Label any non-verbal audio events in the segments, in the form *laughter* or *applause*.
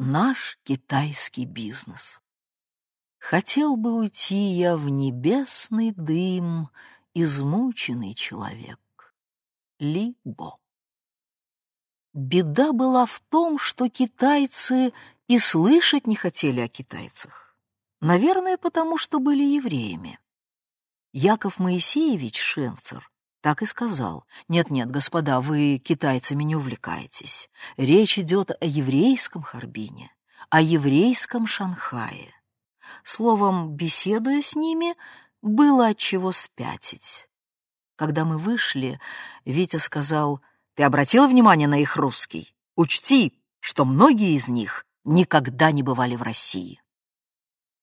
наш китайский бизнес. Хотел бы уйти я в небесный дым, измученный человек. Либо. Беда была в том, что китайцы и слышать не хотели о китайцах. Наверное, потому что были евреями. Яков Моисеевич Шенцер так и сказал. «Нет-нет, господа, вы китайцами не увлекаетесь. Речь идет о еврейском Харбине, о еврейском Шанхае. Словом, беседуя с ними, было от чего спятить. Когда мы вышли, Витя сказал, «Ты обратила внимание на их русский? Учти, что многие из них никогда не бывали в России».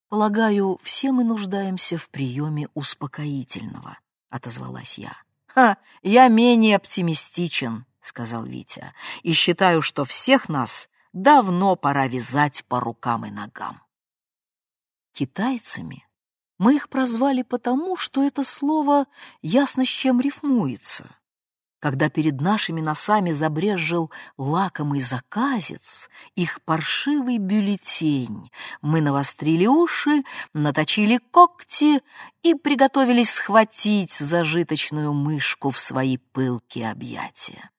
«Полагаю, все мы нуждаемся в приеме успокоительного», — отозвалась я. «Ха, я менее оптимистичен», — сказал Витя, «и считаю, что всех нас давно пора вязать по рукам и ногам». Китайцами мы их прозвали потому, что это слово ясно с чем рифмуется. Когда перед нашими носами забрезжил лакомый заказец, их паршивый бюллетень, мы навострили уши, наточили когти и приготовились схватить зажиточную мышку в свои пылкие объятия.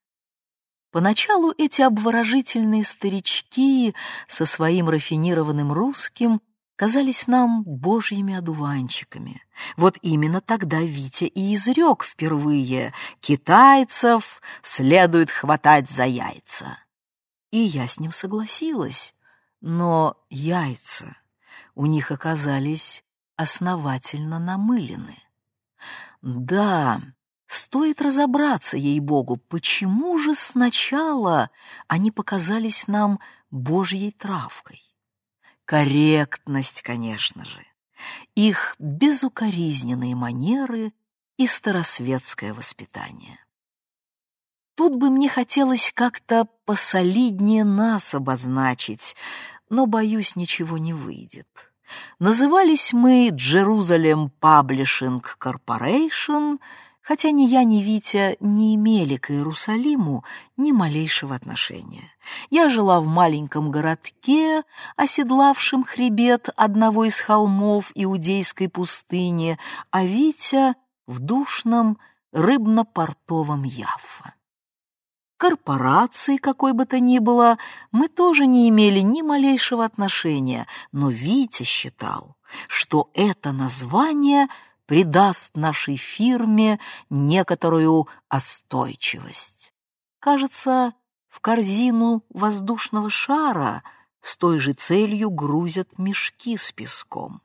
Поначалу эти обворожительные старички со своим рафинированным русским казались нам божьими одуванчиками. Вот именно тогда Витя и изрек впервые «китайцев следует хватать за яйца». И я с ним согласилась, но яйца у них оказались основательно намылены. Да, стоит разобраться, ей-богу, почему же сначала они показались нам божьей травкой. Корректность, конечно же, их безукоризненные манеры и старосветское воспитание. Тут бы мне хотелось как-то посолиднее нас обозначить, но, боюсь, ничего не выйдет. Назывались мы Jerusalem Publishing Corporation — хотя ни я, ни Витя не имели к Иерусалиму ни малейшего отношения. Я жила в маленьком городке, оседлавшем хребет одного из холмов Иудейской пустыни, а Витя в душном рыбно-портовом Яффа. Корпорации, какой бы то ни было, мы тоже не имели ни малейшего отношения, но Витя считал, что это название — придаст нашей фирме некоторую остойчивость. Кажется, в корзину воздушного шара с той же целью грузят мешки с песком.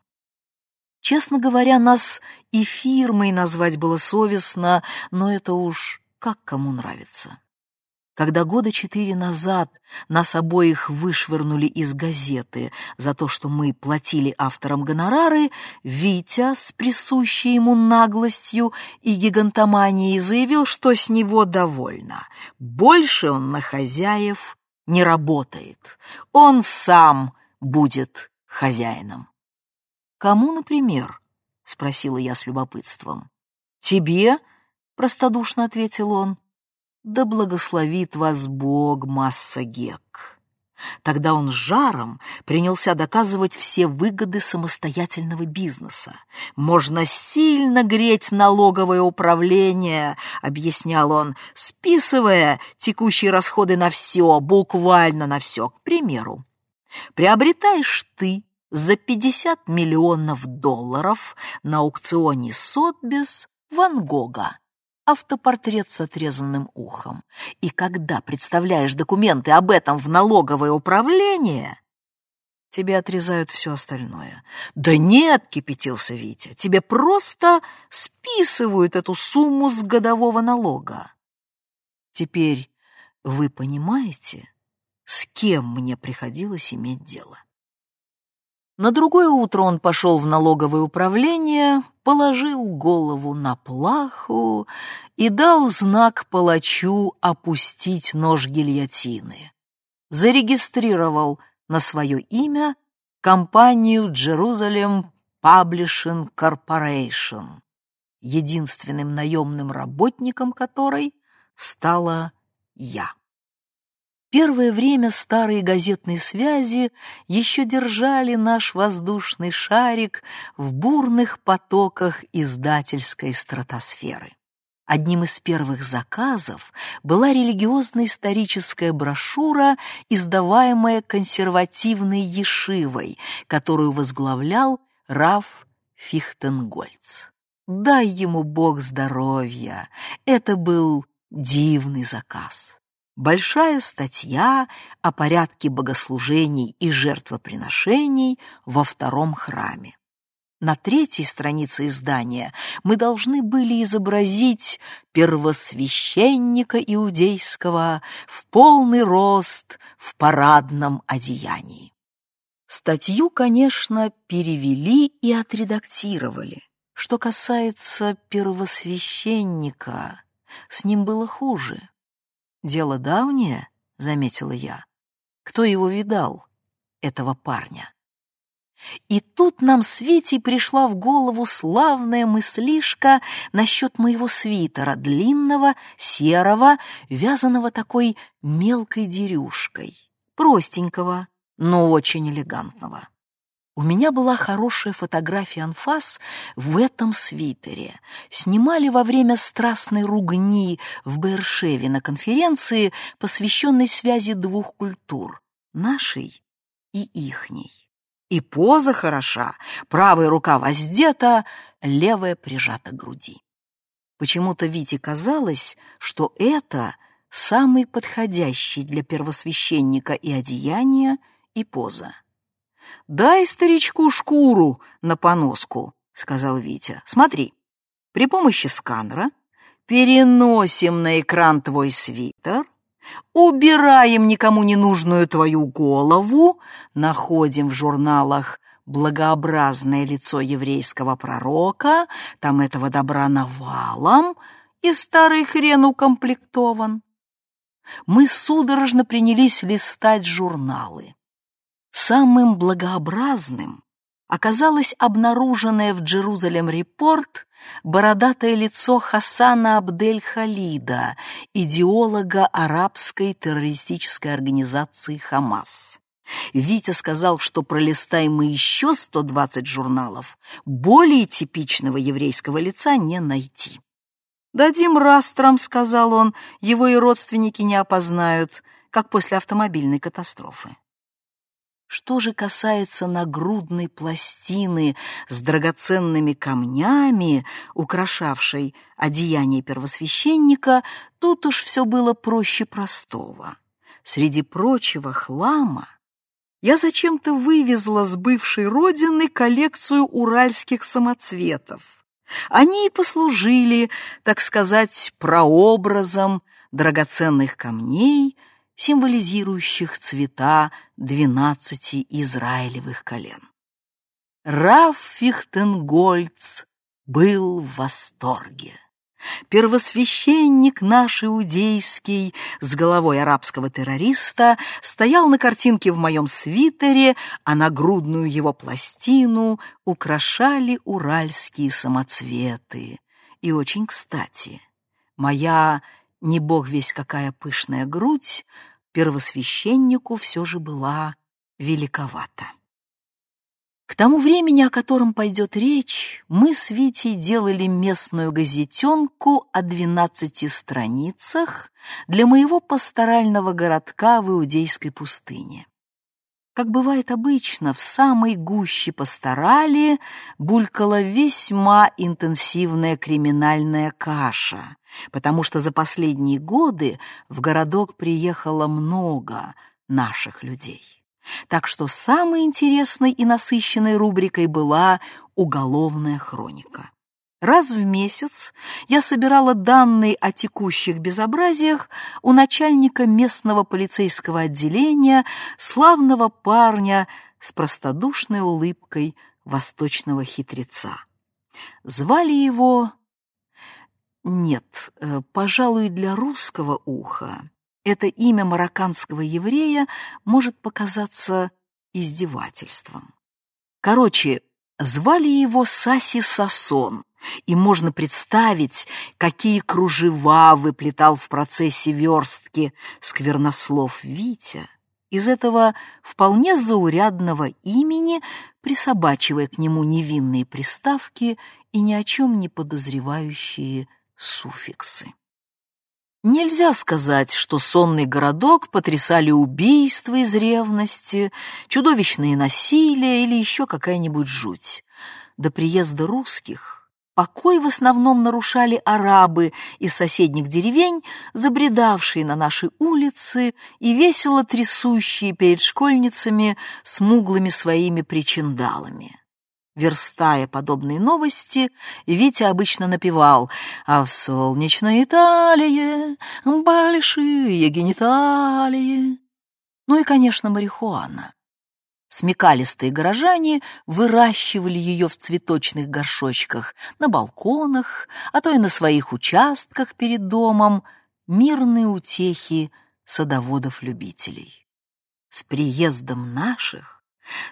Честно говоря, нас и фирмой назвать было совестно, но это уж как кому нравится. Когда года четыре назад нас обоих вышвырнули из газеты за то, что мы платили авторам гонорары, Витя с присущей ему наглостью и гигантоманией заявил, что с него довольно. Больше он на хозяев не работает. Он сам будет хозяином. «Кому, например?» — спросила я с любопытством. «Тебе?» — простодушно ответил он. Да благословит вас Бог, масса гек. Тогда он с жаром принялся доказывать все выгоды самостоятельного бизнеса. «Можно сильно греть налоговое управление», — объяснял он, списывая текущие расходы на все, буквально на все. К примеру, приобретаешь ты за 50 миллионов долларов на аукционе Сотбис Ван Гога автопортрет с отрезанным ухом. И когда представляешь документы об этом в налоговое управление, тебе отрезают все остальное. «Да нет», — кипятился Витя, — «тебе просто списывают эту сумму с годового налога». Теперь вы понимаете, с кем мне приходилось иметь дело? На другое утро он пошел в налоговое управление, положил голову на плаху и дал знак палачу опустить нож гильотины. Зарегистрировал на свое имя компанию Jerusalem Publishing Corporation, единственным наемным работником которой стала я. Первое время старые газетные связи еще держали наш воздушный шарик в бурных потоках издательской стратосферы. Одним из первых заказов была религиозно-историческая брошюра, издаваемая консервативной Ешивой, которую возглавлял Раф Фихтенгольц. Дай ему Бог здоровья! Это был дивный заказ. Большая статья о порядке богослужений и жертвоприношений во втором храме. На третьей странице издания мы должны были изобразить первосвященника иудейского в полный рост в парадном одеянии. Статью, конечно, перевели и отредактировали. Что касается первосвященника, с ним было хуже. «Дело давнее», — заметила я. «Кто его видал, этого парня?» И тут нам с Витей пришла в голову славная мыслишка насчет моего свитера, длинного, серого, вязаного такой мелкой дерюшкой, простенького, но очень элегантного. У меня была хорошая фотография анфас в этом свитере. Снимали во время страстной ругни в Бершеве на конференции, посвященной связи двух культур — нашей и ихней. И поза хороша, правая рука воздета, левая прижата к груди. Почему-то Вите казалось, что это самый подходящий для первосвященника и одеяние, и поза. «Дай старичку шкуру на поноску», — сказал Витя. «Смотри, при помощи сканера переносим на экран твой свитер, убираем никому не нужную твою голову, находим в журналах благообразное лицо еврейского пророка, там этого добра навалом, и старый хрен укомплектован. Мы судорожно принялись листать журналы. Самым благообразным оказалось обнаруженное в Джерузалем Репорт бородатое лицо Хасана Абдель-Халида, идеолога арабской террористической организации «Хамас». Витя сказал, что пролистаем мы еще 120 журналов, более типичного еврейского лица не найти. «Дадим растрам», — сказал он, — «его и родственники не опознают, как после автомобильной катастрофы». Что же касается нагрудной пластины с драгоценными камнями, украшавшей одеяние первосвященника, тут уж все было проще простого. Среди прочего хлама я зачем-то вывезла с бывшей родины коллекцию уральских самоцветов. Они и послужили, так сказать, прообразом драгоценных камней — символизирующих цвета двенадцати Израилевых колен. Раф Фихтенгольц был в восторге. Первосвященник наш иудейский с головой арабского террориста стоял на картинке в моем свитере, а на грудную его пластину украшали уральские самоцветы. И очень кстати, моя не бог весь какая пышная грудь, первосвященнику все же была великовата. К тому времени, о котором пойдет речь, мы с Витей делали местную газетенку о двенадцати страницах для моего пасторального городка в Иудейской пустыне. Как бывает обычно, в самой гуще пасторали булькала весьма интенсивная криминальная каша, потому что за последние годы в городок приехало много наших людей. Так что самой интересной и насыщенной рубрикой была уголовная хроника. Раз в месяц я собирала данные о текущих безобразиях у начальника местного полицейского отделения, славного парня с простодушной улыбкой восточного хитреца. Звали его... Нет, э, пожалуй, для русского уха это имя марокканского еврея может показаться издевательством. Короче, звали его Саси Сасон, и можно представить, какие кружева выплетал в процессе верстки сквернослов Витя, из этого вполне заурядного имени, присобачивая к нему невинные приставки и ни о чем не подозревающие суффиксы. Нельзя сказать, что сонный городок потрясали убийства из ревности, чудовищные насилия или еще какая-нибудь жуть. До приезда русских Покой в основном нарушали арабы из соседних деревень, забредавшие на наши улицы и весело трясущие перед школьницами смуглыми своими причиндалами. Верстая подобные новости, Витя обычно напевал «А в солнечной Италии большие гениталии». Ну и, конечно, марихуана. Смекалистые горожане выращивали ее в цветочных горшочках, на балконах, а то и на своих участках перед домом, мирные утехи садоводов-любителей. С приездом наших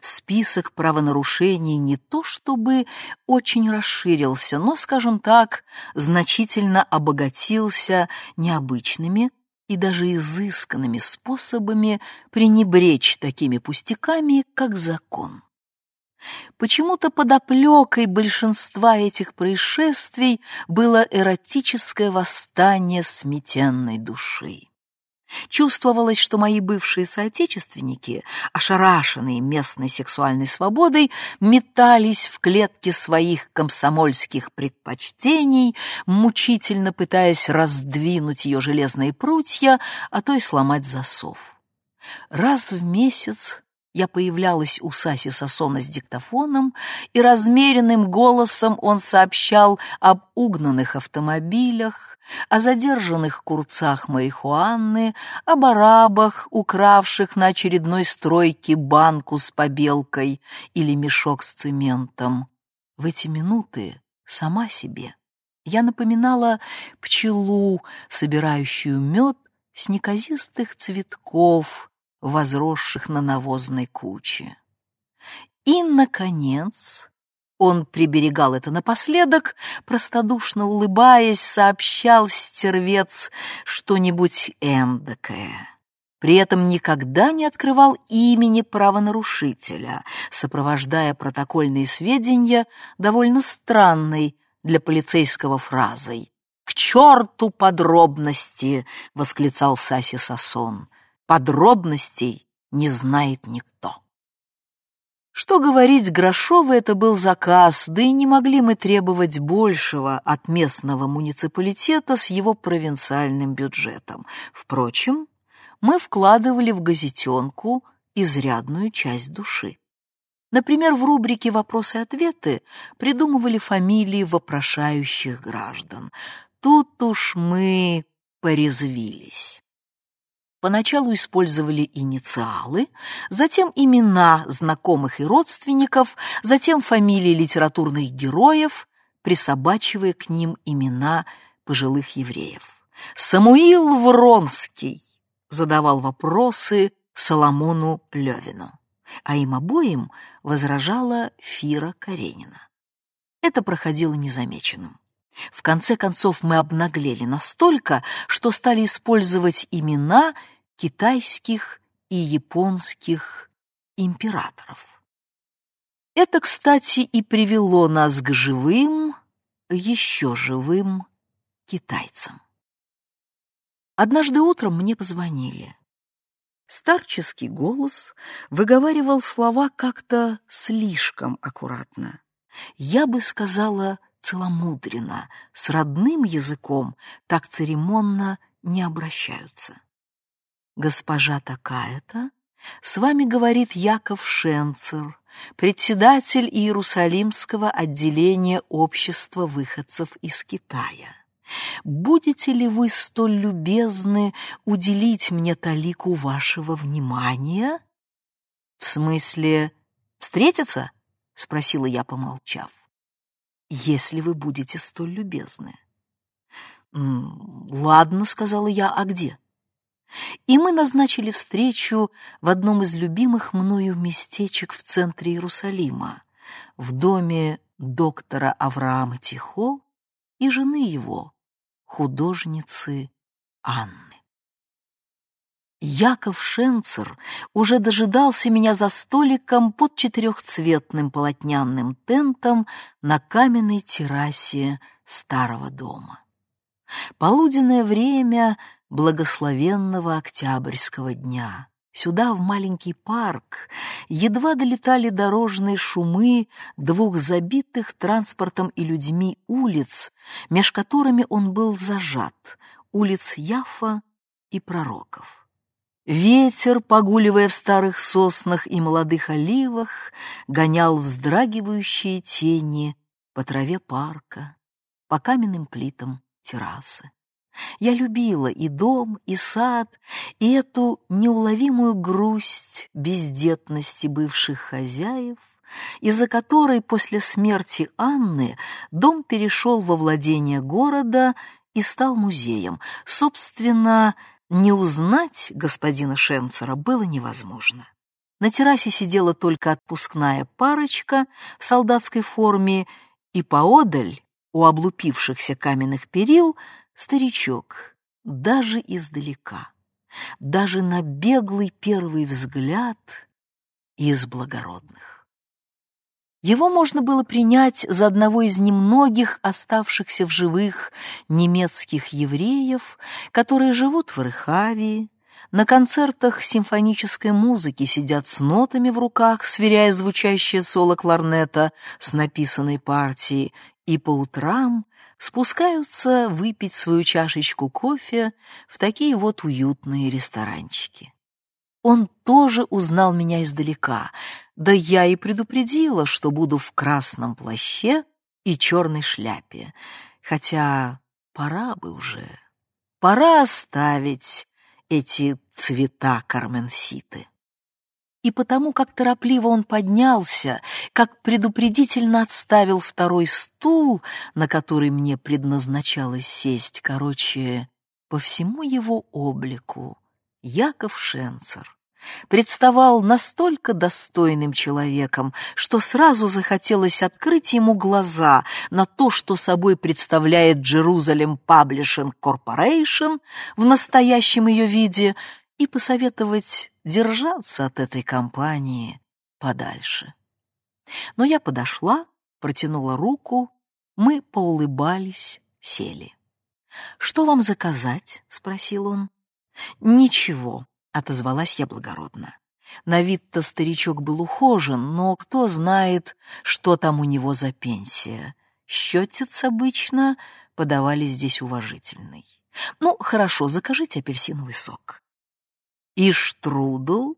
список правонарушений не то чтобы очень расширился, но, скажем так, значительно обогатился необычными, и даже изысканными способами пренебречь такими пустяками, как закон. Почему-то подоплекой большинства этих происшествий было эротическое восстание сметенной души. Чувствовалось, что мои бывшие соотечественники, ошарашенные местной сексуальной свободой, метались в клетке своих комсомольских предпочтений, мучительно пытаясь раздвинуть ее железные прутья, а то и сломать засов. Раз в месяц я появлялась у Саси Сосона с диктофоном, и размеренным голосом он сообщал об угнанных автомобилях, о задержанных курцах марихуаны, об арабах, укравших на очередной стройке банку с побелкой или мешок с цементом. В эти минуты сама себе я напоминала пчелу, собирающую мед с неказистых цветков, возросших на навозной куче. И, наконец, он приберегал это напоследок, простодушно улыбаясь, сообщал стервец что-нибудь эндакое. При этом никогда не открывал имени правонарушителя, сопровождая протокольные сведения довольно странной для полицейского фразой. «К черту подробности!» — восклицал Саси Сасон. Подробностей не знает никто. Что говорить, грошовый это был заказ, да и не могли мы требовать большего от местного муниципалитета с его провинциальным бюджетом. Впрочем, мы вкладывали в газетенку изрядную часть души. Например, в рубрике «Вопросы-ответы» придумывали фамилии вопрошающих граждан. Тут уж мы порезвились. Поначалу использовали инициалы, затем имена знакомых и родственников, затем фамилии литературных героев, присобачивая к ним имена пожилых евреев. Самуил Вронский задавал вопросы Соломону Левину, а им обоим возражала Фира Каренина. Это проходило незамеченным. В конце концов мы обнаглели настолько, что стали использовать имена китайских и японских императоров. Это, кстати, и привело нас к живым, еще живым китайцам. Однажды утром мне позвонили. Старческий голос выговаривал слова как-то слишком аккуратно. Я бы сказала целомудренно, с родным языком так церемонно не обращаются. «Госпожа такая-то, с вами говорит Яков Шенцер, председатель Иерусалимского отделения общества выходцев из Китая. Будете ли вы столь любезны уделить мне талику вашего внимания?» «В смысле, встретиться?» — спросила я, помолчав если вы будете столь любезны. «Ладно», — сказала я, — «а где?» И мы назначили встречу в одном из любимых мною местечек в центре Иерусалима, в доме доктора Авраама Тихо и жены его, художницы Анны. Яков Шенцер уже дожидался меня за столиком под четырехцветным полотняным тентом на каменной террасе старого дома. Полуденное время благословенного октябрьского дня. Сюда, в маленький парк, едва долетали дорожные шумы двух забитых транспортом и людьми улиц, меж которыми он был зажат, улиц Яфа и Пророков. Ветер, погуливая в старых соснах и молодых оливах, гонял вздрагивающие тени по траве парка, по каменным плитам террасы. Я любила и дом, и сад, и эту неуловимую грусть бездетности бывших хозяев, из-за которой после смерти Анны дом перешел во владение города и стал музеем. Собственно, не узнать господина Шенцера было невозможно. На террасе сидела только отпускная парочка в солдатской форме, и поодаль, у облупившихся каменных перил, старичок, даже издалека, даже на беглый первый взгляд из благородных. Его можно было принять за одного из немногих оставшихся в живых немецких евреев, которые живут в Рыхавии, на концертах симфонической музыки сидят с нотами в руках, сверяя звучащее соло кларнета с написанной партией, и по утрам спускаются выпить свою чашечку кофе в такие вот уютные ресторанчики. Он тоже узнал меня издалека, да я и предупредила, что буду в красном плаще и черной шляпе, хотя пора бы уже, пора оставить эти цвета карменситы. И потому, как торопливо он поднялся, как предупредительно отставил второй стул, на который мне предназначалось сесть, короче, по всему его облику, Яков Шенцер. Представал настолько достойным человеком, что сразу захотелось открыть ему глаза на то, что собой представляет Jerusalem Publishing Corporation в настоящем ее виде, и посоветовать держаться от этой компании подальше. Но я подошла, протянула руку, мы поулыбались, сели. «Что вам заказать?» — спросил он. «Ничего», — отозвалась я благородно. На вид-то старичок был ухожен, но кто знает, что там у него за пенсия. Счетец обычно подавали здесь уважительный. Ну, хорошо, закажите апельсиновый сок. И штрудл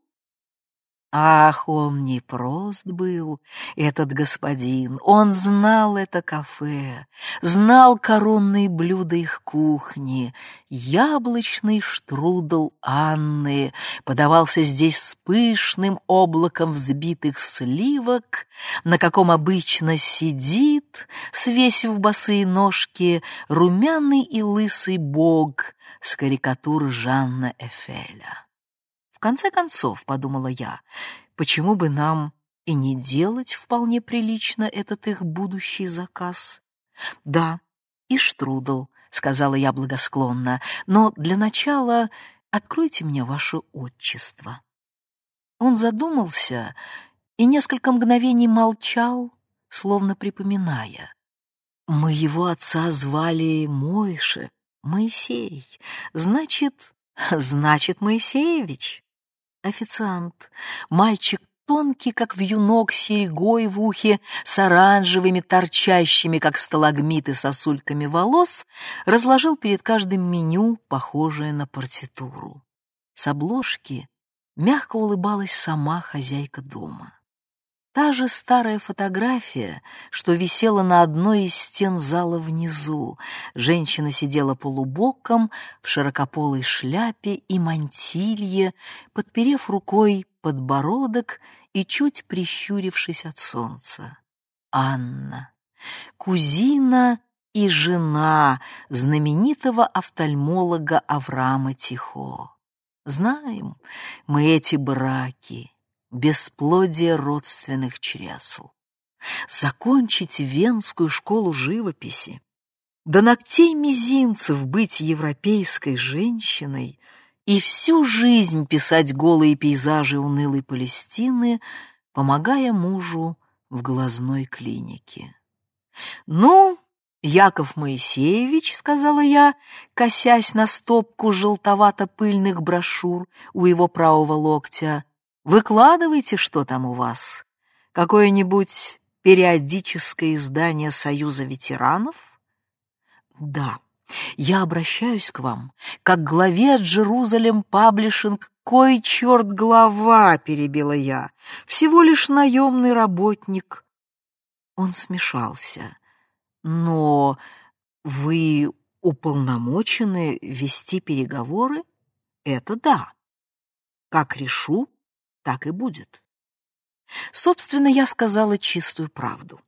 Ах, он не прост был, этот господин. Он знал это кафе, знал коронные блюда их кухни. Яблочный штрудл Анны подавался здесь с пышным облаком взбитых сливок, на каком обычно сидит, свесив босые ножки, румяный и лысый бог с карикатур Жанна Эфеля конце концов, подумала я, почему бы нам и не делать вполне прилично этот их будущий заказ? Да, и штрудл, сказала я благосклонно, но для начала откройте мне ваше отчество. Он задумался и несколько мгновений молчал, словно припоминая. Моего отца звали Мойше, Моисей. Значит, *laughs* значит, Моисеевич. Официант, мальчик тонкий, как вьюнок, с серьгой в ухе, с оранжевыми, торчащими, как сталагмиты, сосульками волос, разложил перед каждым меню, похожее на партитуру. С обложки мягко улыбалась сама хозяйка дома. Та же старая фотография, что висела на одной из стен зала внизу. Женщина сидела полубоком, в широкополой шляпе и мантилье, подперев рукой подбородок и чуть прищурившись от солнца. Анна, кузина и жена знаменитого офтальмолога Авраама Тихо. Знаем мы эти браки, бесплодие родственных чресл. закончить Венскую школу живописи, до ногтей мизинцев быть европейской женщиной и всю жизнь писать голые пейзажи унылой Палестины, помогая мужу в глазной клинике. «Ну, Яков Моисеевич», — сказала я, косясь на стопку желтовато-пыльных брошюр у его правого локтя, «выкладывайте, что там у вас. Какое-нибудь периодическое издание Союза ветеранов?» «Да, я обращаюсь к вам, как главе Джерузалем Паблишинг «Кой черт глава!» — перебила я. «Всего лишь наемный работник». Он смешался. «Но вы уполномочены вести переговоры? Это да. Как решу, так и будет». Собственно, я сказала чистую правду.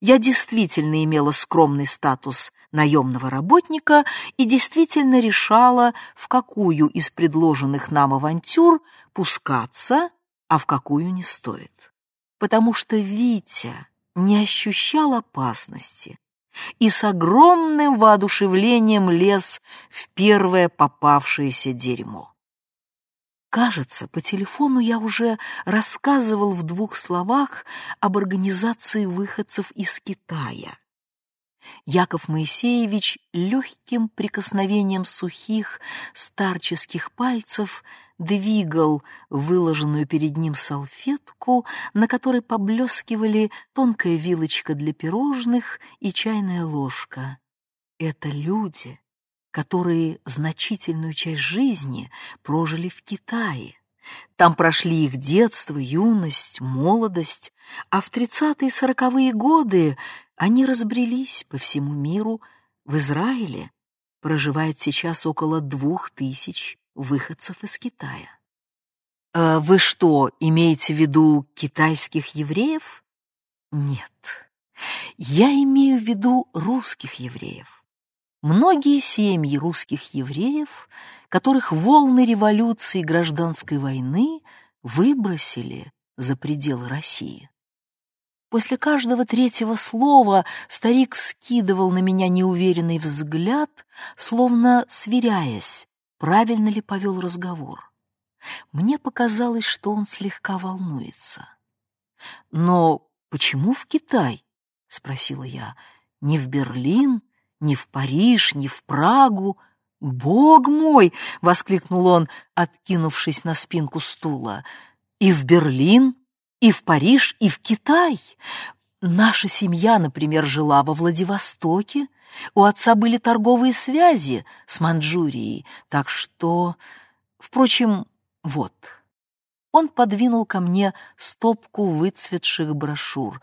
Я действительно имела скромный статус наемного работника и действительно решала, в какую из предложенных нам авантюр пускаться, а в какую не стоит. Потому что Витя не ощущал опасности и с огромным воодушевлением лез в первое попавшееся дерьмо. Кажется, по телефону я уже рассказывал в двух словах об организации выходцев из Китая. Яков Моисеевич легким прикосновением сухих старческих пальцев двигал выложенную перед ним салфетку, на которой поблескивали тонкая вилочка для пирожных и чайная ложка. Это люди, которые значительную часть жизни прожили в Китае. Там прошли их детство, юность, молодость, а в тридцатые и сороковые годы они разбрелись по всему миру. В Израиле проживает сейчас около двух тысяч выходцев из Китая. «А «Вы что, имеете в виду китайских евреев?» «Нет, я имею в виду русских евреев. Многие семьи русских евреев, которых волны революции и гражданской войны выбросили за пределы России. После каждого третьего слова старик вскидывал на меня неуверенный взгляд, словно сверяясь, правильно ли повел разговор. Мне показалось, что он слегка волнуется. «Но почему в Китай?» — спросила я. «Не в Берлин ни в Париж, ни в Прагу. «Бог мой!» — воскликнул он, откинувшись на спинку стула. «И в Берлин, и в Париж, и в Китай. Наша семья, например, жила во Владивостоке. У отца были торговые связи с Манчжурией, так что... Впрочем, вот». Он подвинул ко мне стопку выцветших брошюр.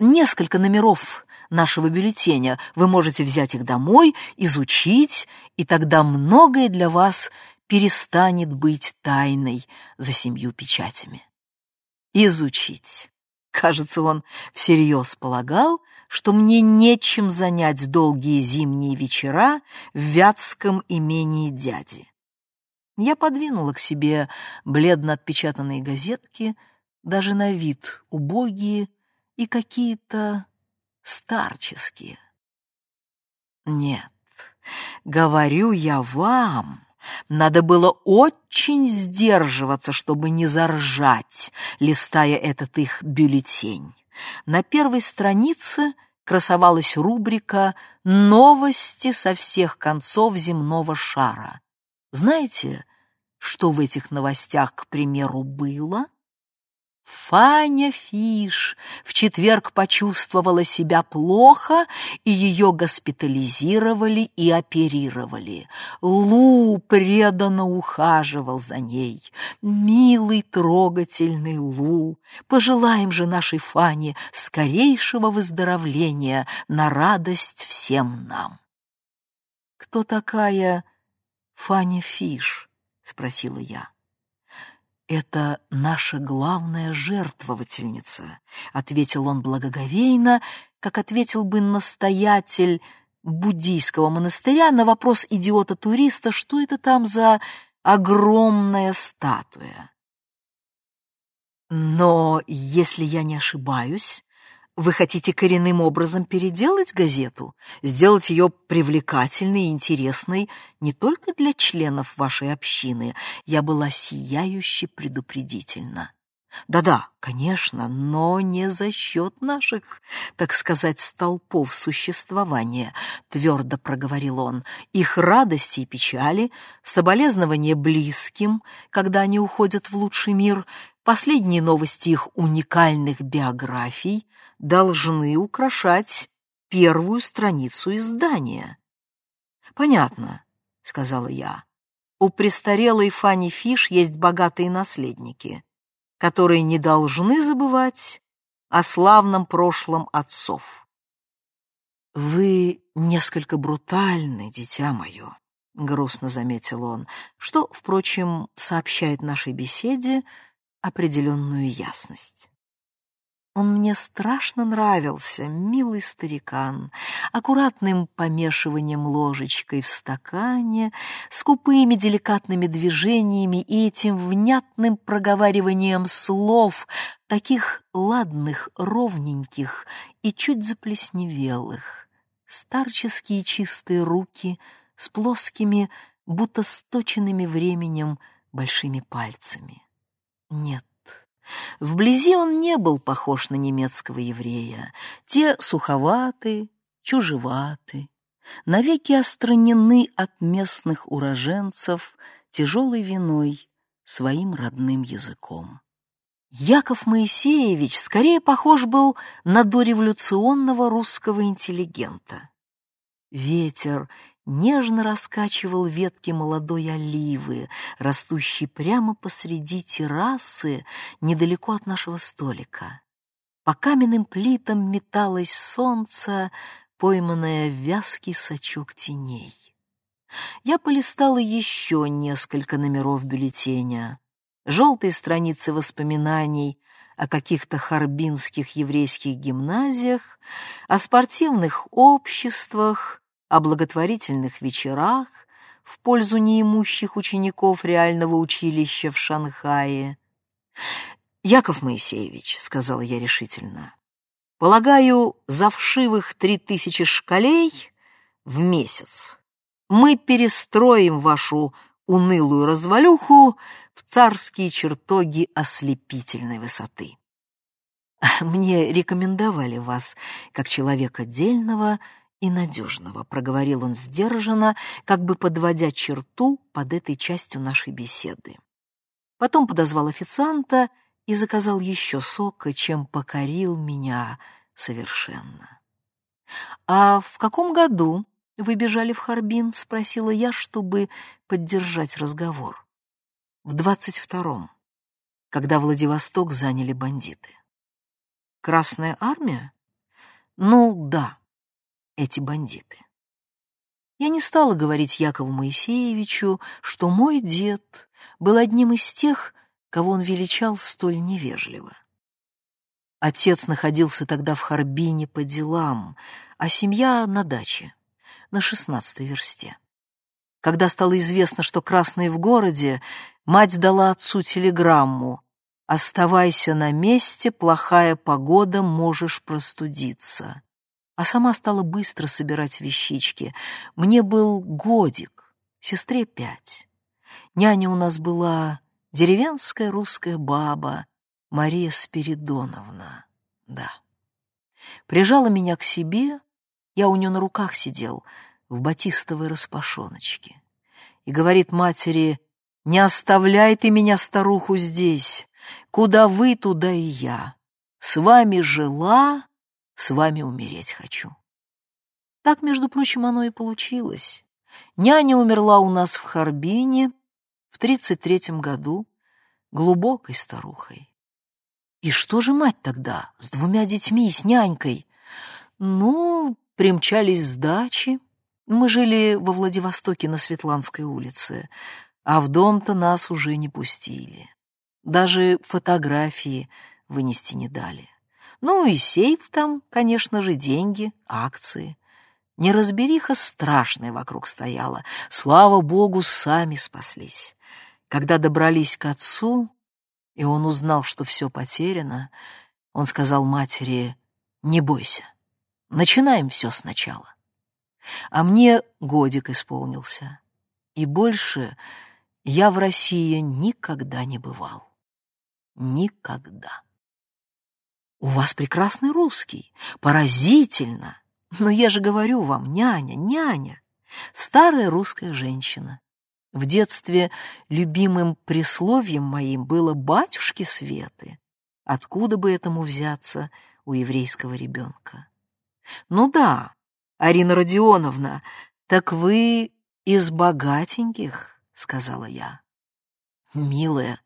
Несколько номеров нашего бюллетеня. Вы можете взять их домой, изучить, и тогда многое для вас перестанет быть тайной за семью печатями. Изучить. Кажется, он всерьез полагал, что мне нечем занять долгие зимние вечера в вятском имении дяди. Я подвинула к себе бледно отпечатанные газетки, даже на вид убогие и какие-то старческие. Нет, говорю я вам, надо было очень сдерживаться, чтобы не заржать, листая этот их бюллетень. На первой странице красовалась рубрика «Новости со всех концов земного шара». Знаете, что в этих новостях, к примеру, было? Фаня Фиш в четверг почувствовала себя плохо, и ее госпитализировали и оперировали. Лу преданно ухаживал за ней. Милый, трогательный Лу. Пожелаем же нашей Фане скорейшего выздоровления на радость всем нам. «Кто такая Фаня Фиш?» — спросила я. «Это наша главная жертвовательница», — ответил он благоговейно, как ответил бы настоятель буддийского монастыря на вопрос идиота-туриста, что это там за огромная статуя. «Но, если я не ошибаюсь, Вы хотите коренным образом переделать газету, сделать ее привлекательной и интересной не только для членов вашей общины. Я была сияюще предупредительна. Да-да, конечно, но не за счет наших, так сказать, столпов существования, твердо проговорил он. Их радости и печали, соболезнования близким, когда они уходят в лучший мир, последние новости их уникальных биографий должны украшать первую страницу издания. Понятно, сказала я. У престарелой Фанни Фиш есть богатые наследники которые не должны забывать о славном прошлом отцов. «Вы несколько брутальны, дитя мое», — грустно заметил он, что, впрочем, сообщает нашей беседе определенную ясность. Он мне страшно нравился, милый старикан, аккуратным помешиванием ложечкой в стакане, скупыми деликатными движениями и этим внятным проговариванием слов, таких ладных, ровненьких и чуть заплесневелых. Старческие чистые руки с плоскими, будто сточенными временем, большими пальцами. Нет, Вблизи он не был похож на немецкого еврея. Те суховаты, чужеваты, навеки остранены от местных уроженцев тяжелой виной своим родным языком. Яков Моисеевич скорее похож был на дореволюционного русского интеллигента. Ветер нежно раскачивал ветки молодой оливы, растущей прямо посреди террасы недалеко от нашего столика. По каменным плитам металось солнце, пойманное в вязкий сачок теней. Я полистала еще несколько номеров бюллетеня. Желтые страницы воспоминаний о каких-то харбинских еврейских гимназиях, о спортивных обществах, о благотворительных вечерах в пользу неимущих учеников реального училища в Шанхае. «Яков Моисеевич», — сказала я решительно, — «полагаю, за вшивых три тысячи шкалей в месяц мы перестроим вашу унылую развалюху в царские чертоги ослепительной высоты. *laughs* Мне рекомендовали вас как человека дельного и надежного», — проговорил он сдержанно, как бы подводя черту под этой частью нашей беседы. Потом подозвал официанта и заказал еще сока, чем покорил меня совершенно. «А в каком году вы бежали в Харбин?» — спросила я, чтобы поддержать разговор. «В двадцать втором, когда Владивосток заняли бандиты». «Красная армия?» «Ну, да, эти бандиты. Я не стала говорить Якову Моисеевичу, что мой дед был одним из тех, кого он величал столь невежливо. Отец находился тогда в Харбине по делам, а семья на даче, на шестнадцатой версте. Когда стало известно, что красные в городе, мать дала отцу телеграмму «Оставайся на месте, плохая погода, можешь простудиться» а сама стала быстро собирать вещички. Мне был годик, сестре пять. Няня у нас была деревенская русская баба Мария Спиридоновна, да. Прижала меня к себе, я у нее на руках сидел, в батистовой распашоночке. И говорит матери, «Не оставляй ты меня, старуху, здесь. Куда вы, туда и я. С вами жила, с вами умереть хочу. Так, между прочим, оно и получилось. Няня умерла у нас в Харбине в тридцать третьем году, глубокой старухой. И что же мать тогда с двумя детьми и с нянькой? Ну, примчались с дачи. Мы жили во Владивостоке на Светланской улице, а в дом-то нас уже не пустили. Даже фотографии вынести не дали. Ну и сейф там, конечно же, деньги, акции. Неразбериха страшная вокруг стояла. Слава богу, сами спаслись. Когда добрались к отцу, и он узнал, что все потеряно, он сказал матери, Не бойся, начинаем все сначала. А мне годик исполнился, и больше я в России никогда не бывал. Никогда. У вас прекрасный русский, поразительно. Но я же говорю вам, няня, няня, старая русская женщина. В детстве любимым присловием моим было «батюшки Светы». Откуда бы этому взяться у еврейского ребенка? Ну да, Арина Родионовна, так вы из богатеньких, сказала я. Милая,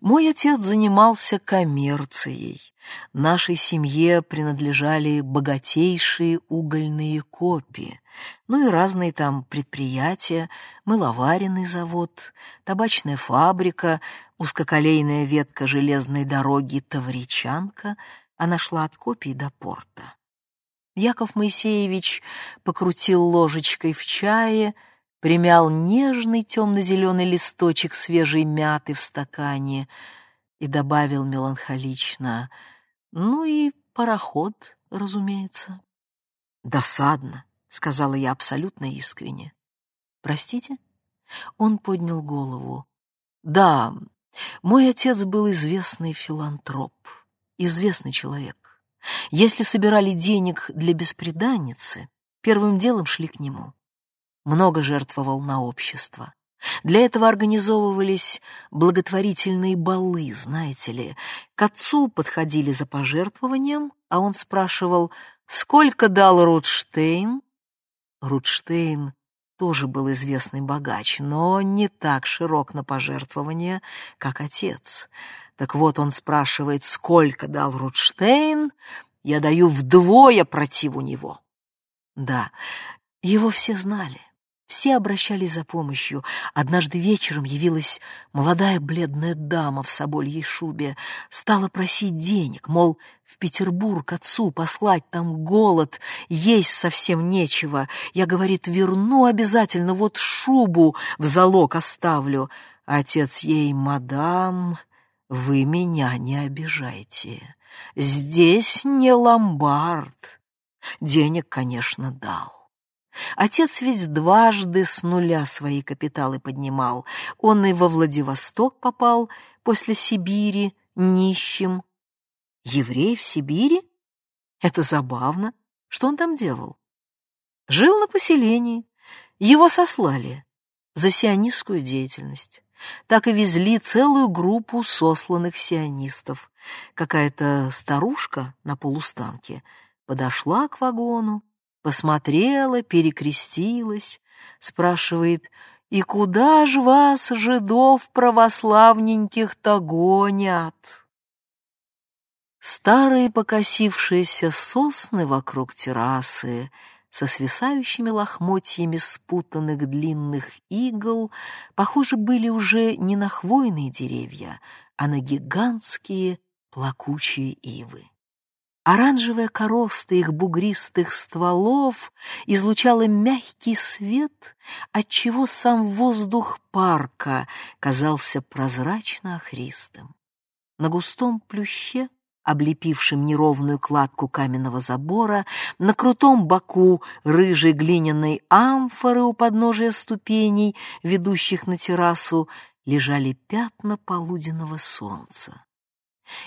мой отец занимался коммерцией. Нашей семье принадлежали богатейшие угольные копии, ну и разные там предприятия, мыловаренный завод, табачная фабрика, узкоколейная ветка железной дороги Тавричанка, она шла от копии до порта. Яков Моисеевич покрутил ложечкой в чае, примял нежный темно-зеленый листочек свежей мяты в стакане и добавил меланхолично, ну и пароход, разумеется. «Досадно», — сказала я абсолютно искренне. «Простите?» Он поднял голову. «Да, мой отец был известный филантроп, известный человек. Если собирали денег для беспреданницы, первым делом шли к нему. Много жертвовал на общество. Для этого организовывались благотворительные балы, знаете ли. К отцу подходили за пожертвованием, а он спрашивал, сколько дал Рутштейн? Рутштейн тоже был известный богач, но не так широк на пожертвования, как отец. Так вот, он спрашивает, сколько дал Рутштейн, я даю вдвое против у него. Да, его все знали, все обращались за помощью. Однажды вечером явилась молодая бледная дама в собольей шубе, стала просить денег, мол, в Петербург отцу послать там голод, есть совсем нечего. Я, говорит, верну обязательно, вот шубу в залог оставлю. Отец ей, мадам, вы меня не обижайте. Здесь не ломбард. Денег, конечно, дал. Отец ведь дважды с нуля свои капиталы поднимал. Он и во Владивосток попал после Сибири нищим. Еврей в Сибири? Это забавно. Что он там делал? Жил на поселении. Его сослали за сионистскую деятельность так и везли целую группу сосланных сионистов. Какая-то старушка на полустанке подошла к вагону, посмотрела, перекрестилась, спрашивает, «И куда ж вас, жидов православненьких-то гонят?» Старые покосившиеся сосны вокруг террасы со свисающими лохмотьями спутанных длинных игл, похоже, были уже не на хвойные деревья, а на гигантские плакучие ивы. Оранжевая короста их бугристых стволов излучала мягкий свет, отчего сам воздух парка казался прозрачно-охристым. На густом плюще облепившим неровную кладку каменного забора, на крутом боку рыжей глиняной амфоры у подножия ступеней, ведущих на террасу, лежали пятна полуденного солнца.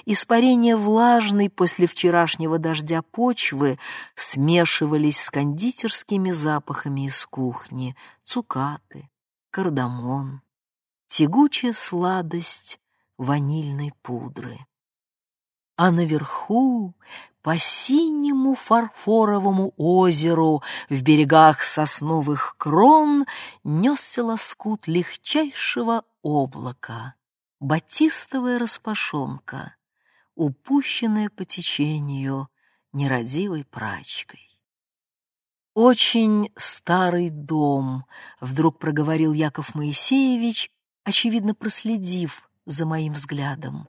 Испарения влажной после вчерашнего дождя почвы смешивались с кондитерскими запахами из кухни, цукаты, кардамон, тягучая сладость ванильной пудры. А наверху, по синему фарфоровому озеру, в берегах сосновых крон, несся лоскут легчайшего облака, батистовая распашонка, упущенная по течению нерадивой прачкой. «Очень старый дом», — вдруг проговорил Яков Моисеевич, очевидно проследив за моим взглядом.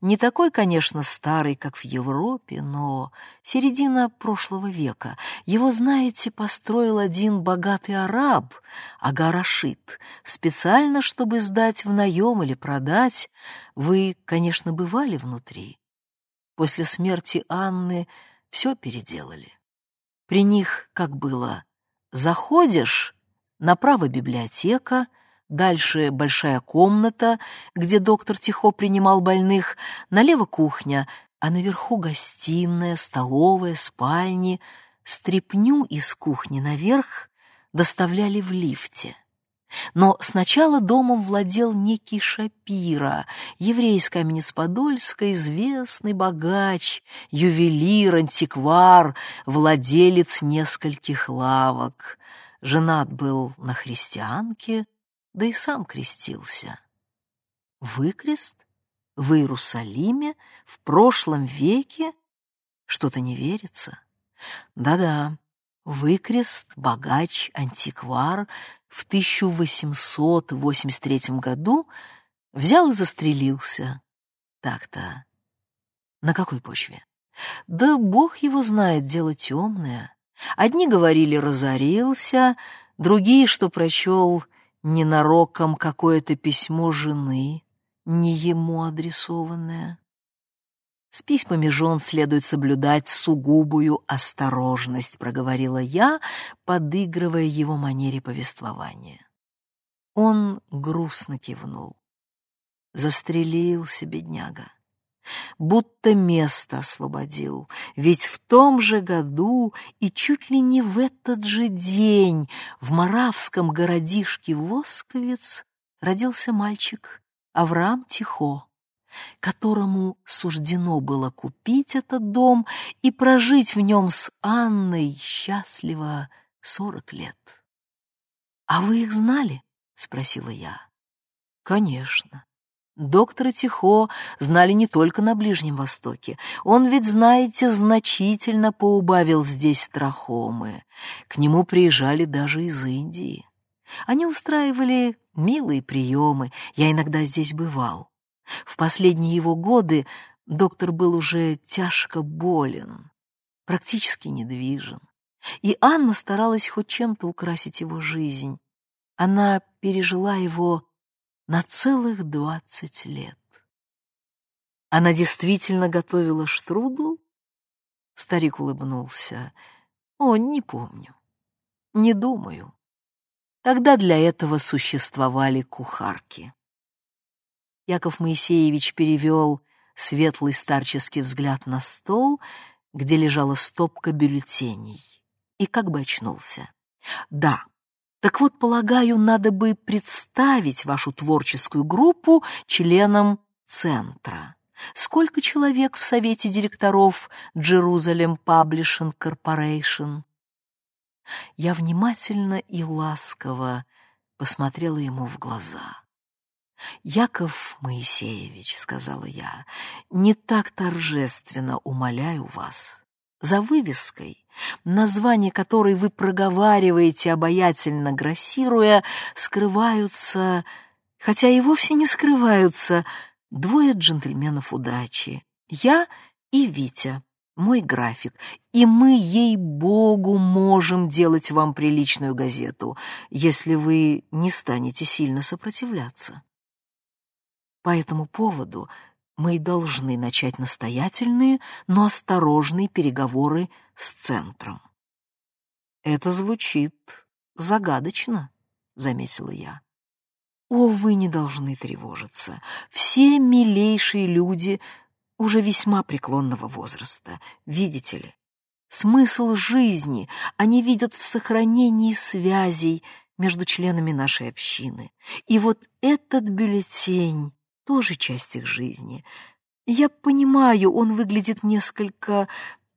Не такой, конечно, старый, как в Европе, но середина прошлого века. Его, знаете, построил один богатый араб, Агарашит, специально, чтобы сдать в наем или продать. Вы, конечно, бывали внутри. После смерти Анны все переделали. При них, как было, заходишь, направо библиотека, дальше большая комната, где доктор Тихо принимал больных, налево кухня, а наверху гостиная, столовая, спальни. Стрепню из кухни наверх доставляли в лифте. Но сначала домом владел некий Шапира, еврей из Каменец-Подольска, известный богач, ювелир, антиквар, владелец нескольких лавок. Женат был на христианке, да и сам крестился. Выкрест? В Иерусалиме? В прошлом веке? Что-то не верится. Да-да, Выкрест, богач, антиквар в 1883 году взял и застрелился. Так-то. На какой почве? Да бог его знает, дело темное. Одни говорили «разорился», другие, что прочел ненароком какое-то письмо жены, не ему адресованное. С письмами жен следует соблюдать сугубую осторожность, проговорила я, подыгрывая его манере повествования. Он грустно кивнул. Застрелился бедняга. Будто место освободил, ведь в том же году и чуть ли не в этот же день в маравском городишке Восковец родился мальчик Авраам Тихо которому суждено было купить этот дом и прожить в нем с Анной счастливо сорок лет. «А вы их знали?» — спросила я. «Конечно. Доктора Тихо знали не только на Ближнем Востоке. Он ведь, знаете, значительно поубавил здесь страхомы. К нему приезжали даже из Индии. Они устраивали милые приемы, я иногда здесь бывал. В последние его годы доктор был уже тяжко болен, практически недвижен, и Анна старалась хоть чем-то украсить его жизнь. Она пережила его на целых двадцать лет. Она действительно готовила штрудл? Старик улыбнулся. О, не помню. Не думаю. Тогда для этого существовали кухарки. Яков Моисеевич перевел светлый старческий взгляд на стол, где лежала стопка бюллетеней, и как бы очнулся. «Да, так вот, полагаю, надо бы представить вашу творческую группу членам Центра. Сколько человек в совете директоров Jerusalem Publishing Corporation?» Я внимательно и ласково посмотрела ему в глаза. «Яков Моисеевич», — сказала я, — «не так торжественно умоляю вас. За вывеской, название которой вы проговариваете, обаятельно грассируя, скрываются, хотя и вовсе не скрываются, двое джентльменов удачи. Я и Витя, мой график, и мы, ей-богу, можем делать вам приличную газету, если вы не станете сильно сопротивляться. По этому поводу мы должны начать настоятельные, но осторожные переговоры с центром. Это звучит загадочно, заметила я. О, вы не должны тревожиться. Все милейшие люди уже весьма преклонного возраста, видите ли. Смысл жизни они видят в сохранении связей между членами нашей общины. И вот этот бюллетень тоже часть их жизни. Я понимаю, он выглядит несколько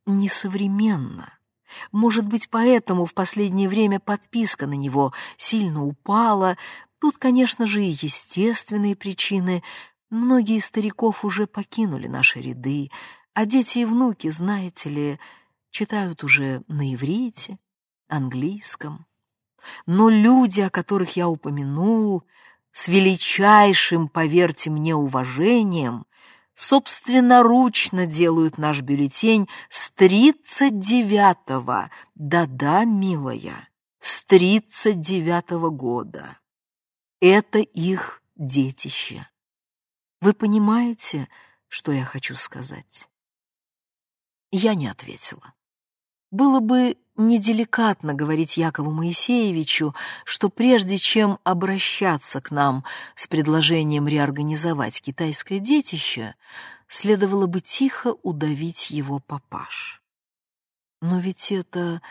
несовременно. Может быть, поэтому в последнее время подписка на него сильно упала. Тут, конечно же, и естественные причины. Многие стариков уже покинули наши ряды, а дети и внуки, знаете ли, читают уже на иврите, английском. Но люди, о которых я упомянул, с величайшим, поверьте мне, уважением, собственноручно делают наш бюллетень с тридцать девятого, да-да, милая, с тридцать девятого года. Это их детище. Вы понимаете, что я хочу сказать? Я не ответила. Было бы неделикатно говорить Якову Моисеевичу, что прежде чем обращаться к нам с предложением реорганизовать китайское детище, следовало бы тихо удавить его папаш. Но ведь это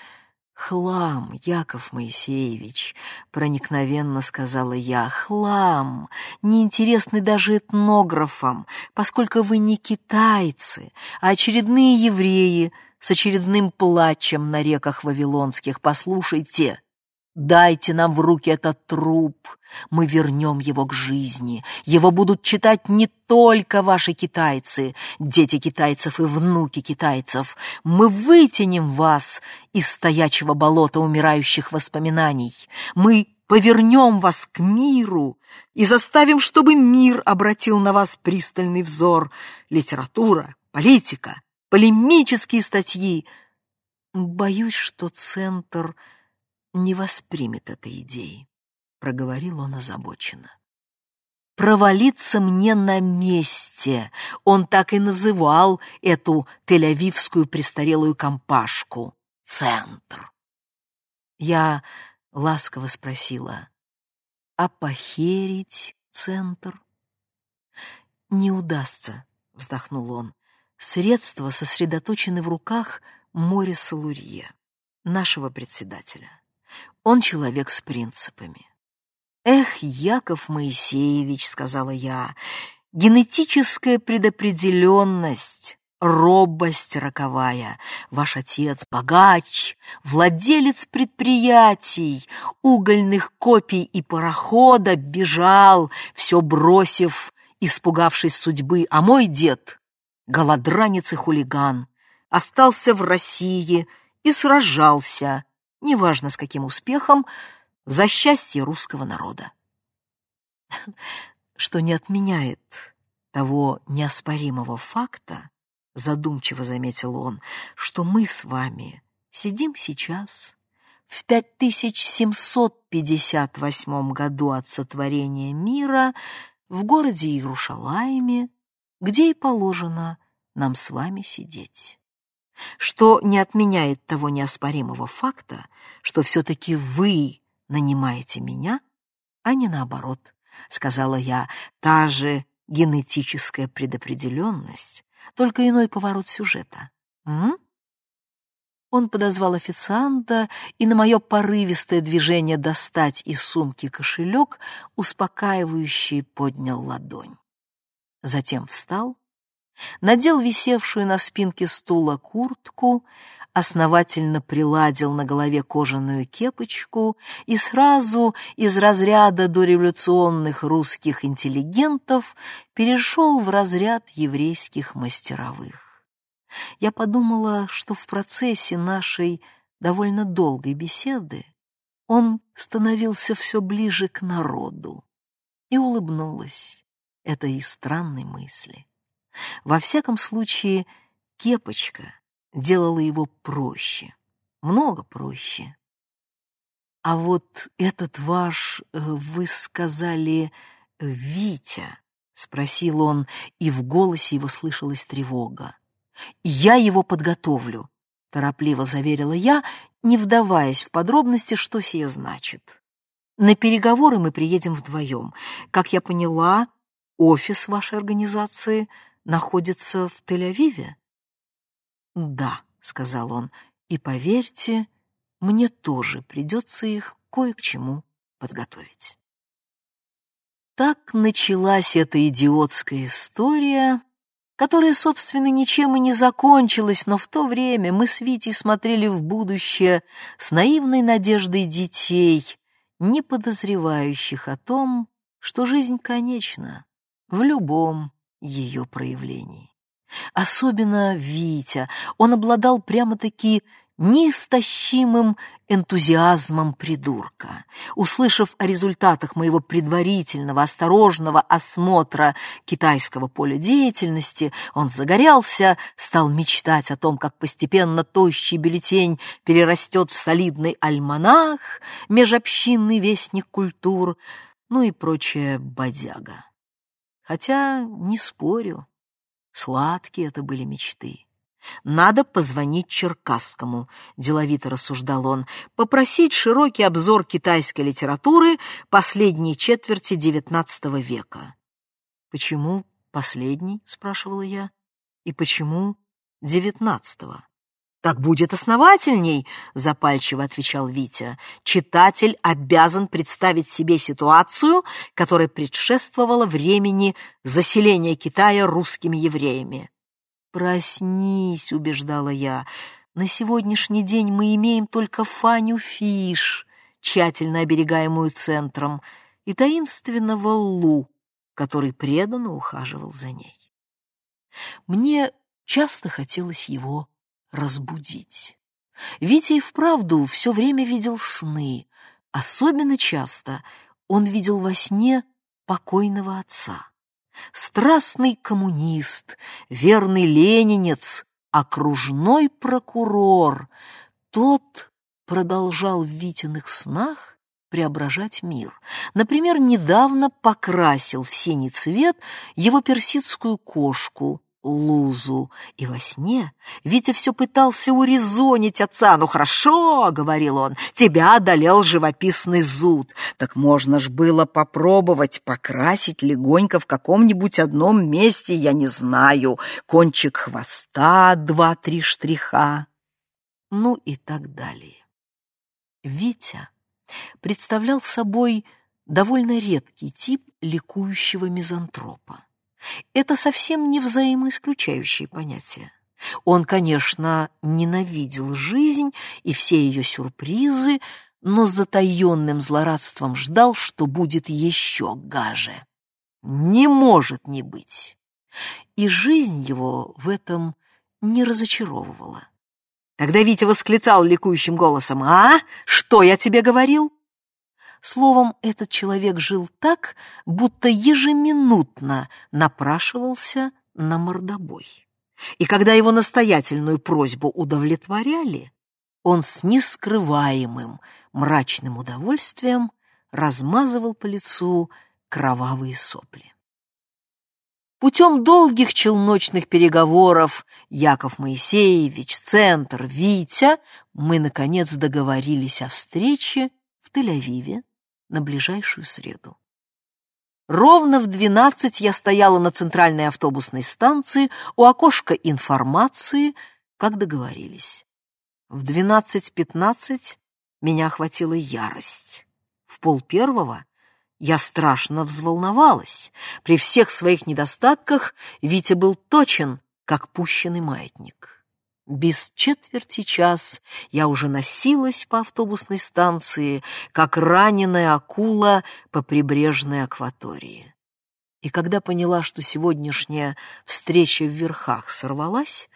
хлам, Яков Моисеевич, проникновенно сказала я, хлам, неинтересный даже этнографам, поскольку вы не китайцы, а очередные евреи — с очередным плачем на реках вавилонских. Послушайте, дайте нам в руки этот труп, мы вернем его к жизни. Его будут читать не только ваши китайцы, дети китайцев и внуки китайцев. Мы вытянем вас из стоячего болота умирающих воспоминаний. Мы повернем вас к миру и заставим, чтобы мир обратил на вас пристальный взор. Литература, политика, полемические статьи. Боюсь, что Центр не воспримет этой идеи, — проговорил он озабоченно. Провалиться мне на месте. Он так и называл эту тель-авивскую престарелую компашку. Центр. Я ласково спросила, а похерить центр? Не удастся, вздохнул он. Средства сосредоточены в руках Мориса Лурье, нашего председателя. Он человек с принципами. «Эх, Яков Моисеевич», — сказала я, — «генетическая предопределенность, робость роковая. Ваш отец богач, владелец предприятий, угольных копий и парохода, бежал, все бросив, испугавшись судьбы, а мой дед голодранец и хулиган, остался в России и сражался, неважно с каким успехом, за счастье русского народа. *laughs* Что не отменяет того неоспоримого факта, задумчиво заметил он, что мы с вами сидим сейчас в 5758 году от сотворения мира в городе Иерушалайме, где и положено нам с вами сидеть. Что не отменяет того неоспоримого факта, что все-таки вы нанимаете меня, а не наоборот, сказала я, та же генетическая предопределенность, только иной поворот сюжета. М? Он подозвал официанта и на мое порывистое движение достать из сумки кошелек, успокаивающий поднял ладонь. Затем встал надел висевшую на спинке стула куртку, основательно приладил на голове кожаную кепочку и сразу из разряда дореволюционных русских интеллигентов перешел в разряд еврейских мастеровых. Я подумала, что в процессе нашей довольно долгой беседы он становился все ближе к народу и улыбнулась этой странной мысли. Во всяком случае, кепочка делала его проще, много проще. А вот этот ваш, э, вы сказали, Витя, спросил он, и в голосе его слышалась тревога. Я его подготовлю, торопливо заверила я, не вдаваясь в подробности, что сие значит. На переговоры мы приедем вдвоем. Как я поняла, офис вашей организации — находится в Тель-Авиве? Да, сказал он, и поверьте, мне тоже придется их кое к чему подготовить. Так началась эта идиотская история, которая, собственно, ничем и не закончилась, но в то время мы с Витей смотрели в будущее с наивной надеждой детей, не подозревающих о том, что жизнь конечна в любом ее проявлений. Особенно Витя, он обладал прямо-таки неистощимым энтузиазмом придурка. Услышав о результатах моего предварительного, осторожного осмотра китайского поля деятельности, он загорелся, стал мечтать о том, как постепенно тощий бюллетень перерастет в солидный альманах, межобщинный вестник культур, ну и прочая бодяга. Хотя, не спорю, сладкие это были мечты. Надо позвонить Черкасскому, деловито рассуждал он, попросить широкий обзор китайской литературы последней четверти XIX века. Почему последний, спрашивала я, и почему девятнадцатого? «Так будет основательней», — запальчиво отвечал Витя. «Читатель обязан представить себе ситуацию, которая предшествовала времени заселения Китая русскими евреями. «Проснись», — убеждала я, — «на сегодняшний день мы имеем только Фаню Фиш, тщательно оберегаемую центром, и таинственного Лу, который преданно ухаживал за ней. Мне часто хотелось его разбудить. Витя и вправду все время видел сны, особенно часто он видел во сне покойного отца страстный коммунист, верный ленинец, окружной прокурор, тот продолжал в Витиных снах преображать мир. Например, недавно покрасил в синий цвет его персидскую кошку, Лузу. И во сне Витя все пытался урезонить отца. «Ну хорошо», — говорил он, — «тебя одолел живописный зуд. Так можно ж было попробовать покрасить легонько в каком-нибудь одном месте, я не знаю, кончик хвоста, два-три штриха». Ну и так далее. Витя представлял собой довольно редкий тип ликующего мизантропа. Это совсем не взаимоисключающие понятия. Он, конечно, ненавидел жизнь и все ее сюрпризы, но с затаенным злорадством ждал, что будет еще гаже. Не может не быть. И жизнь его в этом не разочаровывала. Тогда Витя восклицал ликующим голосом, «А? Что я тебе говорил?» Словом, этот человек жил так, будто ежеминутно напрашивался на мордобой. И когда его настоятельную просьбу удовлетворяли, он с нескрываемым мрачным удовольствием размазывал по лицу кровавые сопли. Путем долгих челночных переговоров Яков Моисеевич, Центр, Витя мы, наконец, договорились о встрече в Тель-Авиве на ближайшую среду. Ровно в двенадцать я стояла на центральной автобусной станции у окошка информации, как договорились. В двенадцать пятнадцать меня охватила ярость. В пол первого я страшно взволновалась. При всех своих недостатках Витя был точен, как пущенный маятник. Без четверти час я уже носилась по автобусной станции, как раненая акула по прибрежной акватории. И когда поняла, что сегодняшняя встреча в верхах сорвалась,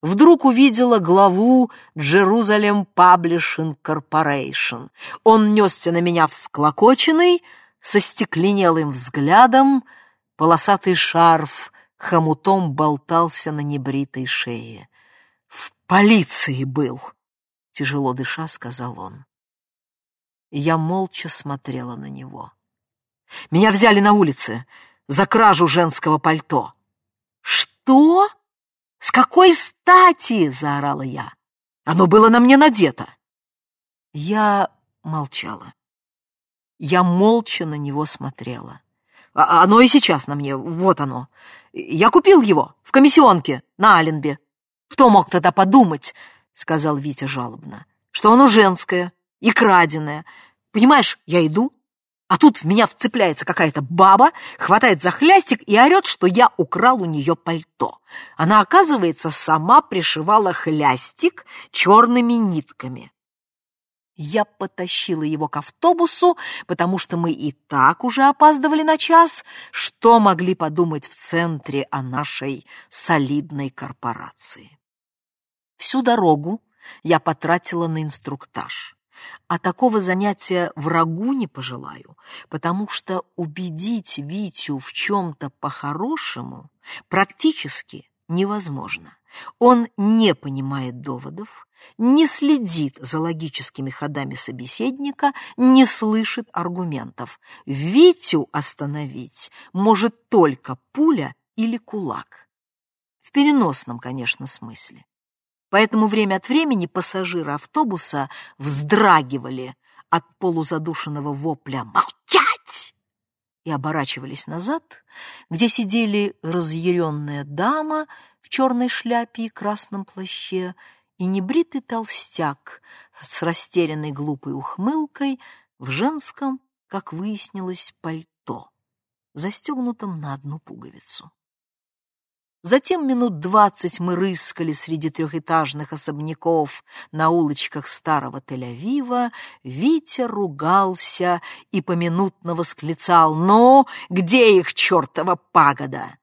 вдруг увидела главу Jerusalem Publishing Corporation. Он несся на меня всклокоченный, со стекленелым взглядом, полосатый шарф хомутом болтался на небритой шее полиции был, — тяжело дыша сказал он. Я молча смотрела на него. Меня взяли на улице за кражу женского пальто. «Что? С какой стати?» — заорала я. «Оно было на мне надето». Я молчала. Я молча на него смотрела. А оно и сейчас на мне, вот оно. Я купил его в комиссионке на Аленбе. Кто мог тогда подумать, — сказал Витя жалобно, — что оно женское и краденое. Понимаешь, я иду, а тут в меня вцепляется какая-то баба, хватает за хлястик и орет, что я украл у нее пальто. Она, оказывается, сама пришивала хлястик черными нитками. Я потащила его к автобусу, потому что мы и так уже опаздывали на час. Что могли подумать в центре о нашей солидной корпорации? Всю дорогу я потратила на инструктаж. А такого занятия врагу не пожелаю, потому что убедить Витю в чем-то по-хорошему практически невозможно. Он не понимает доводов, не следит за логическими ходами собеседника, не слышит аргументов. Витю остановить может только пуля или кулак. в переносном, конечно, смысле. Поэтому время от времени пассажиры автобуса вздрагивали от полузадушенного вопля «Молчать!» и оборачивались назад, где сидели разъяренная дама в черной шляпе и красном плаще и небритый толстяк с растерянной глупой ухмылкой в женском, как выяснилось, пальто, застегнутом на одну пуговицу. Затем минут двадцать мы рыскали среди трехэтажных особняков на улочках старого Тель-Авива. Витя ругался и поминутно восклицал «Ну, где их чертова пагода?»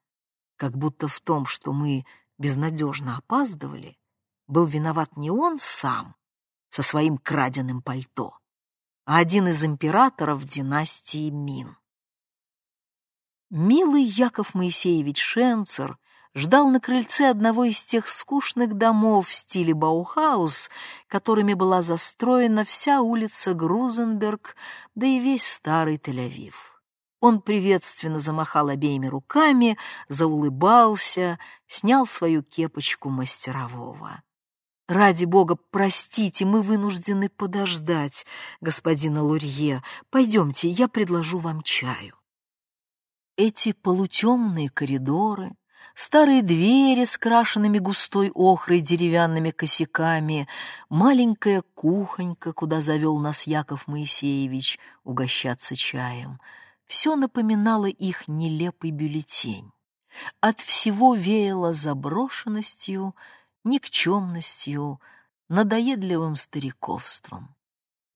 Как будто в том, что мы безнадежно опаздывали, был виноват не он сам со своим краденым пальто, а один из императоров династии Мин. Милый Яков Моисеевич Шенцер ждал на крыльце одного из тех скучных домов в стиле Баухаус, которыми была застроена вся улица Грузенберг, да и весь старый Тель-Авив. Он приветственно замахал обеими руками, заулыбался, снял свою кепочку мастерового. «Ради бога, простите, мы вынуждены подождать, господина Лурье. Пойдемте, я предложу вам чаю». Эти полутемные коридоры, старые двери с крашенными густой охрой деревянными косяками, маленькая кухонька, куда завел нас Яков Моисеевич угощаться чаем. Все напоминало их нелепый бюллетень. От всего веяло заброшенностью, никчемностью, надоедливым стариковством.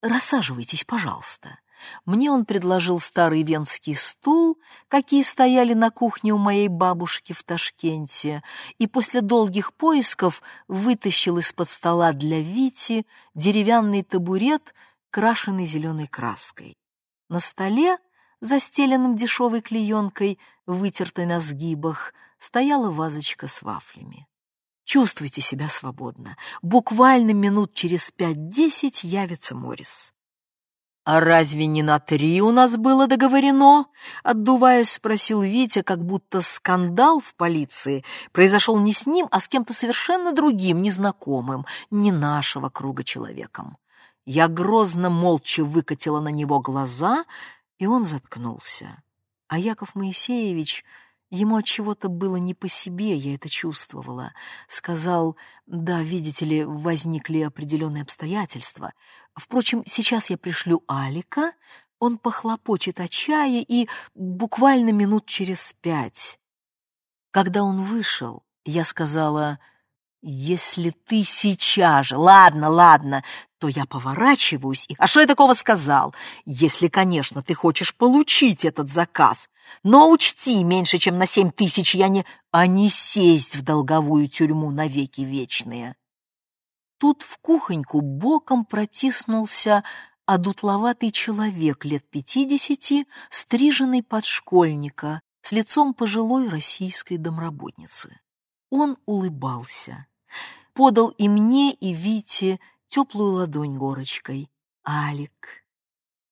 «Рассаживайтесь, пожалуйста», мне он предложил старый венский стул, какие стояли на кухне у моей бабушки в Ташкенте, и после долгих поисков вытащил из-под стола для Вити деревянный табурет, крашенный зеленой краской. На столе, застеленном дешевой клеенкой, вытертой на сгибах, стояла вазочка с вафлями. Чувствуйте себя свободно. Буквально минут через пять-десять явится Морис. «А разве не на три у нас было договорено?» Отдуваясь, спросил Витя, как будто скандал в полиции произошел не с ним, а с кем-то совершенно другим, незнакомым, не нашего круга человеком. Я грозно молча выкатила на него глаза, и он заткнулся. А Яков Моисеевич Ему от чего-то было не по себе, я это чувствовала. Сказал, да, видите ли, возникли определенные обстоятельства. Впрочем, сейчас я пришлю Алика, он похлопочет о чае и буквально минут через пять. Когда он вышел, я сказала, если ты сейчас же, ладно, ладно, то я поворачиваюсь и... А что я такого сказал? Если, конечно, ты хочешь получить этот заказ. Но учти, меньше чем на семь тысяч я не... А не сесть в долговую тюрьму навеки вечные. Тут в кухоньку боком протиснулся одутловатый человек лет пятидесяти, стриженный под школьника, с лицом пожилой российской домработницы. Он улыбался подал и мне, и Вите теплую ладонь горочкой. «Алик,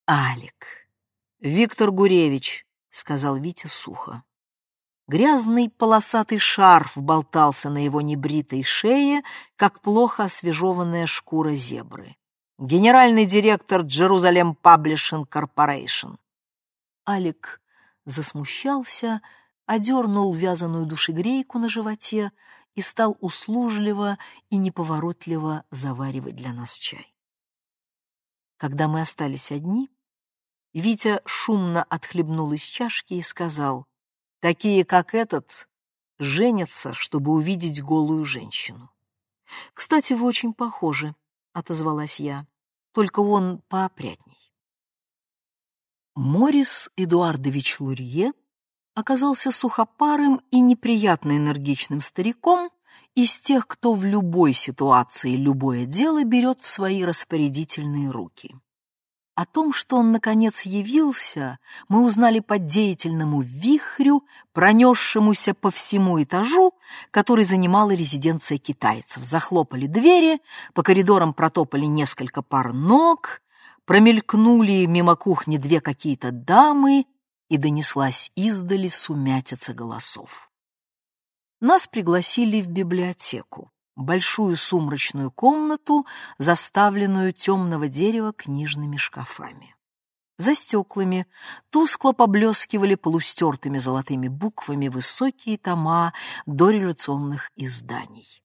Алик, Виктор Гуревич», — сказал Витя сухо. Грязный полосатый шарф болтался на его небритой шее, как плохо освежеванная шкура зебры. Генеральный директор Jerusalem Publishing Corporation. Алик засмущался, одернул вязаную душегрейку на животе, и стал услужливо и неповоротливо заваривать для нас чай. Когда мы остались одни, Витя шумно отхлебнул из чашки и сказал, «Такие, как этот, женятся, чтобы увидеть голую женщину». «Кстати, вы очень похожи», — отозвалась я, «только он поопрятней». Морис Эдуардович Лурье оказался сухопарым и неприятно энергичным стариком из тех, кто в любой ситуации любое дело берет в свои распорядительные руки. О том, что он, наконец, явился, мы узнали по деятельному вихрю, пронесшемуся по всему этажу, который занимала резиденция китайцев. Захлопали двери, по коридорам протопали несколько пар ног, промелькнули мимо кухни две какие-то дамы, и донеслась издали сумятица голосов. нас пригласили в библиотеку, большую сумрачную комнату, заставленную темного дерева книжными шкафами. За стеклами тускло поблескивали полустертыми золотыми буквами высокие тома дореволюционных изданий.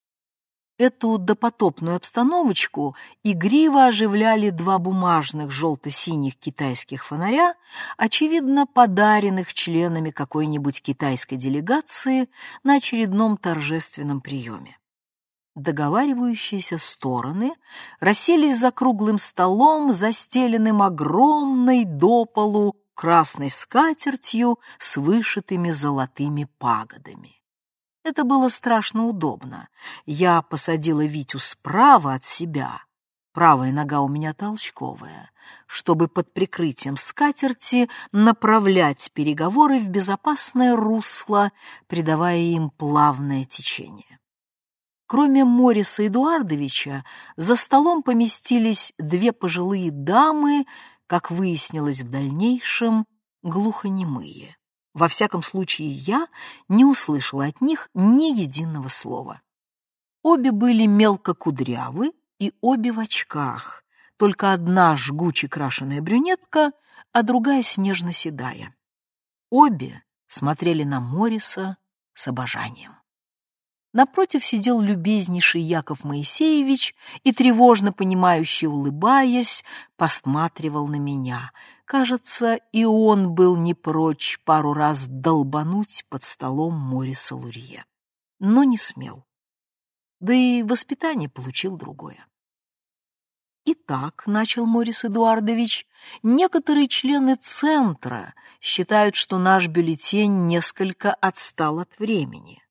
Эту допотопную обстановочку игриво оживляли два бумажных желто-синих китайских фонаря, очевидно, подаренных членами какой-нибудь китайской делегации на очередном торжественном приеме. Договаривающиеся стороны расселись за круглым столом, застеленным огромной до полу красной скатертью с вышитыми золотыми пагодами. Это было страшно удобно. Я посадила Витю справа от себя, правая нога у меня толчковая, чтобы под прикрытием скатерти направлять переговоры в безопасное русло, придавая им плавное течение. Кроме Мориса Эдуардовича, за столом поместились две пожилые дамы, как выяснилось в дальнейшем, глухонемые. Во всяком случае, я не услышала от них ни единого слова. Обе были мелко кудрявы и обе в очках, только одна жгуче крашеная брюнетка, а другая снежно-седая. Обе смотрели на Мориса с обожанием. Напротив сидел любезнейший Яков Моисеевич и, тревожно понимающе улыбаясь, посматривал на меня. Кажется, и он был не прочь пару раз долбануть под столом Мориса Лурье. Но не смел. Да и воспитание получил другое. Итак, начал Морис Эдуардович, некоторые члены центра считают, что наш бюллетень несколько отстал от времени.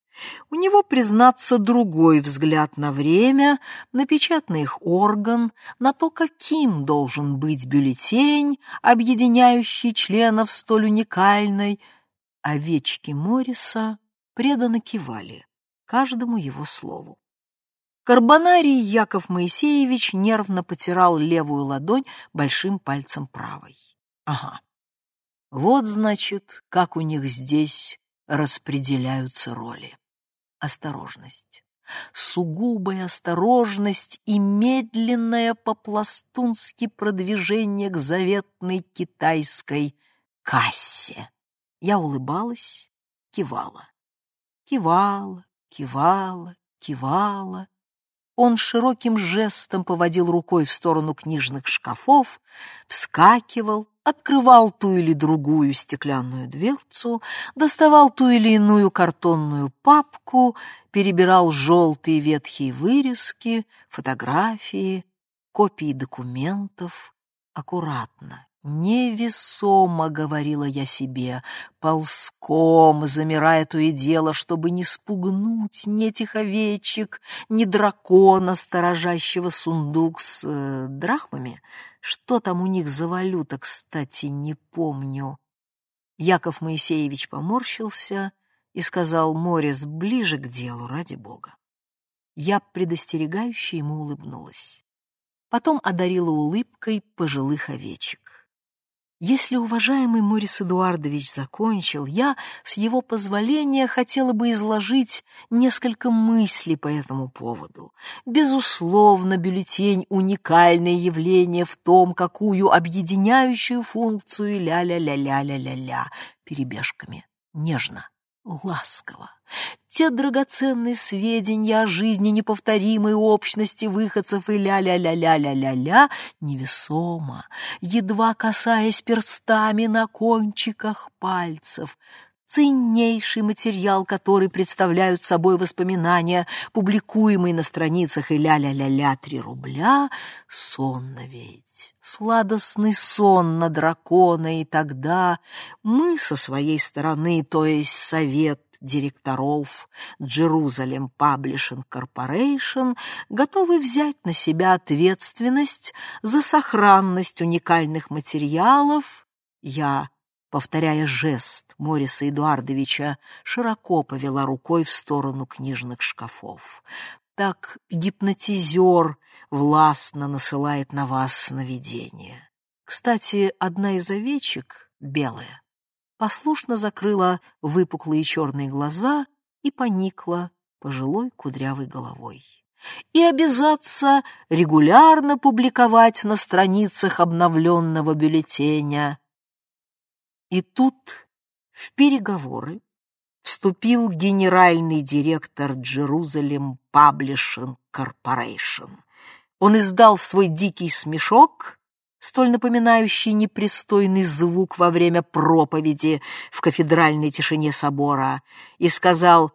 У него, признаться, другой взгляд на время, на печатный их орган, на то, каким должен быть бюллетень, объединяющий членов столь уникальной. Овечки Морриса преданно кивали каждому его слову. Карбонарий Яков Моисеевич нервно потирал левую ладонь большим пальцем правой. Ага. Вот, значит, как у них здесь распределяются роли осторожность. Сугубая осторожность и медленное по-пластунски продвижение к заветной китайской кассе. Я улыбалась, кивала. Кивала, кивала, кивала. Он широким жестом поводил рукой в сторону книжных шкафов, вскакивал, открывал ту или другую стеклянную дверцу, доставал ту или иную картонную папку, перебирал желтые ветхие вырезки, фотографии, копии документов, аккуратно, Невесомо, говорила я себе, ползком, замирая то и дело, чтобы не спугнуть ни этих овечек, ни дракона, сторожащего сундук с э, драхмами. Что там у них за валюта, кстати, не помню. Яков Моисеевич поморщился и сказал, Морис, ближе к делу, ради бога. Я предостерегающе ему улыбнулась. Потом одарила улыбкой пожилых овечек. Если уважаемый Морис Эдуардович закончил, я, с его позволения, хотела бы изложить несколько мыслей по этому поводу. Безусловно, бюллетень — уникальное явление в том, какую объединяющую функцию ля-ля-ля-ля-ля-ля-ля перебежками. Нежно, ласково. Те драгоценные сведения о жизни неповторимой общности выходцев и ля-ля-ля-ля-ля-ля-ля невесомо, едва касаясь перстами на кончиках пальцев, ценнейший материал, который представляют собой воспоминания, публикуемые на страницах и ля-ля-ля-ля три рубля, сонно ведь, сладостный сон на дракона, и тогда мы со своей стороны, то есть совет директоров Jerusalem Publishing Corporation готовы взять на себя ответственность за сохранность уникальных материалов. Я повторяя жест Мориса Эдуардовича, широко повела рукой в сторону книжных шкафов. Так гипнотизер властно насылает на вас сновидение. Кстати, одна из овечек, белая, послушно закрыла выпуклые черные глаза и поникла пожилой кудрявой головой. И обязаться регулярно публиковать на страницах обновленного бюллетеня. И тут в переговоры вступил генеральный директор Jerusalem Publishing Corporation. Он издал свой дикий смешок, столь напоминающий непристойный звук во время проповеди в кафедральной тишине собора, и сказал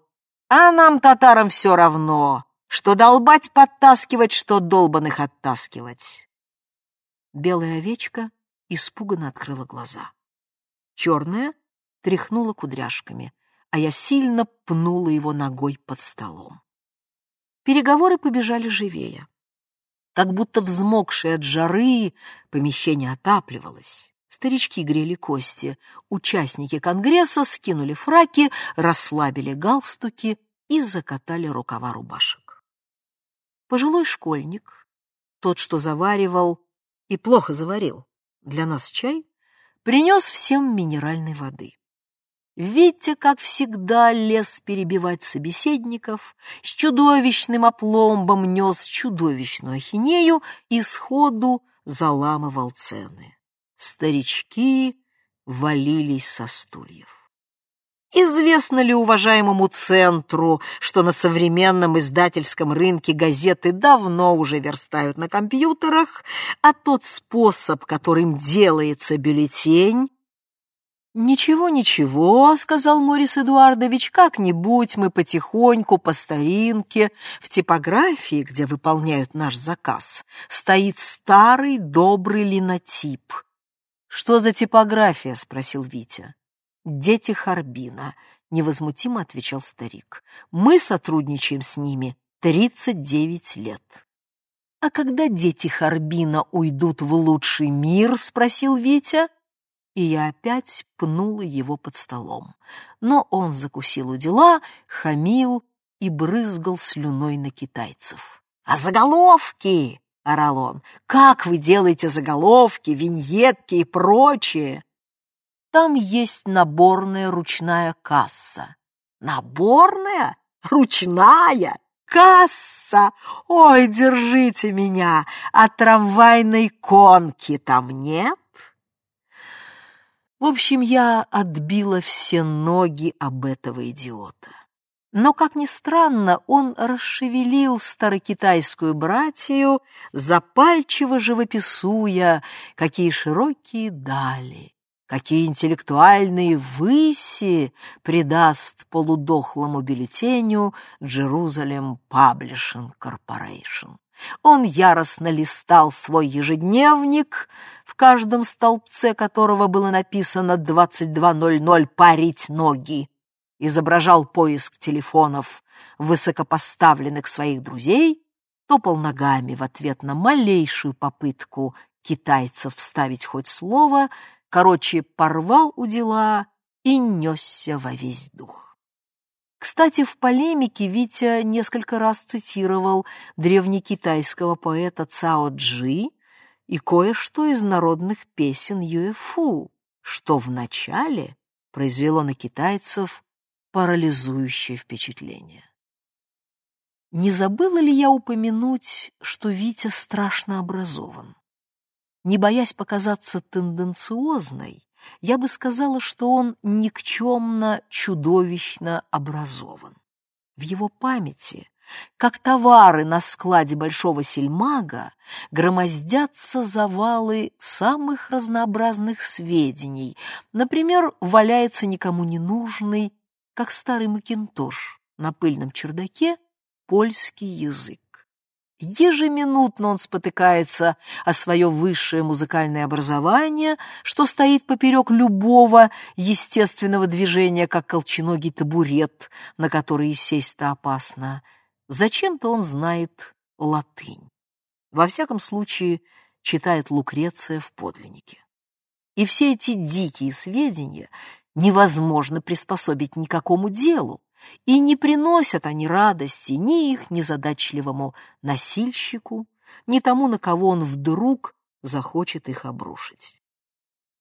«А нам, татарам, все равно, что долбать подтаскивать, что долбанных оттаскивать». Белая овечка испуганно открыла глаза. Черная тряхнула кудряшками — а я сильно пнула его ногой под столом. Переговоры побежали живее. Как будто взмокшие от жары, помещение отапливалось. Старички грели кости. Участники конгресса скинули фраки, расслабили галстуки и закатали рукава рубашек. Пожилой школьник, тот, что заваривал и плохо заварил для нас чай, принес всем минеральной воды. Витя, как всегда, лез перебивать собеседников, с чудовищным опломбом нес чудовищную ахинею и сходу заламывал цены. Старички валились со стульев. Известно ли уважаемому центру, что на современном издательском рынке газеты давно уже верстают на компьютерах, а тот способ, которым делается бюллетень, «Ничего, ничего», — сказал Морис Эдуардович, «как-нибудь мы потихоньку, по старинке, в типографии, где выполняют наш заказ, стоит старый добрый линотип». «Что за типография?» — спросил Витя. «Дети Харбина», — невозмутимо отвечал старик. «Мы сотрудничаем с ними 39 лет». «А когда дети Харбина уйдут в лучший мир?» — спросил Витя и я опять пнула его под столом. Но он закусил у дела, хамил и брызгал слюной на китайцев. «А заголовки!» — орал он. «Как вы делаете заголовки, виньетки и прочее?» «Там есть наборная ручная касса». «Наборная? Ручная?» Касса! Ой, держите меня! А трамвайной конки там нет? В общем, я отбила все ноги об этого идиота. Но, как ни странно, он расшевелил старокитайскую братью, запальчиво живописуя, какие широкие дали, какие интеллектуальные выси придаст полудохлому бюллетеню Jerusalem Publishing Corporation. Он яростно листал свой ежедневник, в каждом столбце которого было написано «22.00 парить ноги», изображал поиск телефонов высокопоставленных своих друзей, топал ногами в ответ на малейшую попытку китайцев вставить хоть слово, короче, порвал у дела и несся во весь дух. Кстати, в полемике Витя несколько раз цитировал древнекитайского поэта Цао Джи и кое-что из народных песен Юэфу, что вначале произвело на китайцев парализующее впечатление. Не забыла ли я упомянуть, что Витя страшно образован? Не боясь показаться тенденциозной, я бы сказала, что он никчемно, чудовищно образован. В его памяти, как товары на складе большого сельмага, громоздятся завалы самых разнообразных сведений. Например, валяется никому не нужный, как старый макинтош на пыльном чердаке, польский язык. Ежеминутно он спотыкается о свое высшее музыкальное образование, что стоит поперек любого естественного движения, как колченогий табурет, на который сесть-то опасно. Зачем-то он знает латынь. Во всяком случае, читает Лукреция в подлиннике. И все эти дикие сведения невозможно приспособить никакому делу, и не приносят они радости ни их незадачливому носильщику, ни тому, на кого он вдруг захочет их обрушить.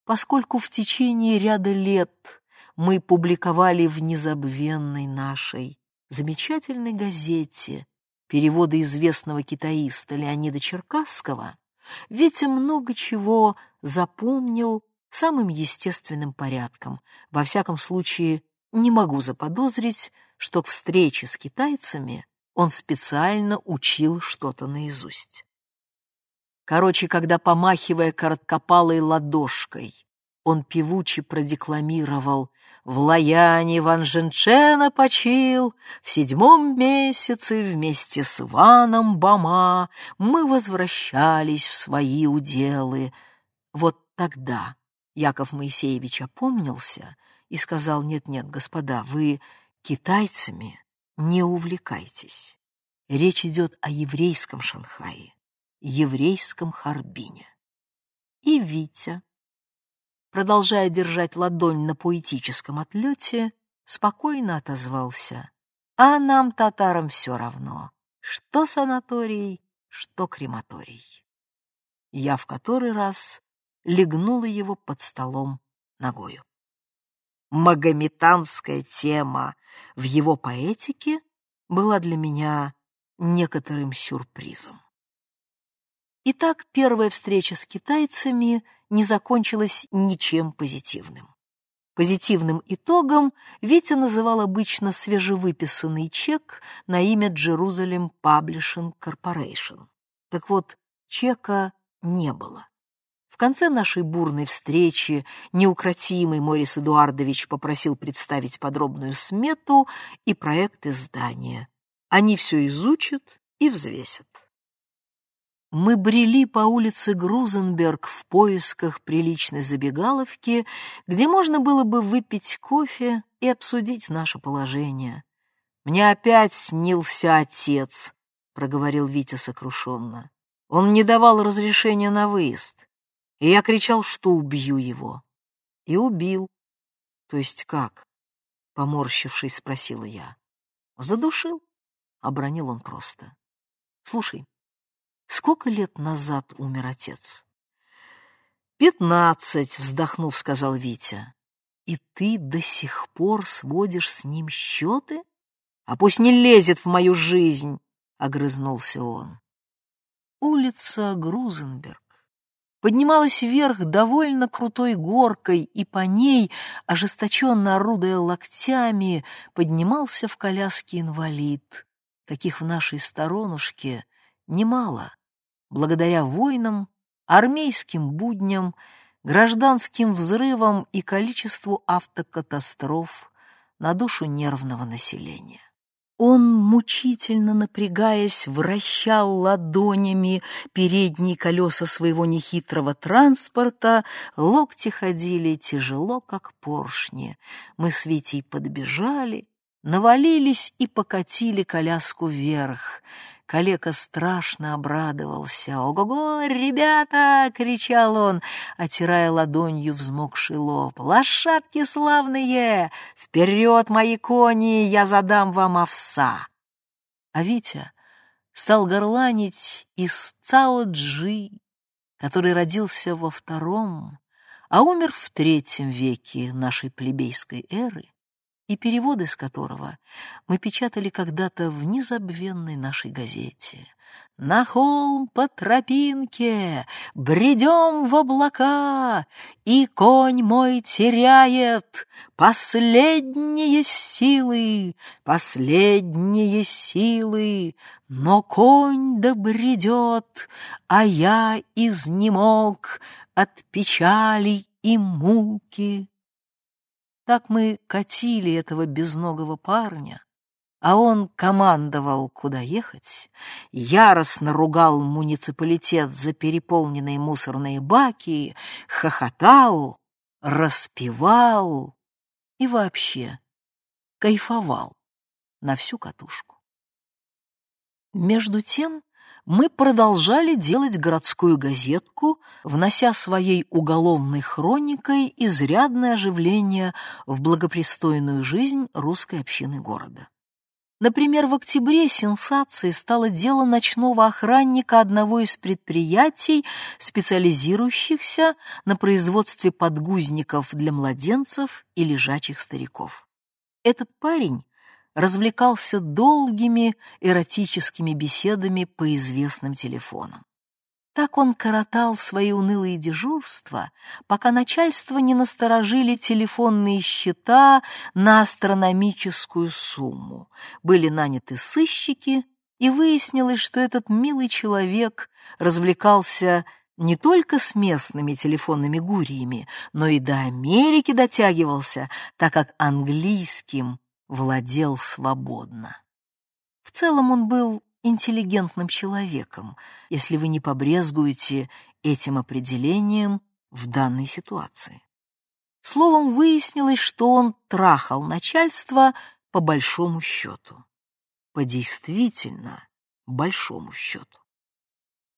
Поскольку в течение ряда лет мы публиковали в незабвенной нашей замечательной газете переводы известного китаиста Леонида Черкасского, Витя много чего запомнил самым естественным порядком. Во всяком случае, не могу заподозрить, что к встрече с китайцами он специально учил что-то наизусть. Короче, когда, помахивая короткопалой ладошкой, он певуче продекламировал «В Лаяне Ван Женчена почил, в седьмом месяце вместе с Ваном Бама мы возвращались в свои уделы». Вот тогда Яков Моисеевич опомнился и сказал «Нет-нет, господа, вы китайцами не увлекайтесь. Речь идет о еврейском Шанхае, еврейском Харбине». И Витя, продолжая держать ладонь на поэтическом отлете, спокойно отозвался. А нам, татарам, все равно, что санаторий, что крематорий. Я в который раз легнула его под столом ногою. Магометанская тема в его поэтике была для меня некоторым сюрпризом. Итак, первая встреча с китайцами не закончилась ничем позитивным. Позитивным итогом Витя называл обычно свежевыписанный чек на имя Jerusalem Publishing Corporation. Так вот, чека не было. В конце нашей бурной встречи неукротимый Морис Эдуардович попросил представить подробную смету и проект издания. Они все изучат и взвесят мы брели по улице Грузенберг в поисках приличной забегаловки, где можно было бы выпить кофе и обсудить наше положение. «Мне опять снился отец», — проговорил Витя сокрушенно. «Он не давал разрешения на выезд, и я кричал, что убью его. И убил. То есть как?» — поморщившись, спросила я. «Задушил», — обронил он просто. «Слушай, Сколько лет назад умер отец? «Пятнадцать», — вздохнув, сказал Витя. «И ты до сих пор сводишь с ним счеты? А пусть не лезет в мою жизнь», — огрызнулся он. Улица Грузенберг поднималась вверх довольно крутой горкой, и по ней, ожесточенно орудуя локтями, поднимался в коляске инвалид, каких в нашей сторонушке немало благодаря войнам, армейским будням, гражданским взрывам и количеству автокатастроф на душу нервного населения. Он, мучительно напрягаясь, вращал ладонями передние колеса своего нехитрого транспорта, локти ходили тяжело, как поршни. Мы с Витей подбежали, навалились и покатили коляску вверх. Калека страшно обрадовался. «Ого-го, ребята!» — кричал он, отирая ладонью взмокший лоб. «Лошадки славные! Вперед, мои кони! Я задам вам овса!» А Витя стал горланить из Цао-Джи, который родился во втором, а умер в третьем веке нашей плебейской эры, и переводы с которого мы печатали когда-то в незабвенной нашей газете. На холм по тропинке бредем в облака, И конь мой теряет последние силы, Последние силы, но конь добредет, А я изнемог от печали и муки. Так мы катили этого безногого парня, а он командовал, куда ехать, яростно ругал муниципалитет за переполненные мусорные баки, хохотал, распевал и вообще кайфовал на всю катушку. Между тем мы продолжали делать городскую газетку, внося своей уголовной хроникой изрядное оживление в благопристойную жизнь русской общины города. Например, в октябре сенсацией стало дело ночного охранника одного из предприятий, специализирующихся на производстве подгузников для младенцев и лежачих стариков. Этот парень развлекался долгими эротическими беседами по известным телефонам. Так он коротал свои унылые дежурства, пока начальство не насторожили телефонные счета на астрономическую сумму. Были наняты сыщики, и выяснилось, что этот милый человек развлекался не только с местными телефонными гуриями, но и до Америки дотягивался, так как английским владел свободно. В целом он был интеллигентным человеком, если вы не побрезгуете этим определением в данной ситуации. Словом, выяснилось, что он трахал начальство по большому счету. По действительно большому счету.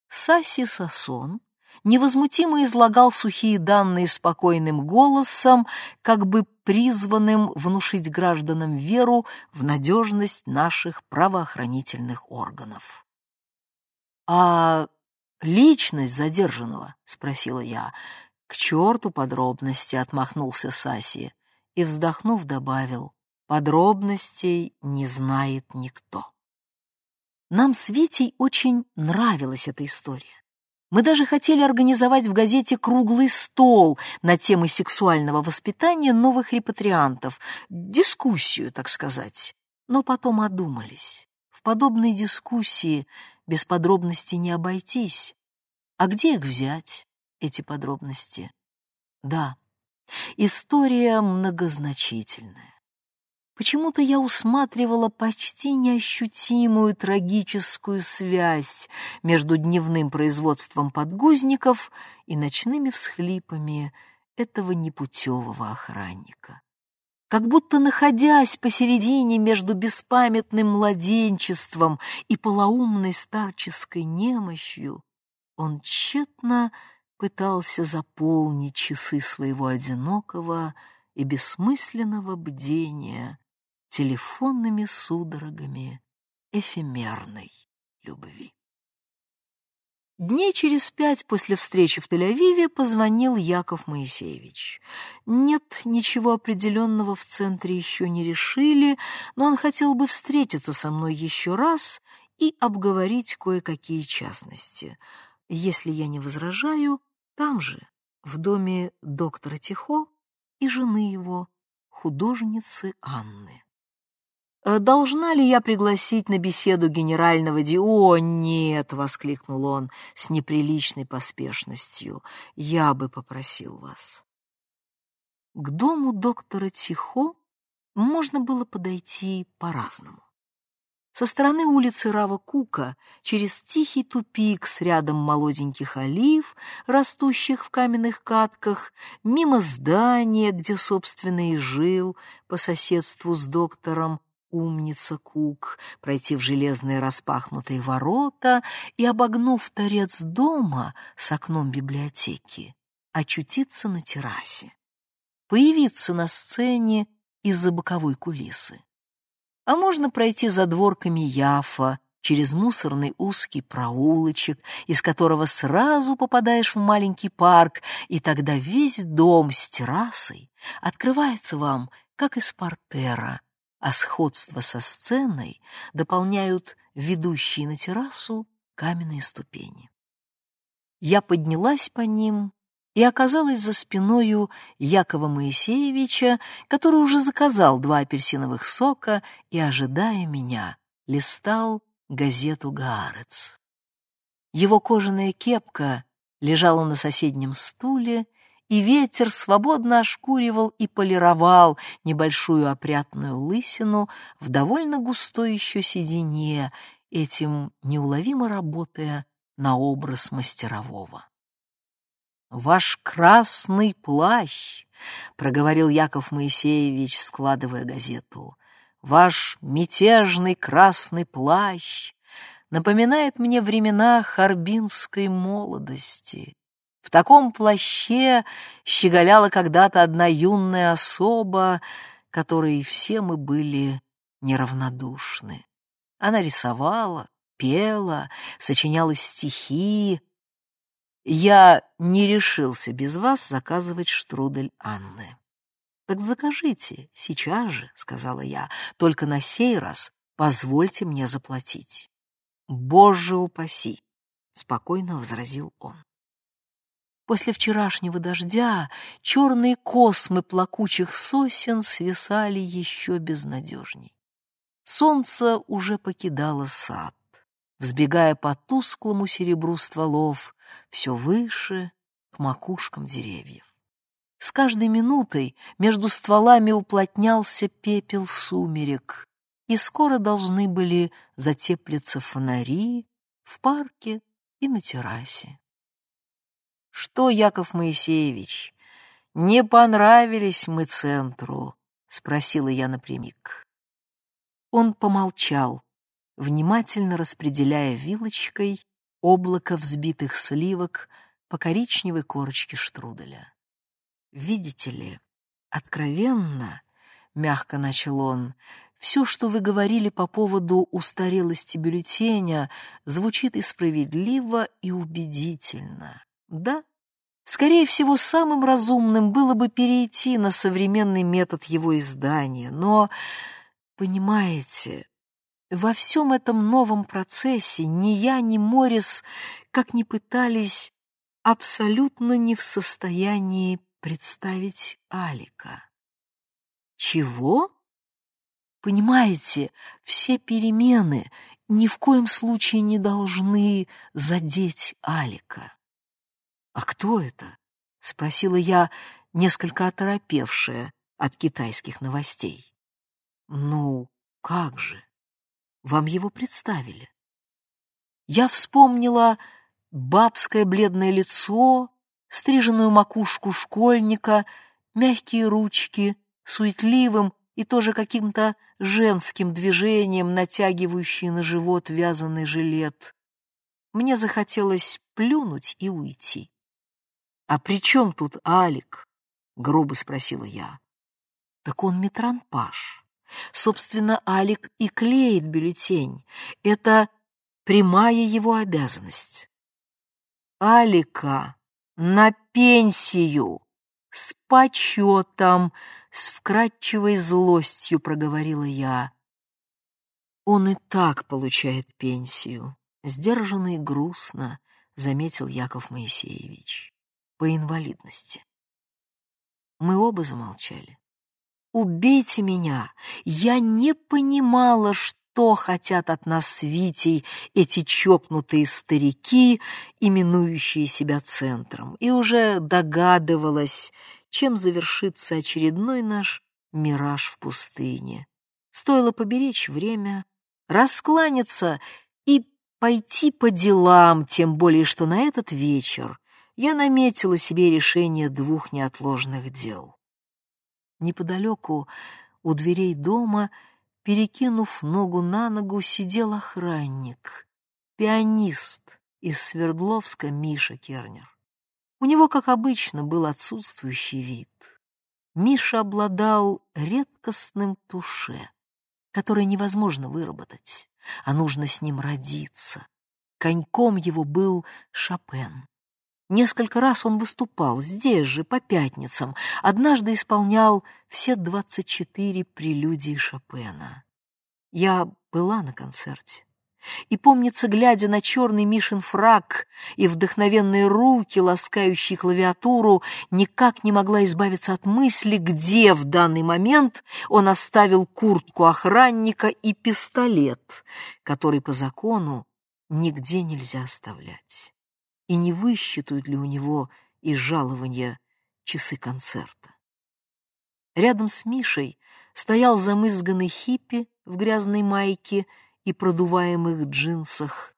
Саси Сасон невозмутимо излагал сухие данные спокойным голосом, как бы призванным внушить гражданам веру в надежность наших правоохранительных органов. «А личность задержанного?» — спросила я. «К черту подробности!» — отмахнулся Саси и, вздохнув, добавил. «Подробностей не знает никто». Нам с Витей очень нравилась эта история. Мы даже хотели организовать в газете круглый стол на темы сексуального воспитания новых репатриантов, дискуссию, так сказать. Но потом одумались. В подобной дискуссии без подробностей не обойтись. А где их взять, эти подробности? Да, история многозначительная. Почему-то я усматривала почти неощутимую трагическую связь между дневным производством подгузников и ночными всхлипами этого непутевого охранника. Как будто, находясь посередине между беспамятным младенчеством и полоумной старческой немощью, он тщетно пытался заполнить часы своего одинокого и бессмысленного бдения телефонными судорогами эфемерной любви. Дней через пять после встречи в Тель-Авиве позвонил Яков Моисеевич. Нет, ничего определенного в центре еще не решили, но он хотел бы встретиться со мной еще раз и обговорить кое-какие частности. Если я не возражаю, там же, в доме доктора Тихо и жены его, художницы Анны. «Э, «Должна ли я пригласить на беседу генерального ди...» «О, нет!» — воскликнул он с неприличной поспешностью. «Я бы попросил вас». К дому доктора Тихо можно было подойти по-разному. Со стороны улицы Рава Кука, через тихий тупик с рядом молоденьких олив, растущих в каменных катках, мимо здания, где, собственно, и жил по соседству с доктором, умница Кук, пройти в железные распахнутые ворота и, обогнув торец дома с окном библиотеки, очутиться на террасе, появиться на сцене из-за боковой кулисы. А можно пройти за дворками Яфа, через мусорный узкий проулочек, из которого сразу попадаешь в маленький парк, и тогда весь дом с террасой открывается вам, как из портера, а сходство со сценой дополняют ведущие на террасу каменные ступени. Я поднялась по ним и оказалась за спиною Якова Моисеевича, который уже заказал два апельсиновых сока и, ожидая меня, листал газету «Гаарец». Его кожаная кепка лежала на соседнем стуле, и ветер свободно ошкуривал и полировал небольшую опрятную лысину в довольно густой еще седине, этим неуловимо работая на образ мастерового. «Ваш красный плащ», — проговорил Яков Моисеевич, складывая газету, — «ваш мятежный красный плащ напоминает мне времена харбинской молодости, в таком плаще щеголяла когда-то одна юная особа, которой все мы были неравнодушны. Она рисовала, пела, сочиняла стихи. Я не решился без вас заказывать штрудель Анны. «Так закажите, сейчас же», — сказала я, — «только на сей раз позвольте мне заплатить». «Боже упаси!» — спокойно возразил он. После вчерашнего дождя черные космы плакучих сосен свисали еще безнадежней. Солнце уже покидало сад, взбегая по тусклому серебру стволов все выше к макушкам деревьев. С каждой минутой между стволами уплотнялся пепел сумерек, и скоро должны были затеплиться фонари в парке и на террасе. Что, Яков Моисеевич, не понравились мы центру? Спросила я напрямик. Он помолчал, внимательно распределяя вилочкой облако взбитых сливок по коричневой корочке штруделя. «Видите ли, откровенно, — мягко начал он, — все, что вы говорили по поводу устарелости бюллетеня, звучит и справедливо, и убедительно. Да, скорее всего, самым разумным было бы перейти на современный метод его издания, но, понимаете, во всем этом новом процессе ни я, ни Морис, как ни пытались, абсолютно не в состоянии представить Алика. Чего? Понимаете, все перемены ни в коем случае не должны задеть Алика. «А кто это?» — спросила я, несколько оторопевшая от китайских новостей. «Ну, как же? Вам его представили?» Я вспомнила бабское бледное лицо, стриженную макушку школьника, мягкие ручки, суетливым и тоже каким-то женским движением натягивающий на живот вязаный жилет. Мне захотелось плюнуть и уйти. «А при чем тут Алик?» — грубо спросила я. «Так он метранпаш. Собственно, Алик и клеит бюллетень. Это прямая его обязанность». «Алика на пенсию!» «С почетом!» — с вкрадчивой злостью проговорила я. «Он и так получает пенсию», — сдержанно и грустно заметил Яков Моисеевич по инвалидности. Мы оба замолчали. «Убейте меня! Я не понимала, что хотят от нас с Витей эти чокнутые старики, именующие себя центром, и уже догадывалась, чем завершится очередной наш мираж в пустыне. Стоило поберечь время, раскланяться и пойти по делам, тем более что на этот вечер я наметила себе решение двух неотложных дел. Неподалеку, у дверей дома, перекинув ногу на ногу, сидел охранник, пианист из Свердловска Миша Кернер. У него, как обычно, был отсутствующий вид. Миша обладал редкостным туше, которое невозможно выработать, а нужно с ним родиться. Коньком его был Шопен. Несколько раз он выступал здесь же, по пятницам, однажды исполнял все двадцать четыре прелюдии Шопена. Я была на концерте. И, помнится, глядя на черный Мишин фраг и вдохновенные руки, ласкающие клавиатуру, никак не могла избавиться от мысли, где в данный момент он оставил куртку охранника и пистолет, который по закону нигде нельзя оставлять и не высчитают ли у него из жалования часы концерта. Рядом с Мишей стоял замызганный хиппи в грязной майке и продуваемых джинсах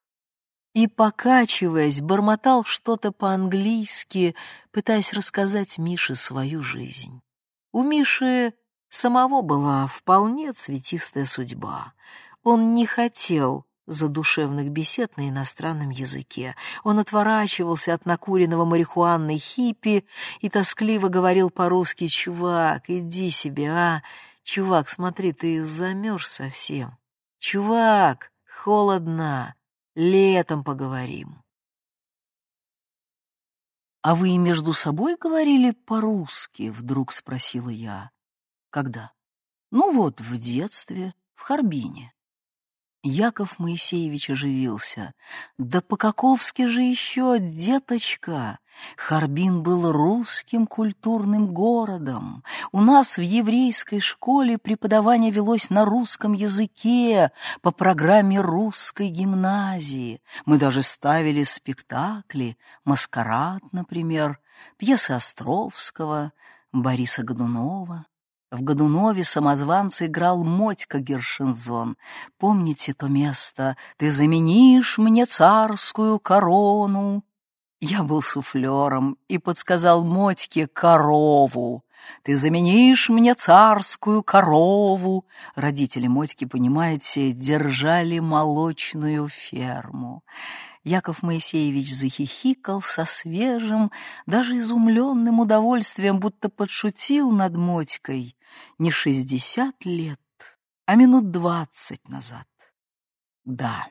и, покачиваясь, бормотал что-то по-английски, пытаясь рассказать Мише свою жизнь. У Миши самого была вполне цветистая судьба. Он не хотел задушевных бесед на иностранном языке. Он отворачивался от накуренного марихуанной хиппи и тоскливо говорил по-русски «Чувак, иди себе, а! Чувак, смотри, ты замерз совсем. Чувак, холодно. Летом поговорим. «А вы между собой говорили по-русски?» — вдруг спросила я. «Когда?» «Ну вот, в детстве, в Харбине». Яков Моисеевич оживился. «Да по-каковски же еще, деточка! Харбин был русским культурным городом. У нас в еврейской школе преподавание велось на русском языке по программе русской гимназии. Мы даже ставили спектакли, «Маскарад», например, пьесы Островского, Бориса Годунова. В Годунове самозванца играл Мотька Гершинзон. Помните то место «Ты заменишь мне царскую корону»? Я был суфлером и подсказал Мотьке корову. «Ты заменишь мне царскую корову». Родители Мотьки, понимаете, держали молочную ферму. Яков Моисеевич захихикал со свежим, даже изумленным удовольствием, будто подшутил над Мотькой не шестьдесят лет, а минут двадцать назад. Да,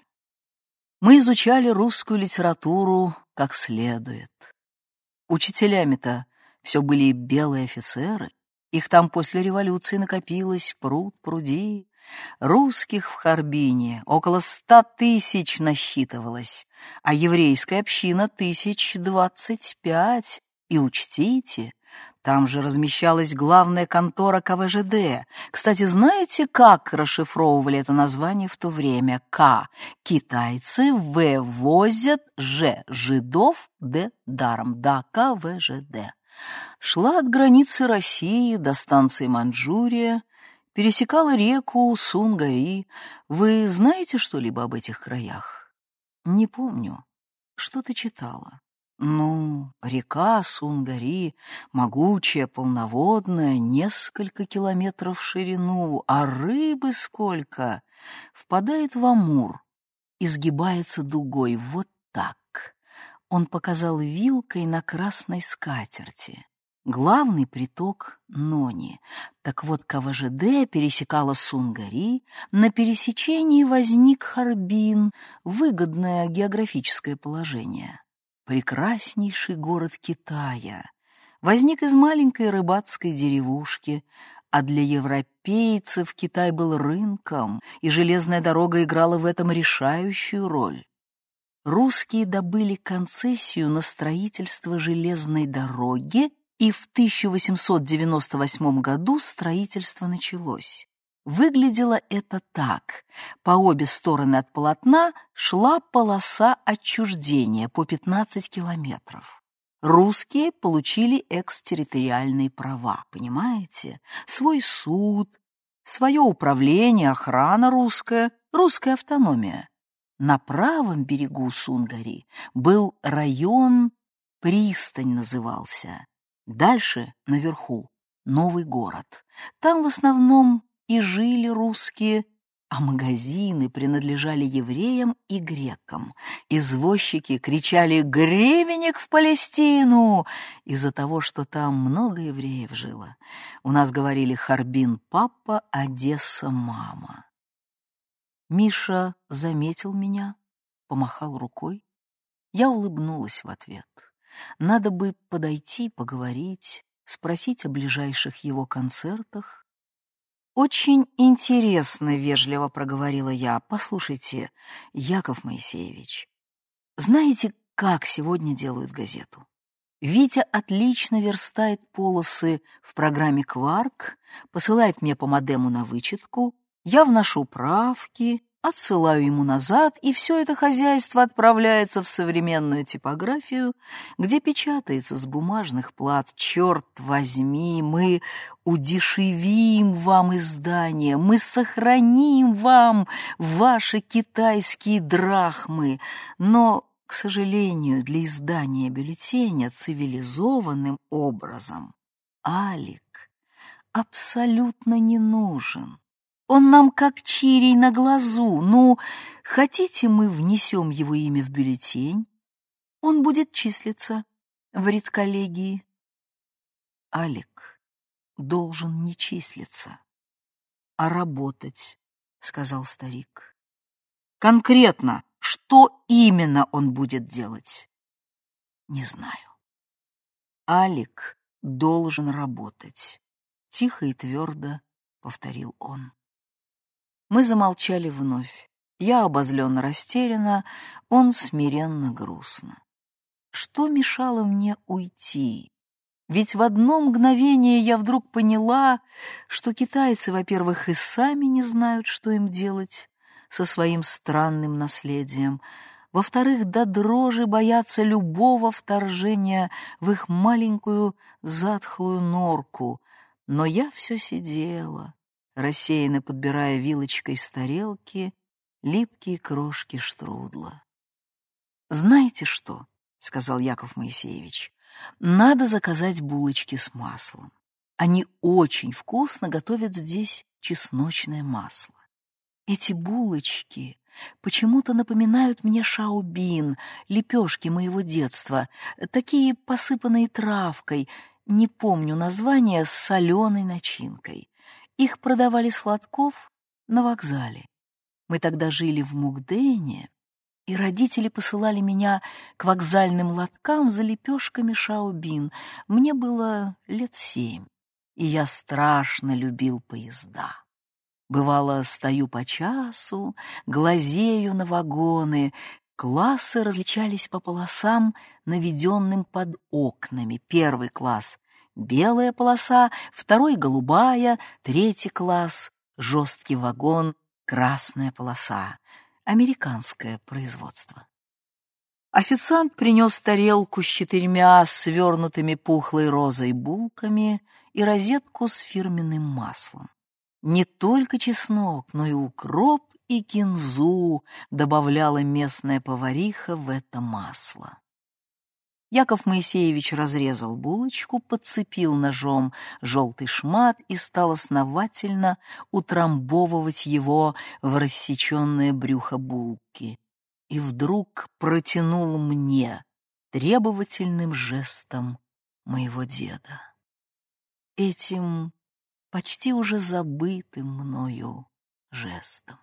мы изучали русскую литературу как следует. Учителями-то все были белые офицеры, их там после революции накопилось пруд пруди. Русских в Харбине около ста тысяч насчитывалось, а еврейская община тысяч двадцать пять. И учтите, там же размещалась главная контора КВЖД. Кстати, знаете, как расшифровывали это название в то время? К. Китайцы вывозят Ж. Жидов Д. Даром. Да, КВЖД. Шла от границы России до станции Манчжурия, пересекала реку Сунгари. Вы знаете что-либо об этих краях? Не помню. Что-то читала. Ну, река Сунгари, могучая, полноводная, несколько километров в ширину, а рыбы сколько! Впадает в Амур, изгибается дугой, вот так. Он показал вилкой на красной скатерти. Главный приток — Нони. Так вот, КВЖД пересекала Сунгари, на пересечении возник Харбин, выгодное географическое положение. Прекраснейший город Китая, возник из маленькой рыбацкой деревушки, а для европейцев Китай был рынком, и железная дорога играла в этом решающую роль. Русские добыли концессию на строительство железной дороги, и в 1898 году строительство началось. Выглядело это так. По обе стороны от полотна шла полоса отчуждения по 15 километров. Русские получили экстерриториальные права, понимаете? Свой суд, свое управление, охрана русская, русская автономия. На правом берегу Сунгари был район, пристань назывался. Дальше, наверху, новый город. Там в основном и жили русские, а магазины принадлежали евреям и грекам. Извозчики кричали «Гривенник в Палестину!» из-за того, что там много евреев жило. У нас говорили «Харбин папа, Одесса мама». Миша заметил меня, помахал рукой. Я улыбнулась в ответ. Надо бы подойти, поговорить, спросить о ближайших его концертах, «Очень интересно», — вежливо проговорила я. «Послушайте, Яков Моисеевич, знаете, как сегодня делают газету? Витя отлично верстает полосы в программе «Кварк», посылает мне по модему на вычетку, я вношу правки, отсылаю ему назад, и все это хозяйство отправляется в современную типографию, где печатается с бумажных плат. Черт возьми, мы удешевим вам издание, мы сохраним вам ваши китайские драхмы, но к сожалению, для издания бюллетеня цивилизованным образом Алик абсолютно не нужен. Он нам как чирий на глазу. Ну, хотите, мы внесем его имя в бюллетень? Он будет числиться в редколлегии. Алик должен не числиться. а работать, — сказал старик. Конкретно, что именно он будет делать? Не знаю. Алик должен работать, — тихо и твердо повторил он. Мы замолчали вновь. Я обозленно растеряна, он смиренно грустно. Что мешало мне уйти? Ведь в одно мгновение я вдруг поняла, что китайцы, во-первых, и сами не знают, что им делать со своим странным наследием, во-вторых, до дрожи боятся любого вторжения в их маленькую затхлую норку. Но я все сидела, рассеянно подбирая вилочкой с тарелки липкие крошки штрудла. «Знаете что?» — сказал Яков Моисеевич. «Надо заказать булочки с маслом. Они очень вкусно готовят здесь чесночное масло. Эти булочки почему-то напоминают мне шаубин, лепешки моего детства, такие посыпанные травкой, не помню название, с соленой начинкой. Их продавали сладков на вокзале. Мы тогда жили в Мугдене, и родители посылали меня к вокзальным лоткам за лепешками шаубин. Мне было лет семь, и я страшно любил поезда. Бывало, стою по часу, глазею на вагоны. Классы различались по полосам, наведенным под окнами. Первый класс — белая полоса, второй — голубая, третий класс — жесткий вагон, красная полоса американское производство. Официант принес тарелку с четырьмя свернутыми пухлой розой булками и розетку с фирменным маслом. Не только чеснок, но и укроп и кинзу добавляла местная повариха в это масло. Яков Моисеевич разрезал булочку, подцепил ножом желтый шмат и стал основательно утрамбовывать его в рассеченное брюхо булки. И вдруг протянул мне требовательным жестом моего деда. Этим почти уже забытым мною жестом.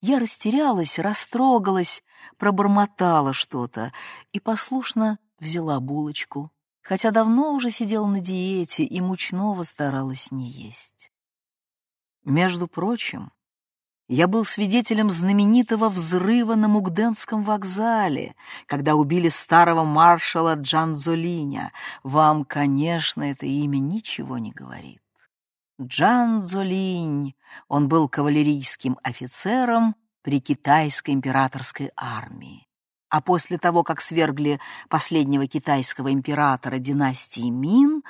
Я растерялась, растрогалась, пробормотала что-то и послушно взяла булочку, хотя давно уже сидела на диете и мучного старалась не есть. Между прочим, я был свидетелем знаменитого взрыва на Мугденском вокзале, когда убили старого маршала Джанзолиня. Вам, конечно, это имя ничего не говорит. Джан Золинь. Он был кавалерийским офицером при китайской императорской армии. А после того, как свергли последнего китайского императора династии Мин,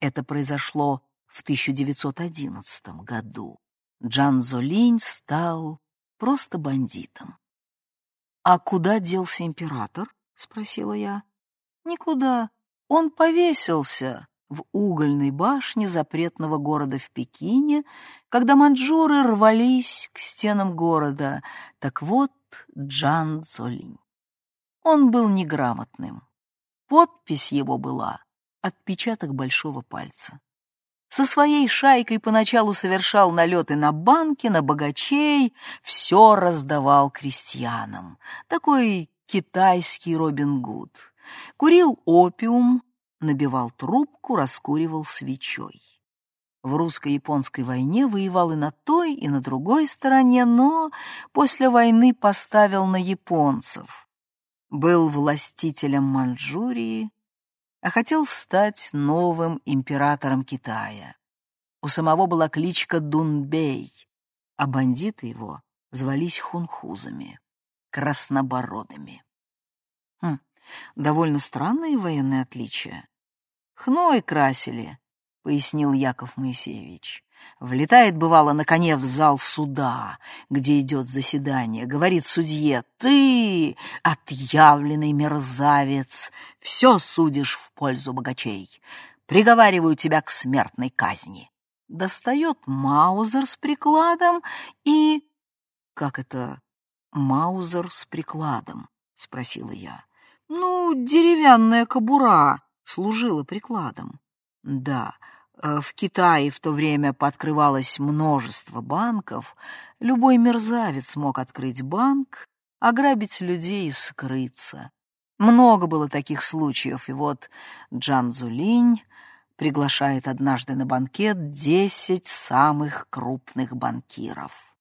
это произошло в 1911 году, Джан Золинь стал просто бандитом. «А куда делся император?» — спросила я. «Никуда. Он повесился в угольной башне запретного города в Пекине, когда маньчжуры рвались к стенам города. Так вот, Джан Цолинь. Он был неграмотным. Подпись его была «Отпечаток большого пальца». Со своей шайкой поначалу совершал налеты на банки, на богачей, все раздавал крестьянам. Такой китайский Робин Гуд. Курил опиум, набивал трубку, раскуривал свечой. В русско-японской войне воевал и на той, и на другой стороне, но после войны поставил на японцев. Был властителем Манчжурии, а хотел стать новым императором Китая. У самого была кличка Дунбей, а бандиты его звались хунхузами, краснобородыми. Хм, довольно странные военные отличия. Хной красили, — пояснил Яков Моисеевич. Влетает, бывало, на коне в зал суда, где идет заседание. Говорит судье, ты, отъявленный мерзавец, все судишь в пользу богачей. Приговариваю тебя к смертной казни. Достает Маузер с прикладом и... Как это Маузер с прикладом? — спросила я. Ну, деревянная кобура, служила прикладом. Да, э, в Китае в то время пооткрывалось множество банков, любой мерзавец мог открыть банк, ограбить людей и скрыться. Много было таких случаев, и вот Джан Зулинь приглашает однажды на банкет десять самых крупных банкиров.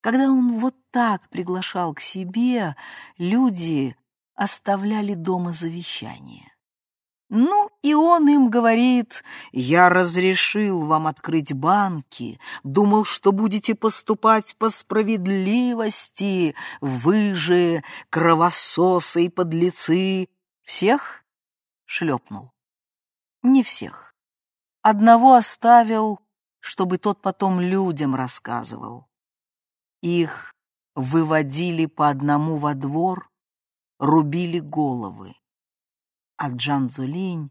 Когда он вот так приглашал к себе, люди оставляли дома завещание. Ну, и он им говорит, «Я разрешил вам открыть банки, думал, что будете поступать по справедливости, вы же, кровососы и подлецы». Всех шлепнул. Не всех. Одного оставил, чтобы тот потом людям рассказывал. Их выводили по одному во двор, рубили головы а Джан Цзулинь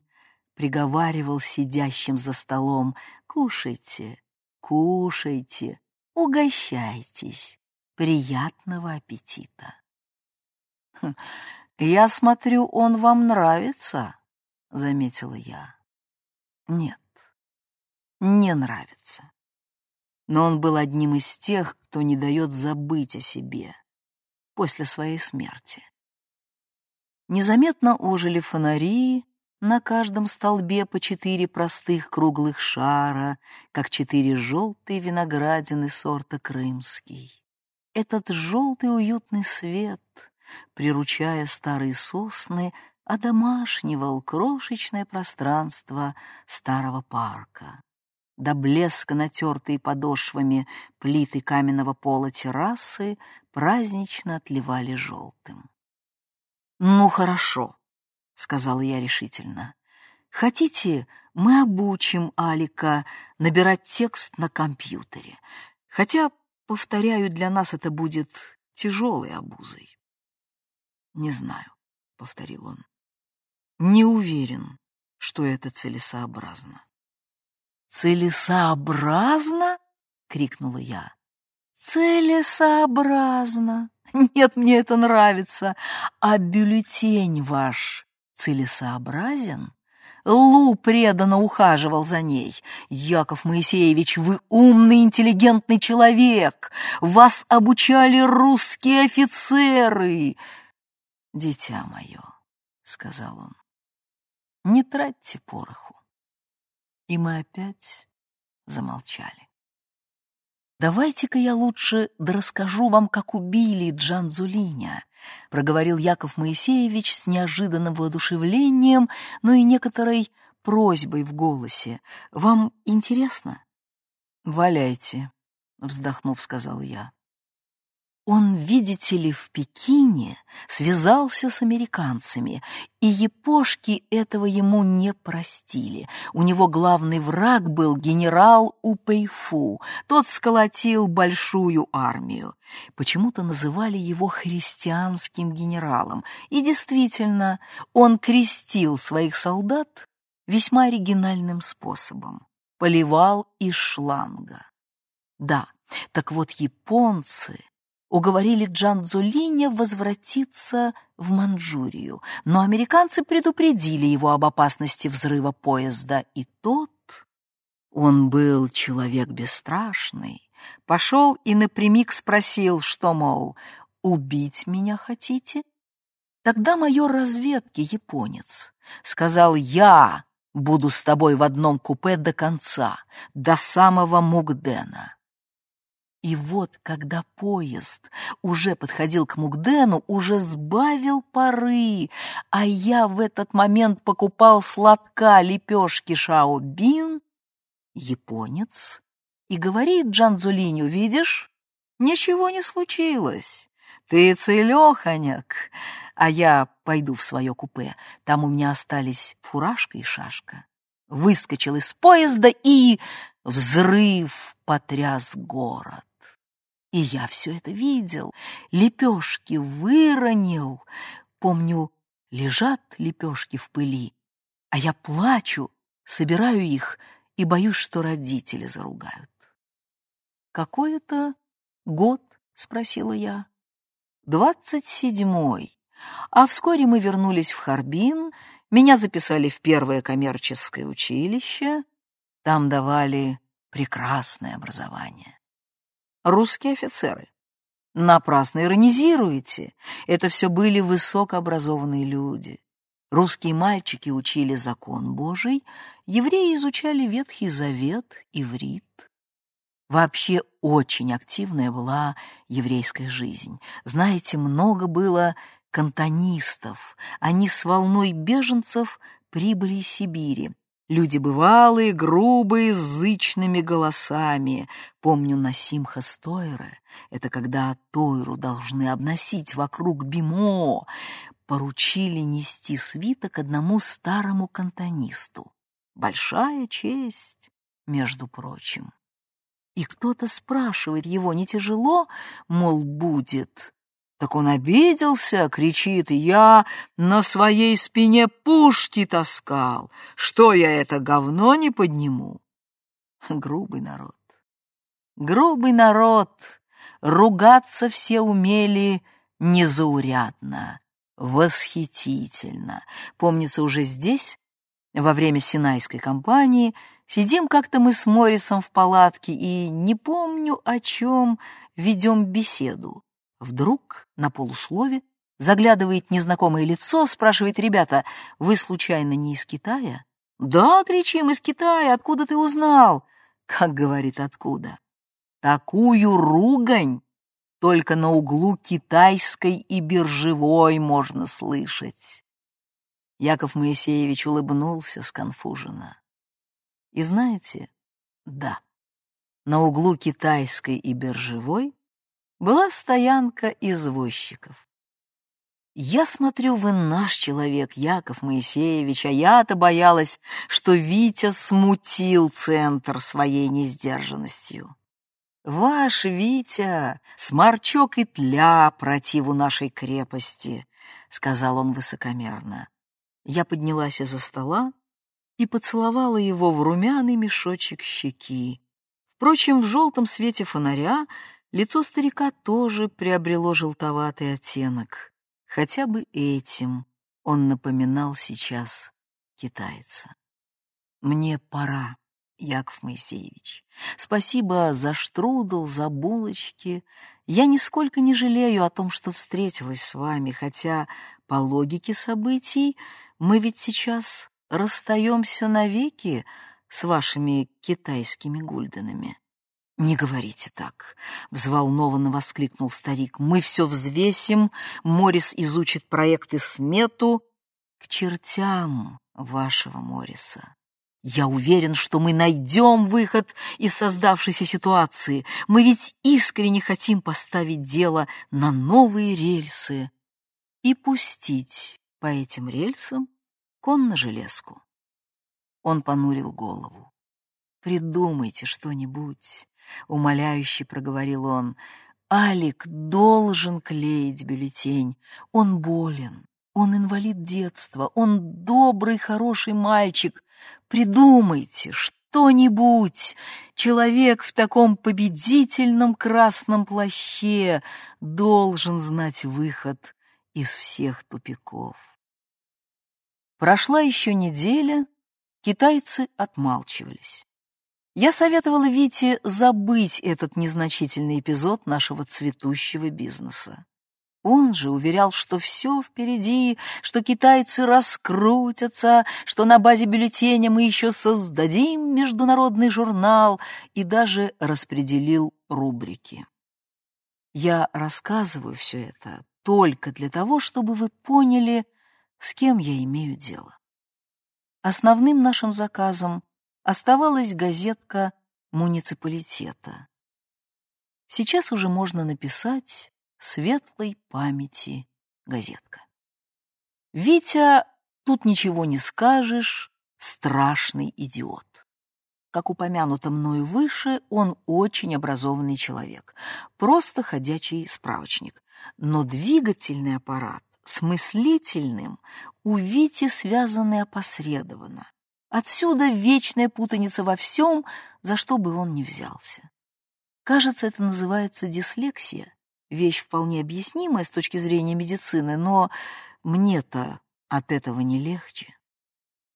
приговаривал сидящим за столом «Кушайте, кушайте, угощайтесь, приятного аппетита». «Хм, «Я смотрю, он вам нравится», — заметила я. «Нет, не нравится». Но он был одним из тех, кто не дает забыть о себе после своей смерти. Незаметно ожили фонари, на каждом столбе по четыре простых круглых шара, как четыре желтые виноградины сорта крымский. Этот желтый уютный свет, приручая старые сосны, одомашнивал крошечное пространство старого парка. До блеска натертые подошвами плиты каменного пола террасы празднично отливали желтым. «Ну, хорошо», — сказала я решительно. «Хотите, мы обучим Алика набирать текст на компьютере. Хотя, повторяю, для нас это будет тяжелой обузой». «Не знаю», — повторил он. «Не уверен, что это целесообразно». «Целесообразно?» — крикнула я. «Целесообразно!» Нет, мне это нравится. А бюллетень ваш целесообразен? Лу преданно ухаживал за ней. Яков Моисеевич, вы умный, интеллигентный человек. Вас обучали русские офицеры. Дитя мое, — сказал он, — не тратьте пороху. И мы опять замолчали. «Давайте-ка я лучше расскажу вам, как убили Джанзулиня», — проговорил Яков Моисеевич с неожиданным воодушевлением, но и некоторой просьбой в голосе. «Вам интересно?» «Валяйте», — вздохнув, сказал я. Он, видите ли, в Пекине связался с американцами, и япошки этого ему не простили. У него главный враг был генерал Упэйфу. Тот сколотил большую армию. Почему-то называли его христианским генералом. И действительно, он крестил своих солдат весьма оригинальным способом. Поливал из шланга. Да, так вот японцы уговорили Джанзолиня возвратиться в Манчжурию, но американцы предупредили его об опасности взрыва поезда, и тот, он был человек бесстрашный, пошел и напрямик спросил, что, мол, убить меня хотите? Тогда майор разведки, японец, сказал, я буду с тобой в одном купе до конца, до самого Мугдена. И вот, когда поезд уже подходил к Мугдену, уже сбавил пары, а я в этот момент покупал сладка лепешки Шаобин, японец, и говорит Джанзулиню, видишь, ничего не случилось, ты целеханяк, а я пойду в свое купе, там у меня остались фуражка и шашка. Выскочил из поезда и взрыв потряс город. И я все это видел, лепешки выронил. Помню, лежат лепешки в пыли, а я плачу, собираю их и боюсь, что родители заругают. «Какой это год?» — спросила я. «Двадцать седьмой. А вскоре мы вернулись в Харбин, меня записали в первое коммерческое училище. Там давали прекрасное образование. Русские офицеры. Напрасно иронизируете. Это все были высокообразованные люди. Русские мальчики учили закон Божий, евреи изучали Ветхий Завет, иврит. Вообще очень активная была еврейская жизнь. Знаете, много было кантонистов. Они с волной беженцев прибыли из Сибири. Люди бывалые, грубые, зычными голосами. Помню Насимха Стойра. Это когда Тойру должны обносить вокруг Бимо. Поручили нести свиток одному старому кантонисту. Большая честь, между прочим. И кто-то спрашивает его, не тяжело, мол, будет. Так он обиделся, кричит, я на своей спине пушки таскал. Что я это говно не подниму? Грубый народ. Грубый народ. Ругаться все умели незаурядно, восхитительно. Помнится, уже здесь, во время Синайской кампании, сидим как-то мы с Моррисом в палатке и, не помню о чем, ведем беседу. Вдруг на полуслове заглядывает незнакомое лицо, спрашивает ребята, «Вы, случайно, не из Китая?» «Да, кричим, из Китая, откуда ты узнал?» Как говорит, откуда? Такую ругань только на углу китайской и биржевой можно слышать. Яков Моисеевич улыбнулся сконфуженно. И знаете, да, на углу китайской и биржевой была стоянка извозчиков. Я смотрю, вы наш человек, Яков Моисеевич, а я-то боялась, что Витя смутил центр своей несдержанностью. Ваш Витя, сморчок и тля противу нашей крепости, — сказал он высокомерно. Я поднялась из-за стола и поцеловала его в румяный мешочек щеки. Впрочем, в желтом свете фонаря Лицо старика тоже приобрело желтоватый оттенок. Хотя бы этим он напоминал сейчас китайца. «Мне пора, Яков Моисеевич. Спасибо за штрудл, за булочки. Я нисколько не жалею о том, что встретилась с вами, хотя по логике событий мы ведь сейчас расстаемся навеки с вашими китайскими гульденами. «Не говорите так», — взволнованно воскликнул старик. «Мы все взвесим, Морис изучит проект и смету. К чертям вашего Мориса. Я уверен, что мы найдем выход из создавшейся ситуации. Мы ведь искренне хотим поставить дело на новые рельсы и пустить по этим рельсам конно-железку». Он понурил голову. «Придумайте что-нибудь». — умоляюще проговорил он. «Алик должен клеить бюллетень. Он болен, он инвалид детства, он добрый, хороший мальчик. Придумайте что-нибудь. Человек в таком победительном красном плаще должен знать выход из всех тупиков». Прошла еще неделя, китайцы отмалчивались. Я советовала Вите забыть этот незначительный эпизод нашего цветущего бизнеса. Он же уверял, что все впереди, что китайцы раскрутятся, что на базе бюллетеня мы еще создадим международный журнал и даже распределил рубрики. Я рассказываю все это только для того, чтобы вы поняли, с кем я имею дело. Основным нашим заказом оставалась газетка муниципалитета. Сейчас уже можно написать «Светлой памяти газетка». Витя, тут ничего не скажешь, страшный идиот. Как упомянуто мною выше, он очень образованный человек, просто ходячий справочник. Но двигательный аппарат с мыслительным у Вити связаны опосредованно. Отсюда вечная путаница во всем, за что бы он ни взялся. Кажется, это называется дислексия, вещь вполне объяснимая с точки зрения медицины, но мне-то от этого не легче.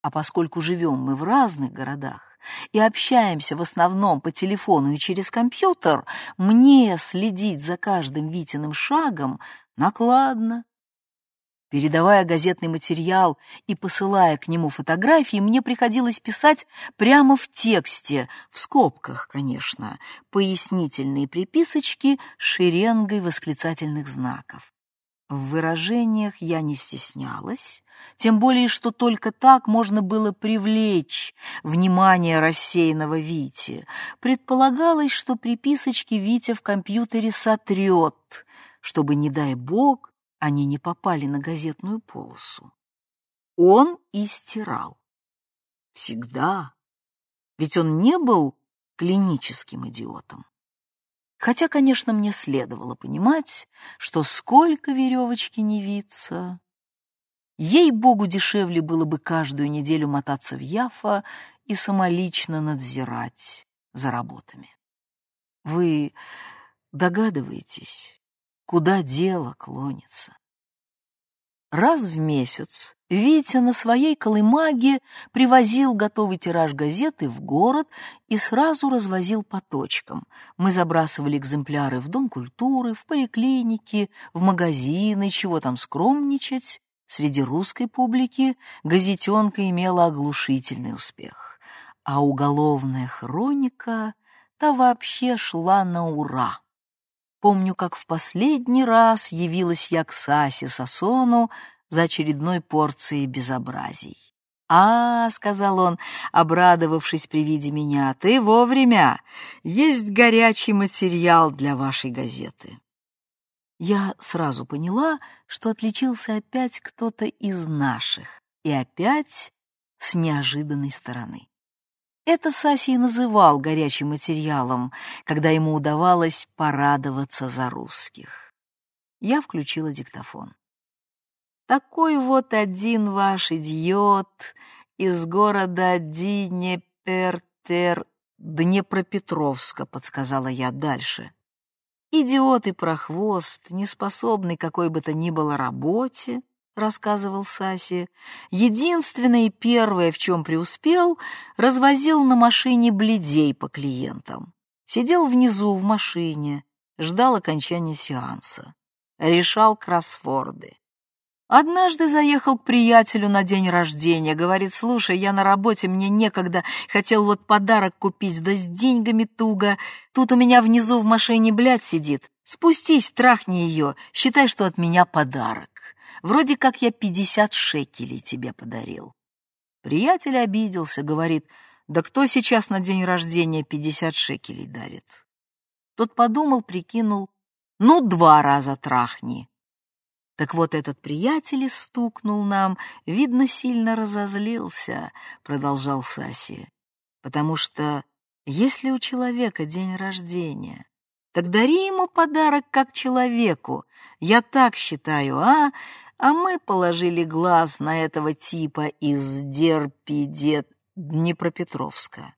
А поскольку живем мы в разных городах и общаемся в основном по телефону и через компьютер, мне следить за каждым Витиным шагом накладно. Передавая газетный материал и посылая к нему фотографии, мне приходилось писать прямо в тексте, в скобках, конечно, пояснительные приписочки шеренгой восклицательных знаков. В выражениях я не стеснялась, тем более, что только так можно было привлечь внимание рассеянного Вити. Предполагалось, что приписочки Витя в компьютере сотрет, чтобы, не дай бог, они не попали на газетную полосу. Он и стирал. Всегда. Ведь он не был клиническим идиотом. Хотя, конечно, мне следовало понимать, что сколько веревочки не виться. Ей-богу, дешевле было бы каждую неделю мотаться в Яфа и самолично надзирать за работами. Вы догадываетесь, куда дело клонится? Раз в месяц Витя на своей колымаге привозил готовый тираж газеты в город и сразу развозил по точкам. Мы забрасывали экземпляры в Дом культуры, в поликлиники, в магазины, чего там скромничать. Среди русской публики газетенка имела оглушительный успех. А уголовная хроника-то вообще шла на ура. Помню, как в последний раз явилась я к Сасе Сосону, за очередной порцией безобразий. «А, — сказал он, обрадовавшись при виде меня, — ты вовремя! Есть горячий материал для вашей газеты». Я сразу поняла, что отличился опять кто-то из наших, и опять с неожиданной стороны. Это Саси называл горячим материалом, когда ему удавалось порадоваться за русских. Я включила диктофон. Такой вот один ваш идиот из города Днепертер... Днепропетровска, подсказала я дальше. Идиот и прохвост, неспособный какой бы то ни было работе, рассказывал Саси. Единственное и первое, в чем преуспел, развозил на машине бледей по клиентам. Сидел внизу в машине, ждал окончания сеанса. Решал кроссворды. Однажды заехал к приятелю на день рождения. Говорит, слушай, я на работе, мне некогда. Хотел вот подарок купить, да с деньгами туго. Тут у меня внизу в машине блядь сидит. Спустись, трахни ее, считай, что от меня подарок. Вроде как я пятьдесят шекелей тебе подарил. Приятель обиделся, говорит, да кто сейчас на день рождения пятьдесят шекелей дарит? Тот подумал, прикинул, ну, два раза трахни. Так вот этот приятель стукнул нам, видно, сильно разозлился, продолжал Саси, потому что если у человека день рождения, так дари ему подарок как человеку, я так считаю, а? А мы положили глаз на этого типа из Дерпи Днепропетровска.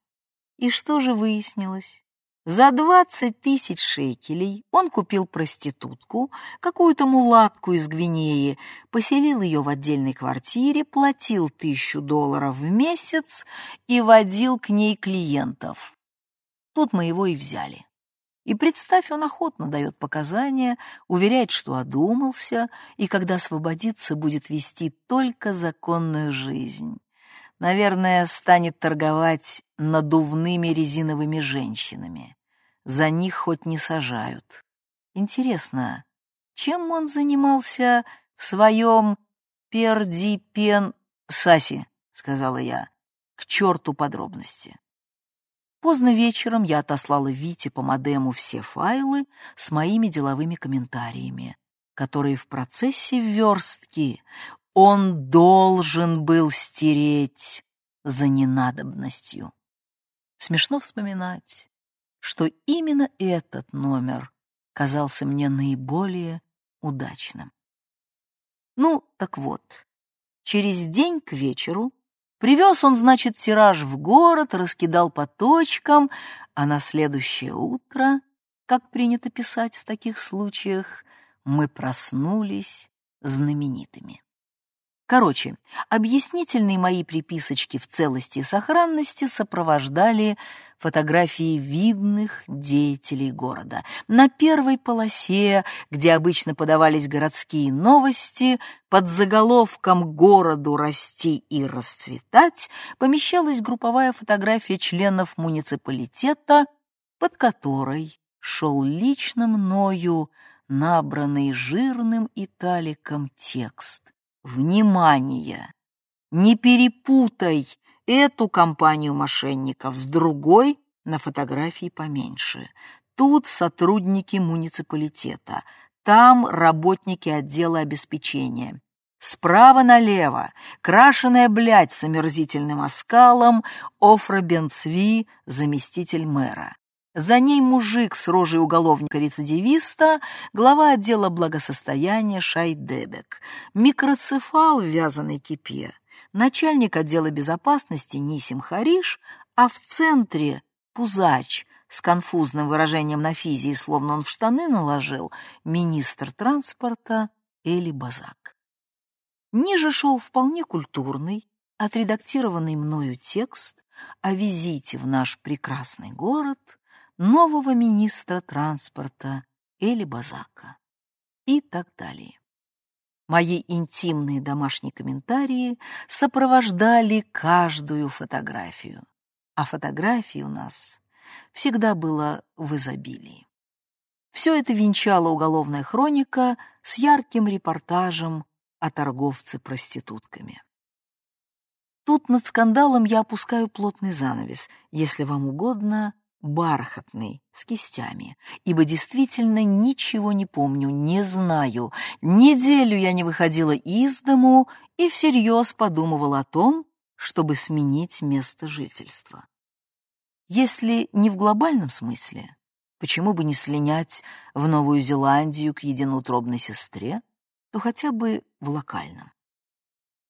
И что же выяснилось? За двадцать тысяч шекелей он купил проститутку, какую-то мулатку из Гвинеи, поселил ее в отдельной квартире, платил тысячу долларов в месяц и водил к ней клиентов. Тут мы его и взяли. И представь, он охотно дает показания, уверяет, что одумался, и когда освободится, будет вести только законную жизнь. Наверное, станет торговать надувными резиновыми женщинами. За них хоть не сажают. Интересно, чем он занимался в своем пердипен... Саси, — сказала я, — к черту подробности. Поздно вечером я отослала Вите по модему все файлы с моими деловыми комментариями, которые в процессе верстки он должен был стереть за ненадобностью. Смешно вспоминать, что именно этот номер казался мне наиболее удачным. Ну, так вот, через день к вечеру привез он, значит, тираж в город, раскидал по точкам, а на следующее утро, как принято писать в таких случаях, мы проснулись знаменитыми. Короче, объяснительные мои приписочки в целости и сохранности сопровождали фотографии видных деятелей города. На первой полосе, где обычно подавались городские новости, под заголовком «Городу расти и расцветать» помещалась групповая фотография членов муниципалитета, под которой шел лично мною набранный жирным италиком текст Внимание! Не перепутай эту компанию мошенников с другой на фотографии поменьше. Тут сотрудники муниципалитета, там работники отдела обеспечения. Справа налево крашеная блядь с омерзительным оскалом Офра Бенцви, заместитель мэра. За ней мужик с рожей уголовника-рецидивиста, глава отдела благосостояния Шайдебек, микроцефал в вязаной кипе, начальник отдела безопасности Нисим Хариш, а в центре пузач с конфузным выражением на физии, словно он в штаны наложил, министр транспорта Эли Базак. Ниже шел вполне культурный, отредактированный мною текст о визите в наш прекрасный город нового министра транспорта Эли Базака и так далее. Мои интимные домашние комментарии сопровождали каждую фотографию, а фотографий у нас всегда было в изобилии. Все это венчала уголовная хроника с ярким репортажем о торговце проститутками. Тут над скандалом я опускаю плотный занавес, если вам угодно, бархатный, с кистями, ибо действительно ничего не помню, не знаю. Неделю я не выходила из дому и всерьез подумывала о том, чтобы сменить место жительства. Если не в глобальном смысле, почему бы не слинять в Новую Зеландию к единоутробной сестре, то хотя бы в локальном.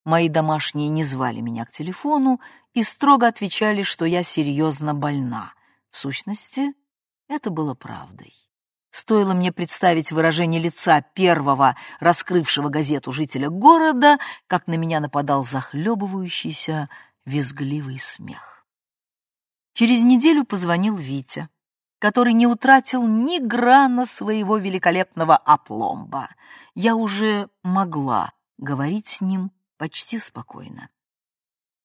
Мои домашние не звали меня к телефону и строго отвечали, что я серьезно больна — в сущности, это было правдой. Стоило мне представить выражение лица первого, раскрывшего газету жителя города, как на меня нападал захлебывающийся, визгливый смех. Через неделю позвонил Витя, который не утратил ни грана своего великолепного опломба. Я уже могла говорить с ним почти спокойно.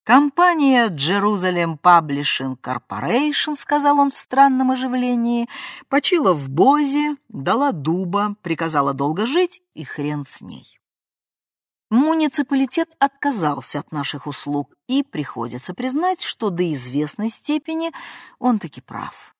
Компания Jerusalem Publishing Corporation, сказал он в странном оживлении, почила в Бозе, дала дуба, приказала долго жить и хрен с ней. Муниципалитет отказался от наших услуг, и приходится признать, что до известной степени он таки прав.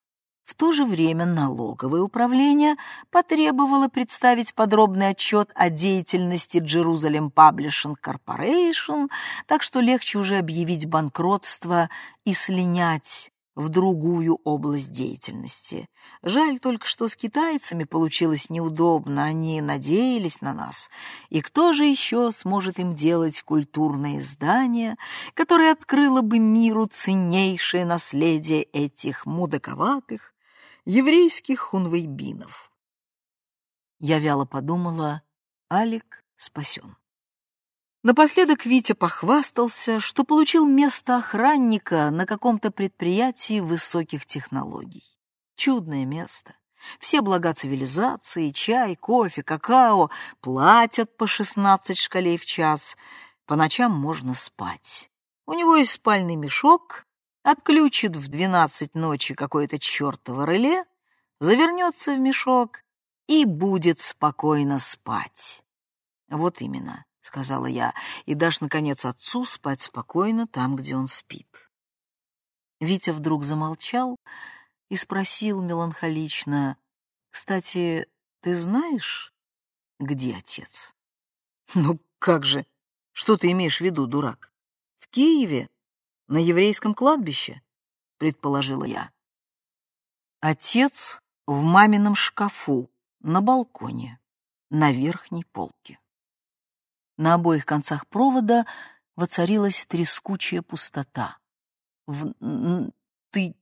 В то же время налоговое управление потребовало представить подробный отчет о деятельности Jerusalem Publishing Corporation, так что легче уже объявить банкротство и слинять в другую область деятельности. Жаль только, что с китайцами получилось неудобно, они надеялись на нас. И кто же еще сможет им делать культурное издание, которое открыло бы миру ценнейшее наследие этих мудаковатых, еврейских хунвейбинов. Я вяло подумала, Алик спасен. Напоследок Витя похвастался, что получил место охранника на каком-то предприятии высоких технологий. Чудное место. Все блага цивилизации, чай, кофе, какао платят по 16 шкалей в час. По ночам можно спать. У него есть спальный мешок, отключит в двенадцать ночи какое-то чертово реле, завернется в мешок и будет спокойно спать. Вот именно, — сказала я, — и дашь, наконец, отцу спать спокойно там, где он спит. Витя вдруг замолчал и спросил меланхолично, «Кстати, ты знаешь, где отец?» «Ну как же? Что ты имеешь в виду, дурак? В Киеве?» На еврейском кладбище, предположила я. Отец в мамином шкафу на балконе, на верхней полке. На обоих концах провода воцарилась трескучая пустота. В... Ты...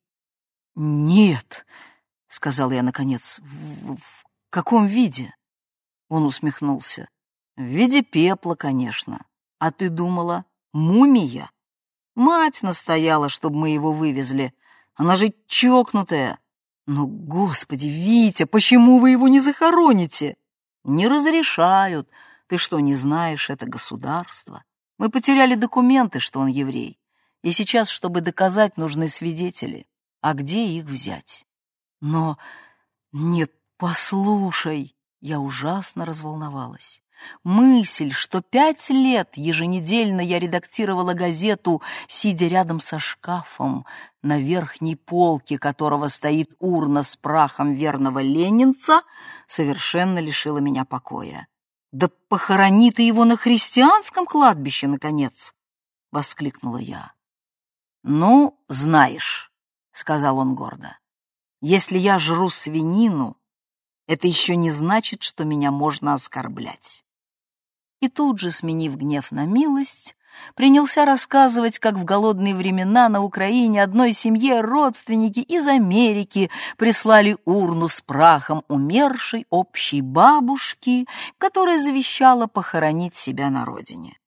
Нет, — сказал я наконец. В... в каком виде? Он усмехнулся. В виде пепла, конечно. А ты думала, мумия? Мать настояла, чтобы мы его вывезли. Она же чокнутая. Но, господи, Витя, почему вы его не захороните? Не разрешают. Ты что, не знаешь, это государство? Мы потеряли документы, что он еврей. И сейчас, чтобы доказать, нужны свидетели. А где их взять? Но... Нет, послушай. Я ужасно разволновалась. Мысль, что пять лет еженедельно я редактировала газету, сидя рядом со шкафом, на верхней полке которого стоит урна с прахом верного ленинца, совершенно лишила меня покоя. «Да похорони ты его на христианском кладбище, наконец!» — воскликнула я. «Ну, знаешь», — сказал он гордо, — «если я жру свинину, это еще не значит, что меня можно оскорблять» и тут же, сменив гнев на милость, принялся рассказывать, как в голодные времена на Украине одной семье родственники из Америки прислали урну с прахом умершей общей бабушки, которая завещала похоронить себя на родине.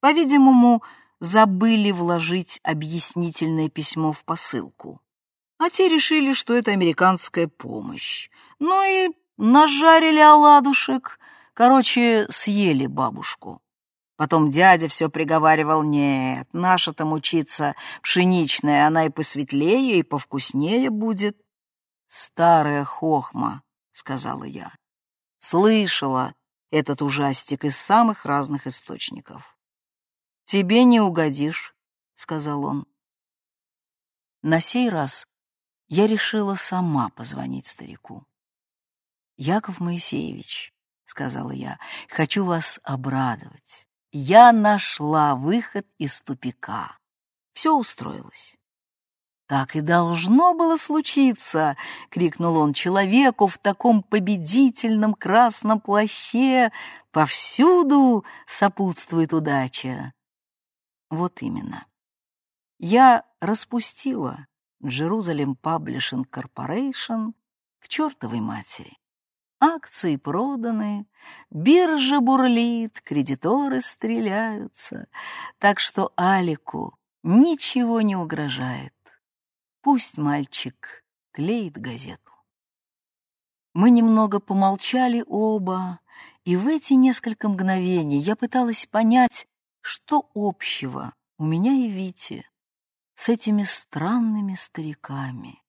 По-видимому, забыли вложить объяснительное письмо в посылку. А те решили, что это американская помощь. Ну и нажарили оладушек, Короче, съели бабушку. Потом дядя все приговаривал, нет, наша-то мучиться пшеничная, она и посветлее, и повкуснее будет. Старая хохма, сказала я. Слышала этот ужастик из самых разных источников. Тебе не угодишь, сказал он. На сей раз я решила сама позвонить старику. Яков Моисеевич, сказала я, — «хочу вас обрадовать. Я нашла выход из тупика. Все устроилось». «Так и должно было случиться!» — крикнул он человеку в таком победительном красном плаще. «Повсюду сопутствует удача!» Вот именно. Я распустила Jerusalem Publishing Corporation к чертовой матери. Акции проданы, биржа бурлит, кредиторы стреляются, так что Алику ничего не угрожает. Пусть мальчик клеит газету. Мы немного помолчали оба, и в эти несколько мгновений я пыталась понять, что общего у меня и Вити с этими странными стариками.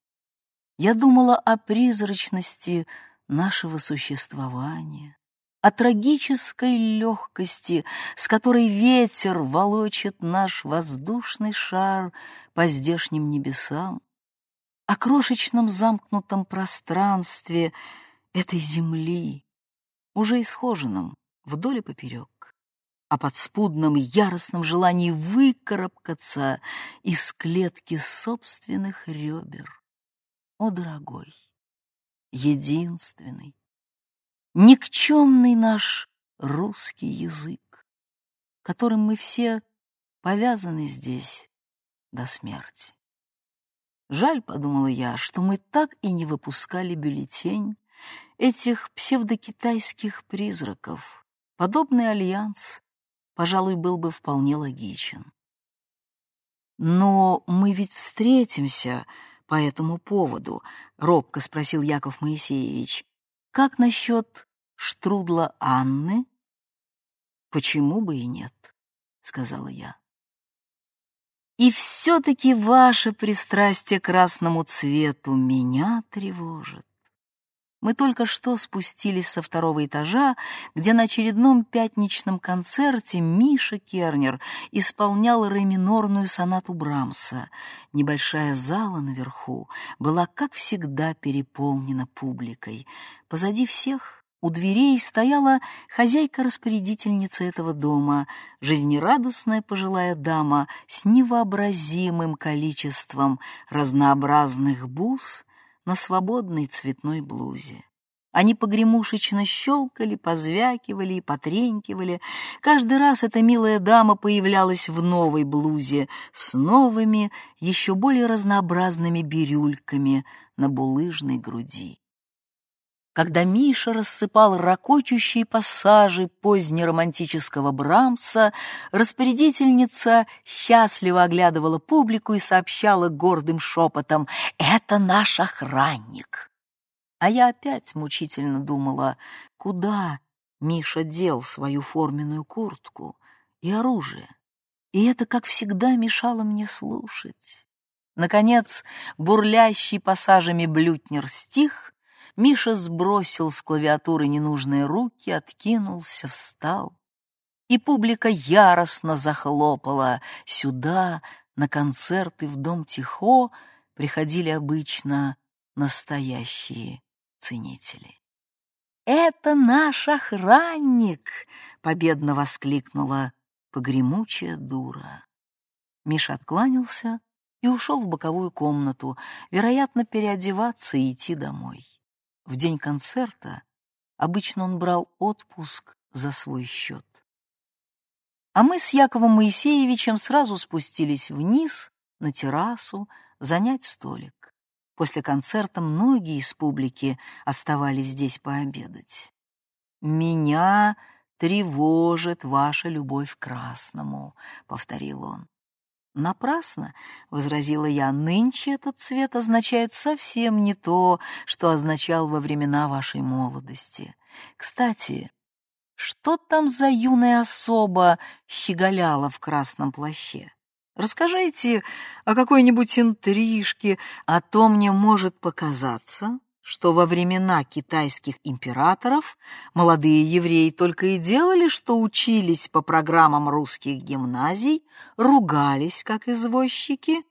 Я думала о призрачности нашего существования, о трагической легкости, с которой ветер волочит наш воздушный шар по здешним небесам, о крошечном замкнутом пространстве этой земли, уже исхоженном вдоль и поперек, о подспудном яростном желании выкарабкаться из клетки собственных ребер. О, дорогой! Единственный, никчемный наш русский язык, которым мы все повязаны здесь до смерти. Жаль, подумала я, что мы так и не выпускали бюллетень этих псевдокитайских призраков. Подобный альянс, пожалуй, был бы вполне логичен. Но мы ведь встретимся по этому поводу?» — робко спросил Яков Моисеевич. «Как насчет штрудла Анны?» «Почему бы и нет?» — сказала я. «И все-таки ваше пристрастие к красному цвету меня тревожит. Мы только что спустились со второго этажа, где на очередном пятничном концерте Миша Кернер исполнял ре-минорную сонату Брамса. Небольшая зала наверху была, как всегда, переполнена публикой. Позади всех у дверей стояла хозяйка-распорядительница этого дома, жизнерадостная пожилая дама с невообразимым количеством разнообразных бус — на свободной цветной блузе. Они погремушечно щелкали, позвякивали и потренькивали. Каждый раз эта милая дама появлялась в новой блузе с новыми, еще более разнообразными бирюльками на булыжной груди. Когда Миша рассыпал ракочущие пассажи позднеромантического Брамса, распорядительница счастливо оглядывала публику и сообщала гордым шепотом «Это наш охранник». А я опять мучительно думала, куда Миша дел свою форменную куртку и оружие. И это, как всегда, мешало мне слушать. Наконец, бурлящий пассажами блютнер стих, Миша сбросил с клавиатуры ненужные руки, откинулся, встал. И публика яростно захлопала. Сюда, на концерты в Дом Тихо, приходили обычно настоящие ценители. «Это наш охранник!» — победно воскликнула погремучая дура. Миша откланялся и ушел в боковую комнату, вероятно, переодеваться и идти домой. В день концерта обычно он брал отпуск за свой счет. А мы с Яковом Моисеевичем сразу спустились вниз, на террасу, занять столик. После концерта многие из публики оставались здесь пообедать. «Меня тревожит ваша любовь к красному», — повторил он. «Напрасно», — возразила я, — «нынче этот цвет означает совсем не то, что означал во времена вашей молодости. Кстати, что там за юная особа щеголяла в красном плаще? Расскажите о какой-нибудь интрижке, а то мне может показаться, что во времена китайских императоров молодые евреи только и делали, что учились по программам русских гимназий, ругались, как извозчики,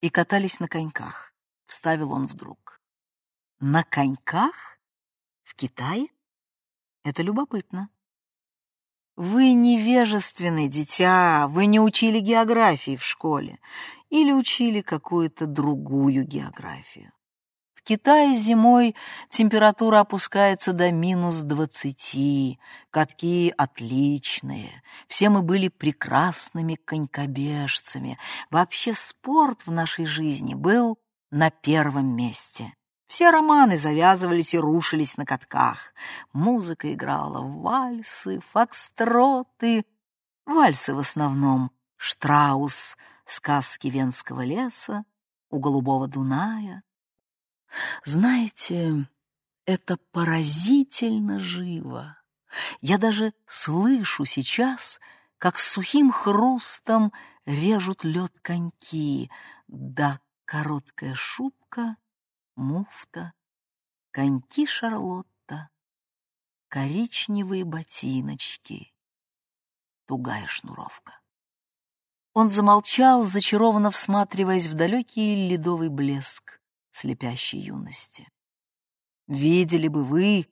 и катались на коньках, — вставил он вдруг. На коньках? В Китае? Это любопытно. Вы невежественны, дитя, вы не учили географии в школе или учили какую-то другую географию. В Китае зимой температура опускается до минус двадцати, катки отличные, все мы были прекрасными конькобежцами. Вообще спорт в нашей жизни был на первом месте. Все романы завязывались и рушились на катках. Музыка играла вальсы, фокстроты. Вальсы в основном. Штраус, сказки Венского леса, у Голубого Дуная. Знаете, это поразительно живо. Я даже слышу сейчас, как с сухим хрустом режут лед коньки, да короткая шубка, муфта, коньки Шарлотта, коричневые ботиночки, тугая шнуровка. Он замолчал, зачарованно всматриваясь в далекий ледовый блеск слепящей юности. Видели бы вы,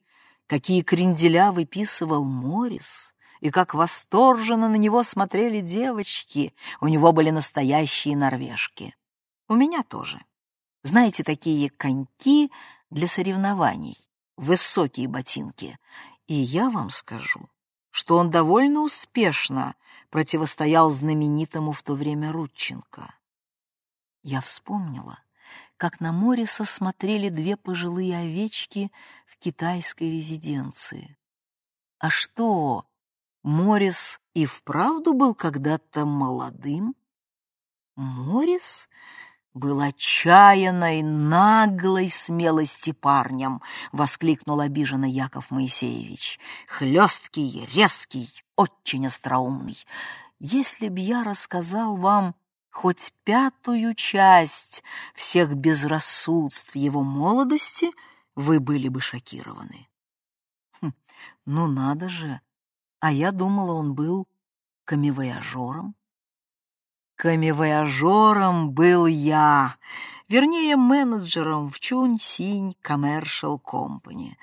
какие кренделя выписывал Морис, и как восторженно на него смотрели девочки. У него были настоящие норвежки. У меня тоже. Знаете, такие коньки для соревнований, высокие ботинки. И я вам скажу, что он довольно успешно противостоял знаменитому в то время Рудченко. Я вспомнила, как на Мориса смотрели две пожилые овечки в китайской резиденции. А что, Морис и вправду был когда-то молодым? Морис был отчаянной, наглой смелости парнем, воскликнул обиженно Яков Моисеевич. Хлесткий, резкий, очень остроумный. Если б я рассказал вам хоть пятую часть всех безрассудств его молодости, вы были бы шокированы. Хм, ну надо же, а я думала, он был камевояжером. Камевояжером был я, вернее, менеджером в Чунь-Синь Commercial Company,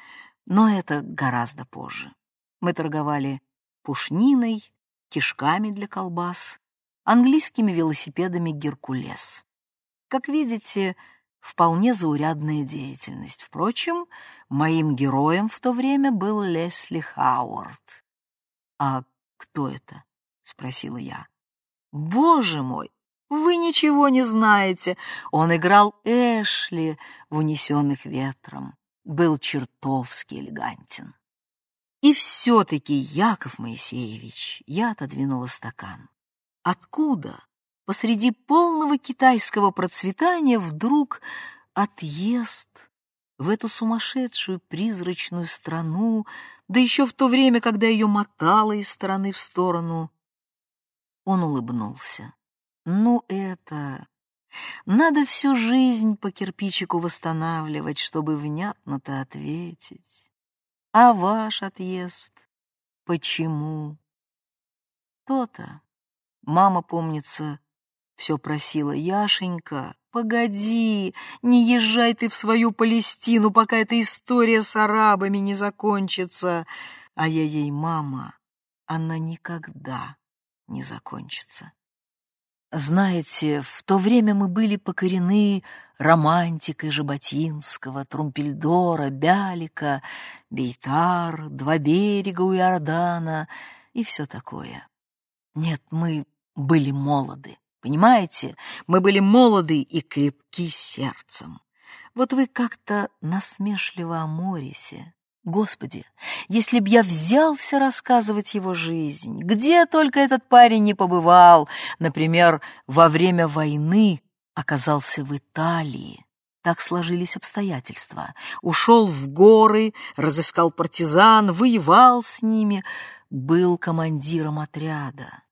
но это гораздо позже. Мы торговали пушниной, кишками для колбас, английскими велосипедами «Геркулес». Как видите, вполне заурядная деятельность. Впрочем, моим героем в то время был Лесли Хауард. «А кто это?» — спросила я. «Боже мой, вы ничего не знаете!» Он играл Эшли в «Унесенных ветром». был чертовски элегантен. И все-таки, Яков Моисеевич, я отодвинула стакан. Откуда посреди полного китайского процветания вдруг отъезд в эту сумасшедшую призрачную страну, да еще в то время, когда ее мотало из стороны в сторону? Он улыбнулся. Ну, это... Надо всю жизнь по кирпичику восстанавливать, чтобы внятно-то ответить. А ваш отъезд? Почему? То-то. Мама, помнится, все просила, Яшенька, погоди, не езжай ты в свою Палестину, пока эта история с арабами не закончится. А я ей, мама, она никогда не закончится. Знаете, в то время мы были покорены романтикой Жаботинского, Трумпельдора, Бялика, Бейтар, Два берега у Иордана и все такое. Нет, мы были молоды, понимаете? Мы были молоды и крепки сердцем. Вот вы как-то насмешливо о Морисе, Господи, если б я взялся рассказывать его жизнь, где только этот парень не побывал, например, во время войны оказался в Италии. Так сложились обстоятельства. Ушел в горы, разыскал партизан, воевал с ними, был командиром отряда.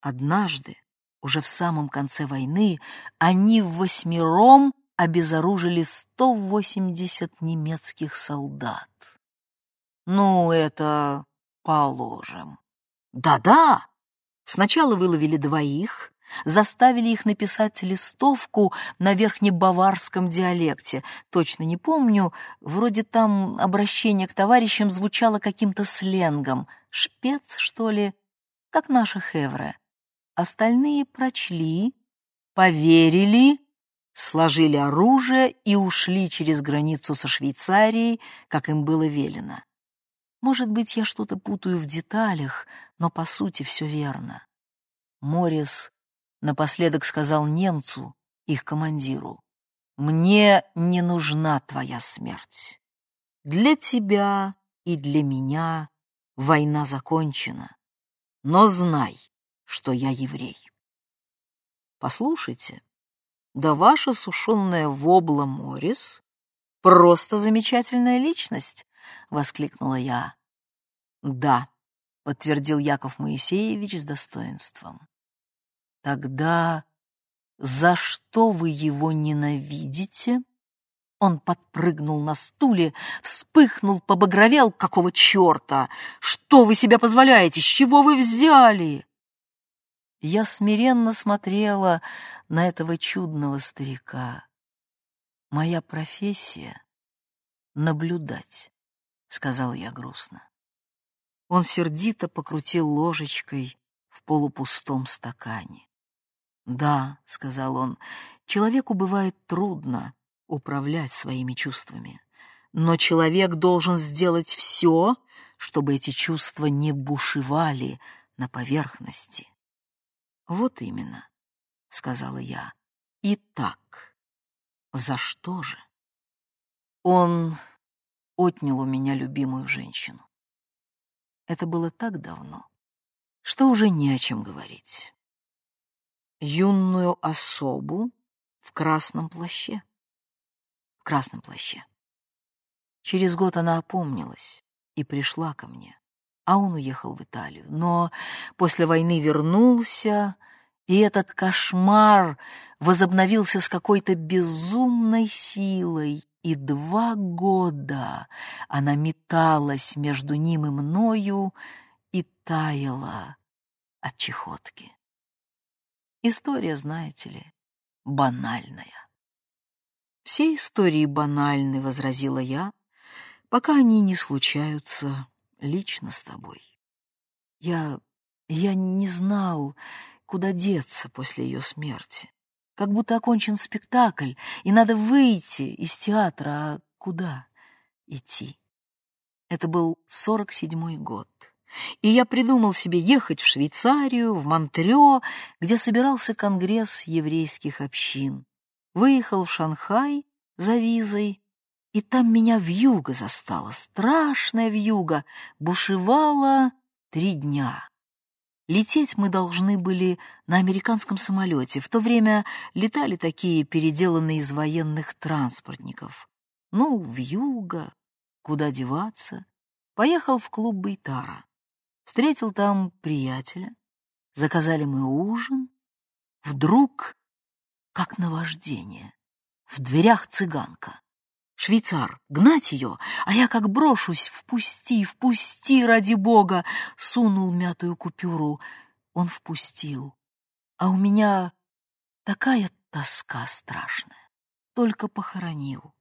Однажды, уже в самом конце войны, они восьмером обезоружили 180 немецких солдат. Ну, это положим. Да-да. Сначала выловили двоих, заставили их написать листовку на верхнебаварском диалекте. Точно не помню, вроде там обращение к товарищам звучало каким-то сленгом. Шпец, что ли? Как наша Хевре. Остальные прочли, поверили, сложили оружие и ушли через границу со Швейцарией, как им было велено. Может быть, я что-то путаю в деталях, но по сути все верно. Морис напоследок сказал немцу, их командиру, «Мне не нужна твоя смерть. Для тебя и для меня война закончена, но знай, что я еврей». Послушайте, да ваша сушеная вобла Морис просто замечательная личность, — воскликнула я. «Да», — подтвердил Яков Моисеевич с достоинством. «Тогда за что вы его ненавидите?» Он подпрыгнул на стуле, вспыхнул, побагровел. «Какого черта? Что вы себе позволяете? С чего вы взяли?» Я смиренно смотрела на этого чудного старика. Моя профессия — наблюдать. — сказал я грустно. Он сердито покрутил ложечкой в полупустом стакане. «Да», — сказал он, — «человеку бывает трудно управлять своими чувствами, но человек должен сделать все, чтобы эти чувства не бушевали на поверхности». «Вот именно», — сказала я. «Итак, за что же?» Он отнял у меня любимую женщину. Это было так давно, что уже не о чем говорить. Юную особу в красном плаще. В красном плаще. Через год она опомнилась и пришла ко мне, а он уехал в Италию. Но после войны вернулся, и этот кошмар возобновился с какой-то безумной силой, и два года она металась между ним и мною и таяла от чехотки. История, знаете ли, банальная. Все истории банальны, — возразила я, — пока они не случаются лично с тобой. Я... я не знал, куда деться после ее смерти как будто окончен спектакль, и надо выйти из театра, а куда идти? Это был сорок седьмой год, и я придумал себе ехать в Швейцарию, в Монтрё, где собирался конгресс еврейских общин. Выехал в Шанхай за визой, И там меня вьюга застала, страшная вьюга, бушевала три дня. Лететь мы должны были на американском самолете. В то время летали такие, переделанные из военных транспортников. Ну, в юго, куда деваться. Поехал в клуб Бейтара. Встретил там приятеля. Заказали мы ужин. Вдруг, как наваждение, в дверях цыганка. Швейцар, гнать ее, а я как брошусь, впусти, впусти, ради бога, сунул мятую купюру. Он впустил, а у меня такая тоска страшная, только похоронил.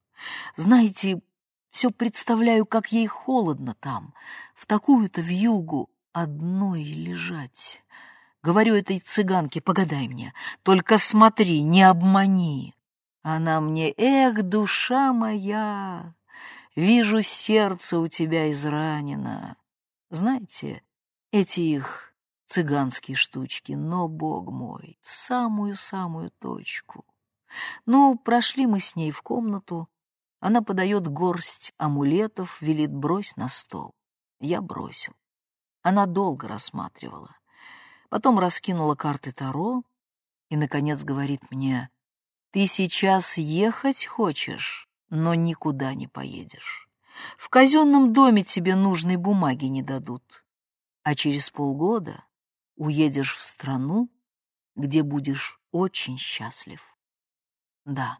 Знаете, все представляю, как ей холодно там, в такую-то вьюгу одной лежать. Говорю этой цыганке, погадай мне, только смотри, не обмани. Она мне, эх, душа моя, вижу, сердце у тебя изранено. Знаете, эти их цыганские штучки, но, бог мой, в самую-самую точку. Ну, прошли мы с ней в комнату, она подает горсть амулетов, велит брось на стол. Я бросил. Она долго рассматривала. Потом раскинула карты Таро и, наконец, говорит мне, «Ты сейчас ехать хочешь, но никуда не поедешь. В казенном доме тебе нужной бумаги не дадут, а через полгода уедешь в страну, где будешь очень счастлив». Да.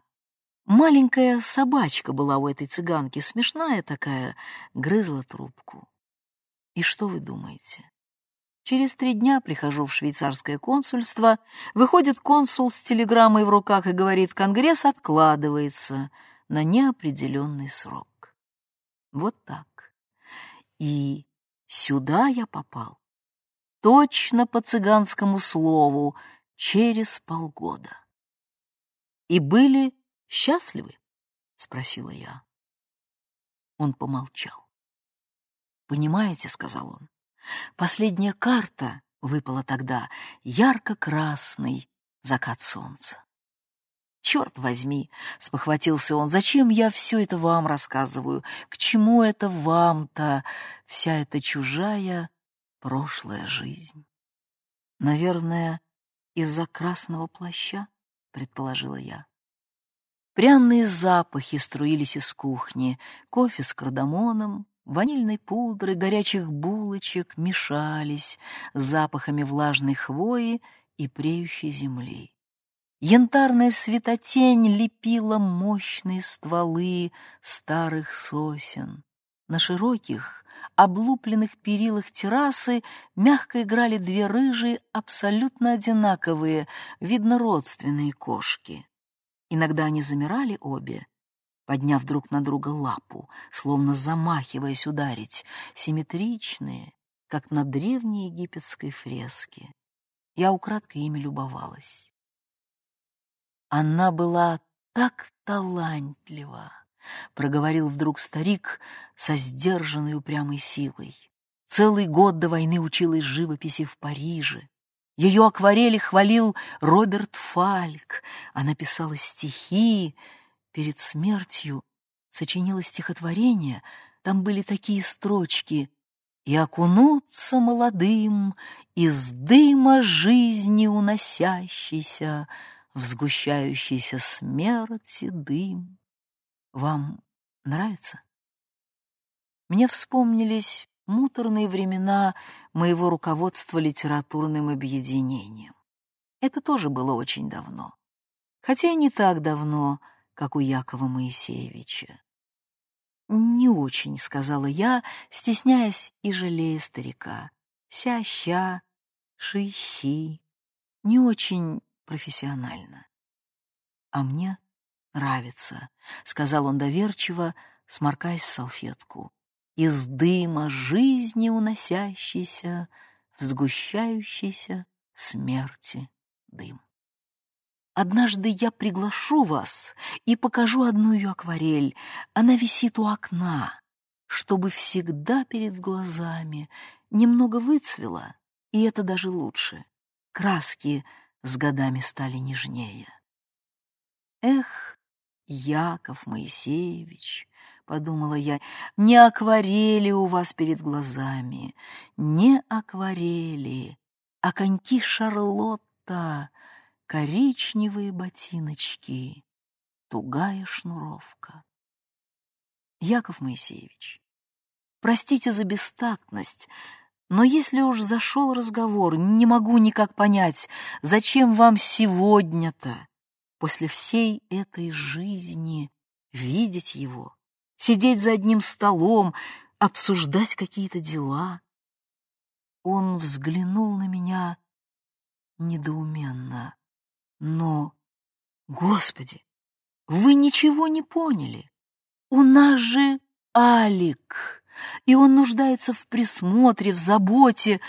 Маленькая собачка была у этой цыганки, смешная такая, грызла трубку. И что вы думаете? Через три дня прихожу в швейцарское консульство, выходит консул с телеграммой в руках и говорит, Конгресс откладывается на неопределенный срок. Вот так. И сюда я попал. Точно по цыганскому слову, через полгода. И были счастливы? — спросила я. Он помолчал. «Понимаете, — сказал он, — последняя карта выпала тогда, ярко-красный закат солнца. «Черт возьми!» — спохватился он. «Зачем я все это вам рассказываю? К чему это вам-то? Вся эта чужая прошлая жизнь?» «Наверное, из-за красного плаща?» — предположила я. Пряные запахи струились из кухни, кофе с кардамоном, ванильной пудры, горячих булочек мешались запахами влажной хвои и преющей земли. Янтарная светотень лепила мощные стволы старых сосен. На широких, облупленных перилах террасы мягко играли две рыжие, абсолютно одинаковые, видно, родственные кошки. Иногда они замирали обе, подняв друг на друга лапу, словно замахиваясь ударить, симметричные, как на древней египетской фреске. Я украдкой ими любовалась. Она была так талантлива, проговорил вдруг старик со сдержанной упрямой силой. Целый год до войны училась живописи в Париже, ее акварели хвалил Роберт Фальк. Она писала стихи. Перед смертью сочинила стихотворение. Там были такие строчки «И окунуться молодым из дыма жизни уносящийся в сгущающейся смерти дым». Вам нравится? Мне вспомнились муторные времена моего руководства литературным объединением. Это тоже было очень давно, хотя и не так давно, как у Якова Моисеевича. «Не очень», — сказала я, стесняясь и жалея старика. «Ся-ща, ши-щи, не очень профессионально». «А мне нравится», — сказал он доверчиво, сморкаясь в салфетку из дыма жизни уносящийся в сгущающийся смерти дым. Однажды я приглашу вас и покажу одну ее акварель. Она висит у окна, чтобы всегда перед глазами немного выцвела, и это даже лучше. Краски с годами стали нежнее. Эх, Яков Моисеевич, подумала я, не акварели у вас перед глазами, не акварели, а коньки Шарлотта, коричневые ботиночки, тугая шнуровка. Яков Моисеевич, простите за бестактность, но если уж зашел разговор, не могу никак понять, зачем вам сегодня-то, после всей этой жизни, видеть его, сидеть за одним столом, обсуждать какие-то дела. Он взглянул на меня недоуменно. Но, Господи, вы ничего не поняли. У нас же Алик, и он нуждается в присмотре, в заботе.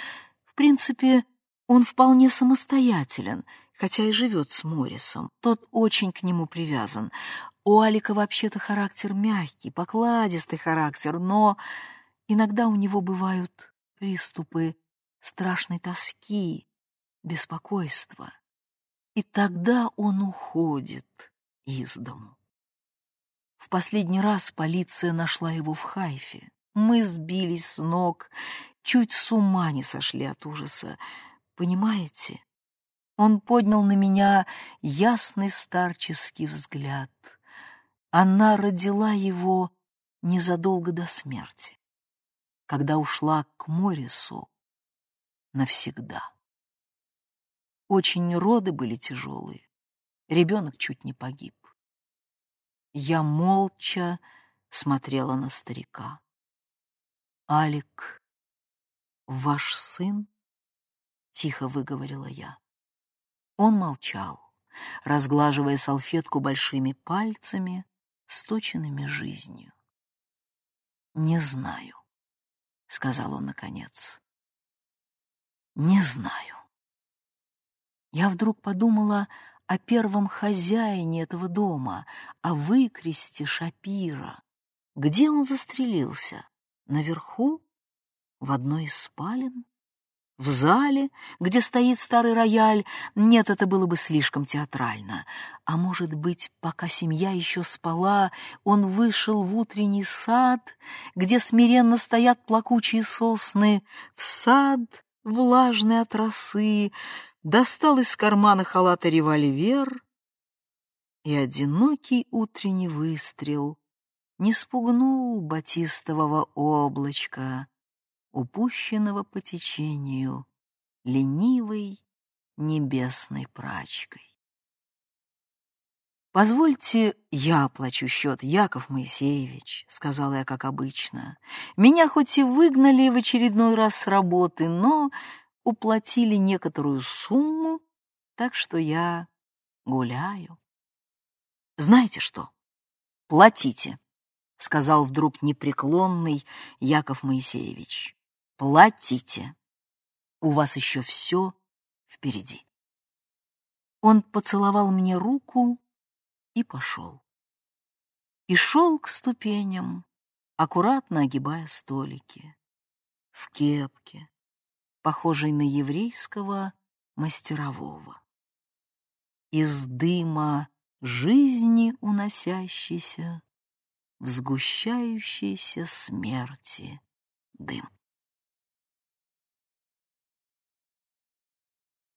В принципе, он вполне самостоятелен, хотя и живет с Моррисом. Тот очень к нему привязан. У Алика вообще-то характер мягкий, покладистый характер, но иногда у него бывают приступы страшной тоски, беспокойства. И тогда он уходит из дому. В последний раз полиция нашла его в Хайфе. Мы сбились с ног, чуть с ума не сошли от ужаса. Понимаете? Он поднял на меня ясный старческий взгляд — она родила его незадолго до смерти, когда ушла к Морису навсегда. Очень роды были тяжелые, ребенок чуть не погиб. Я молча смотрела на старика. «Алик, ваш сын?» — тихо выговорила я. Он молчал, разглаживая салфетку большими пальцами, сточенными жизнью. «Не знаю», — сказал он наконец. «Не знаю». Я вдруг подумала о первом хозяине этого дома, о выкресте Шапира. Где он застрелился? Наверху? В одной из спален? В зале, где стоит старый рояль, нет, это было бы слишком театрально. А может быть, пока семья еще спала, он вышел в утренний сад, где смиренно стоят плакучие сосны, в сад, влажный от росы, достал из кармана халата револьвер, и одинокий утренний выстрел не спугнул батистового облачка, упущенного по течению ленивой небесной прачкой. «Позвольте, я оплачу счет, Яков Моисеевич», — сказала я, как обычно. «Меня хоть и выгнали в очередной раз с работы, но уплатили некоторую сумму, так что я гуляю». «Знаете что? Платите», — сказал вдруг непреклонный Яков Моисеевич платите. У вас еще все впереди. Он поцеловал мне руку и пошел. И шел к ступеням, аккуратно огибая столики, в кепке, похожей на еврейского мастерового. Из дыма жизни уносящейся в сгущающейся смерти дым.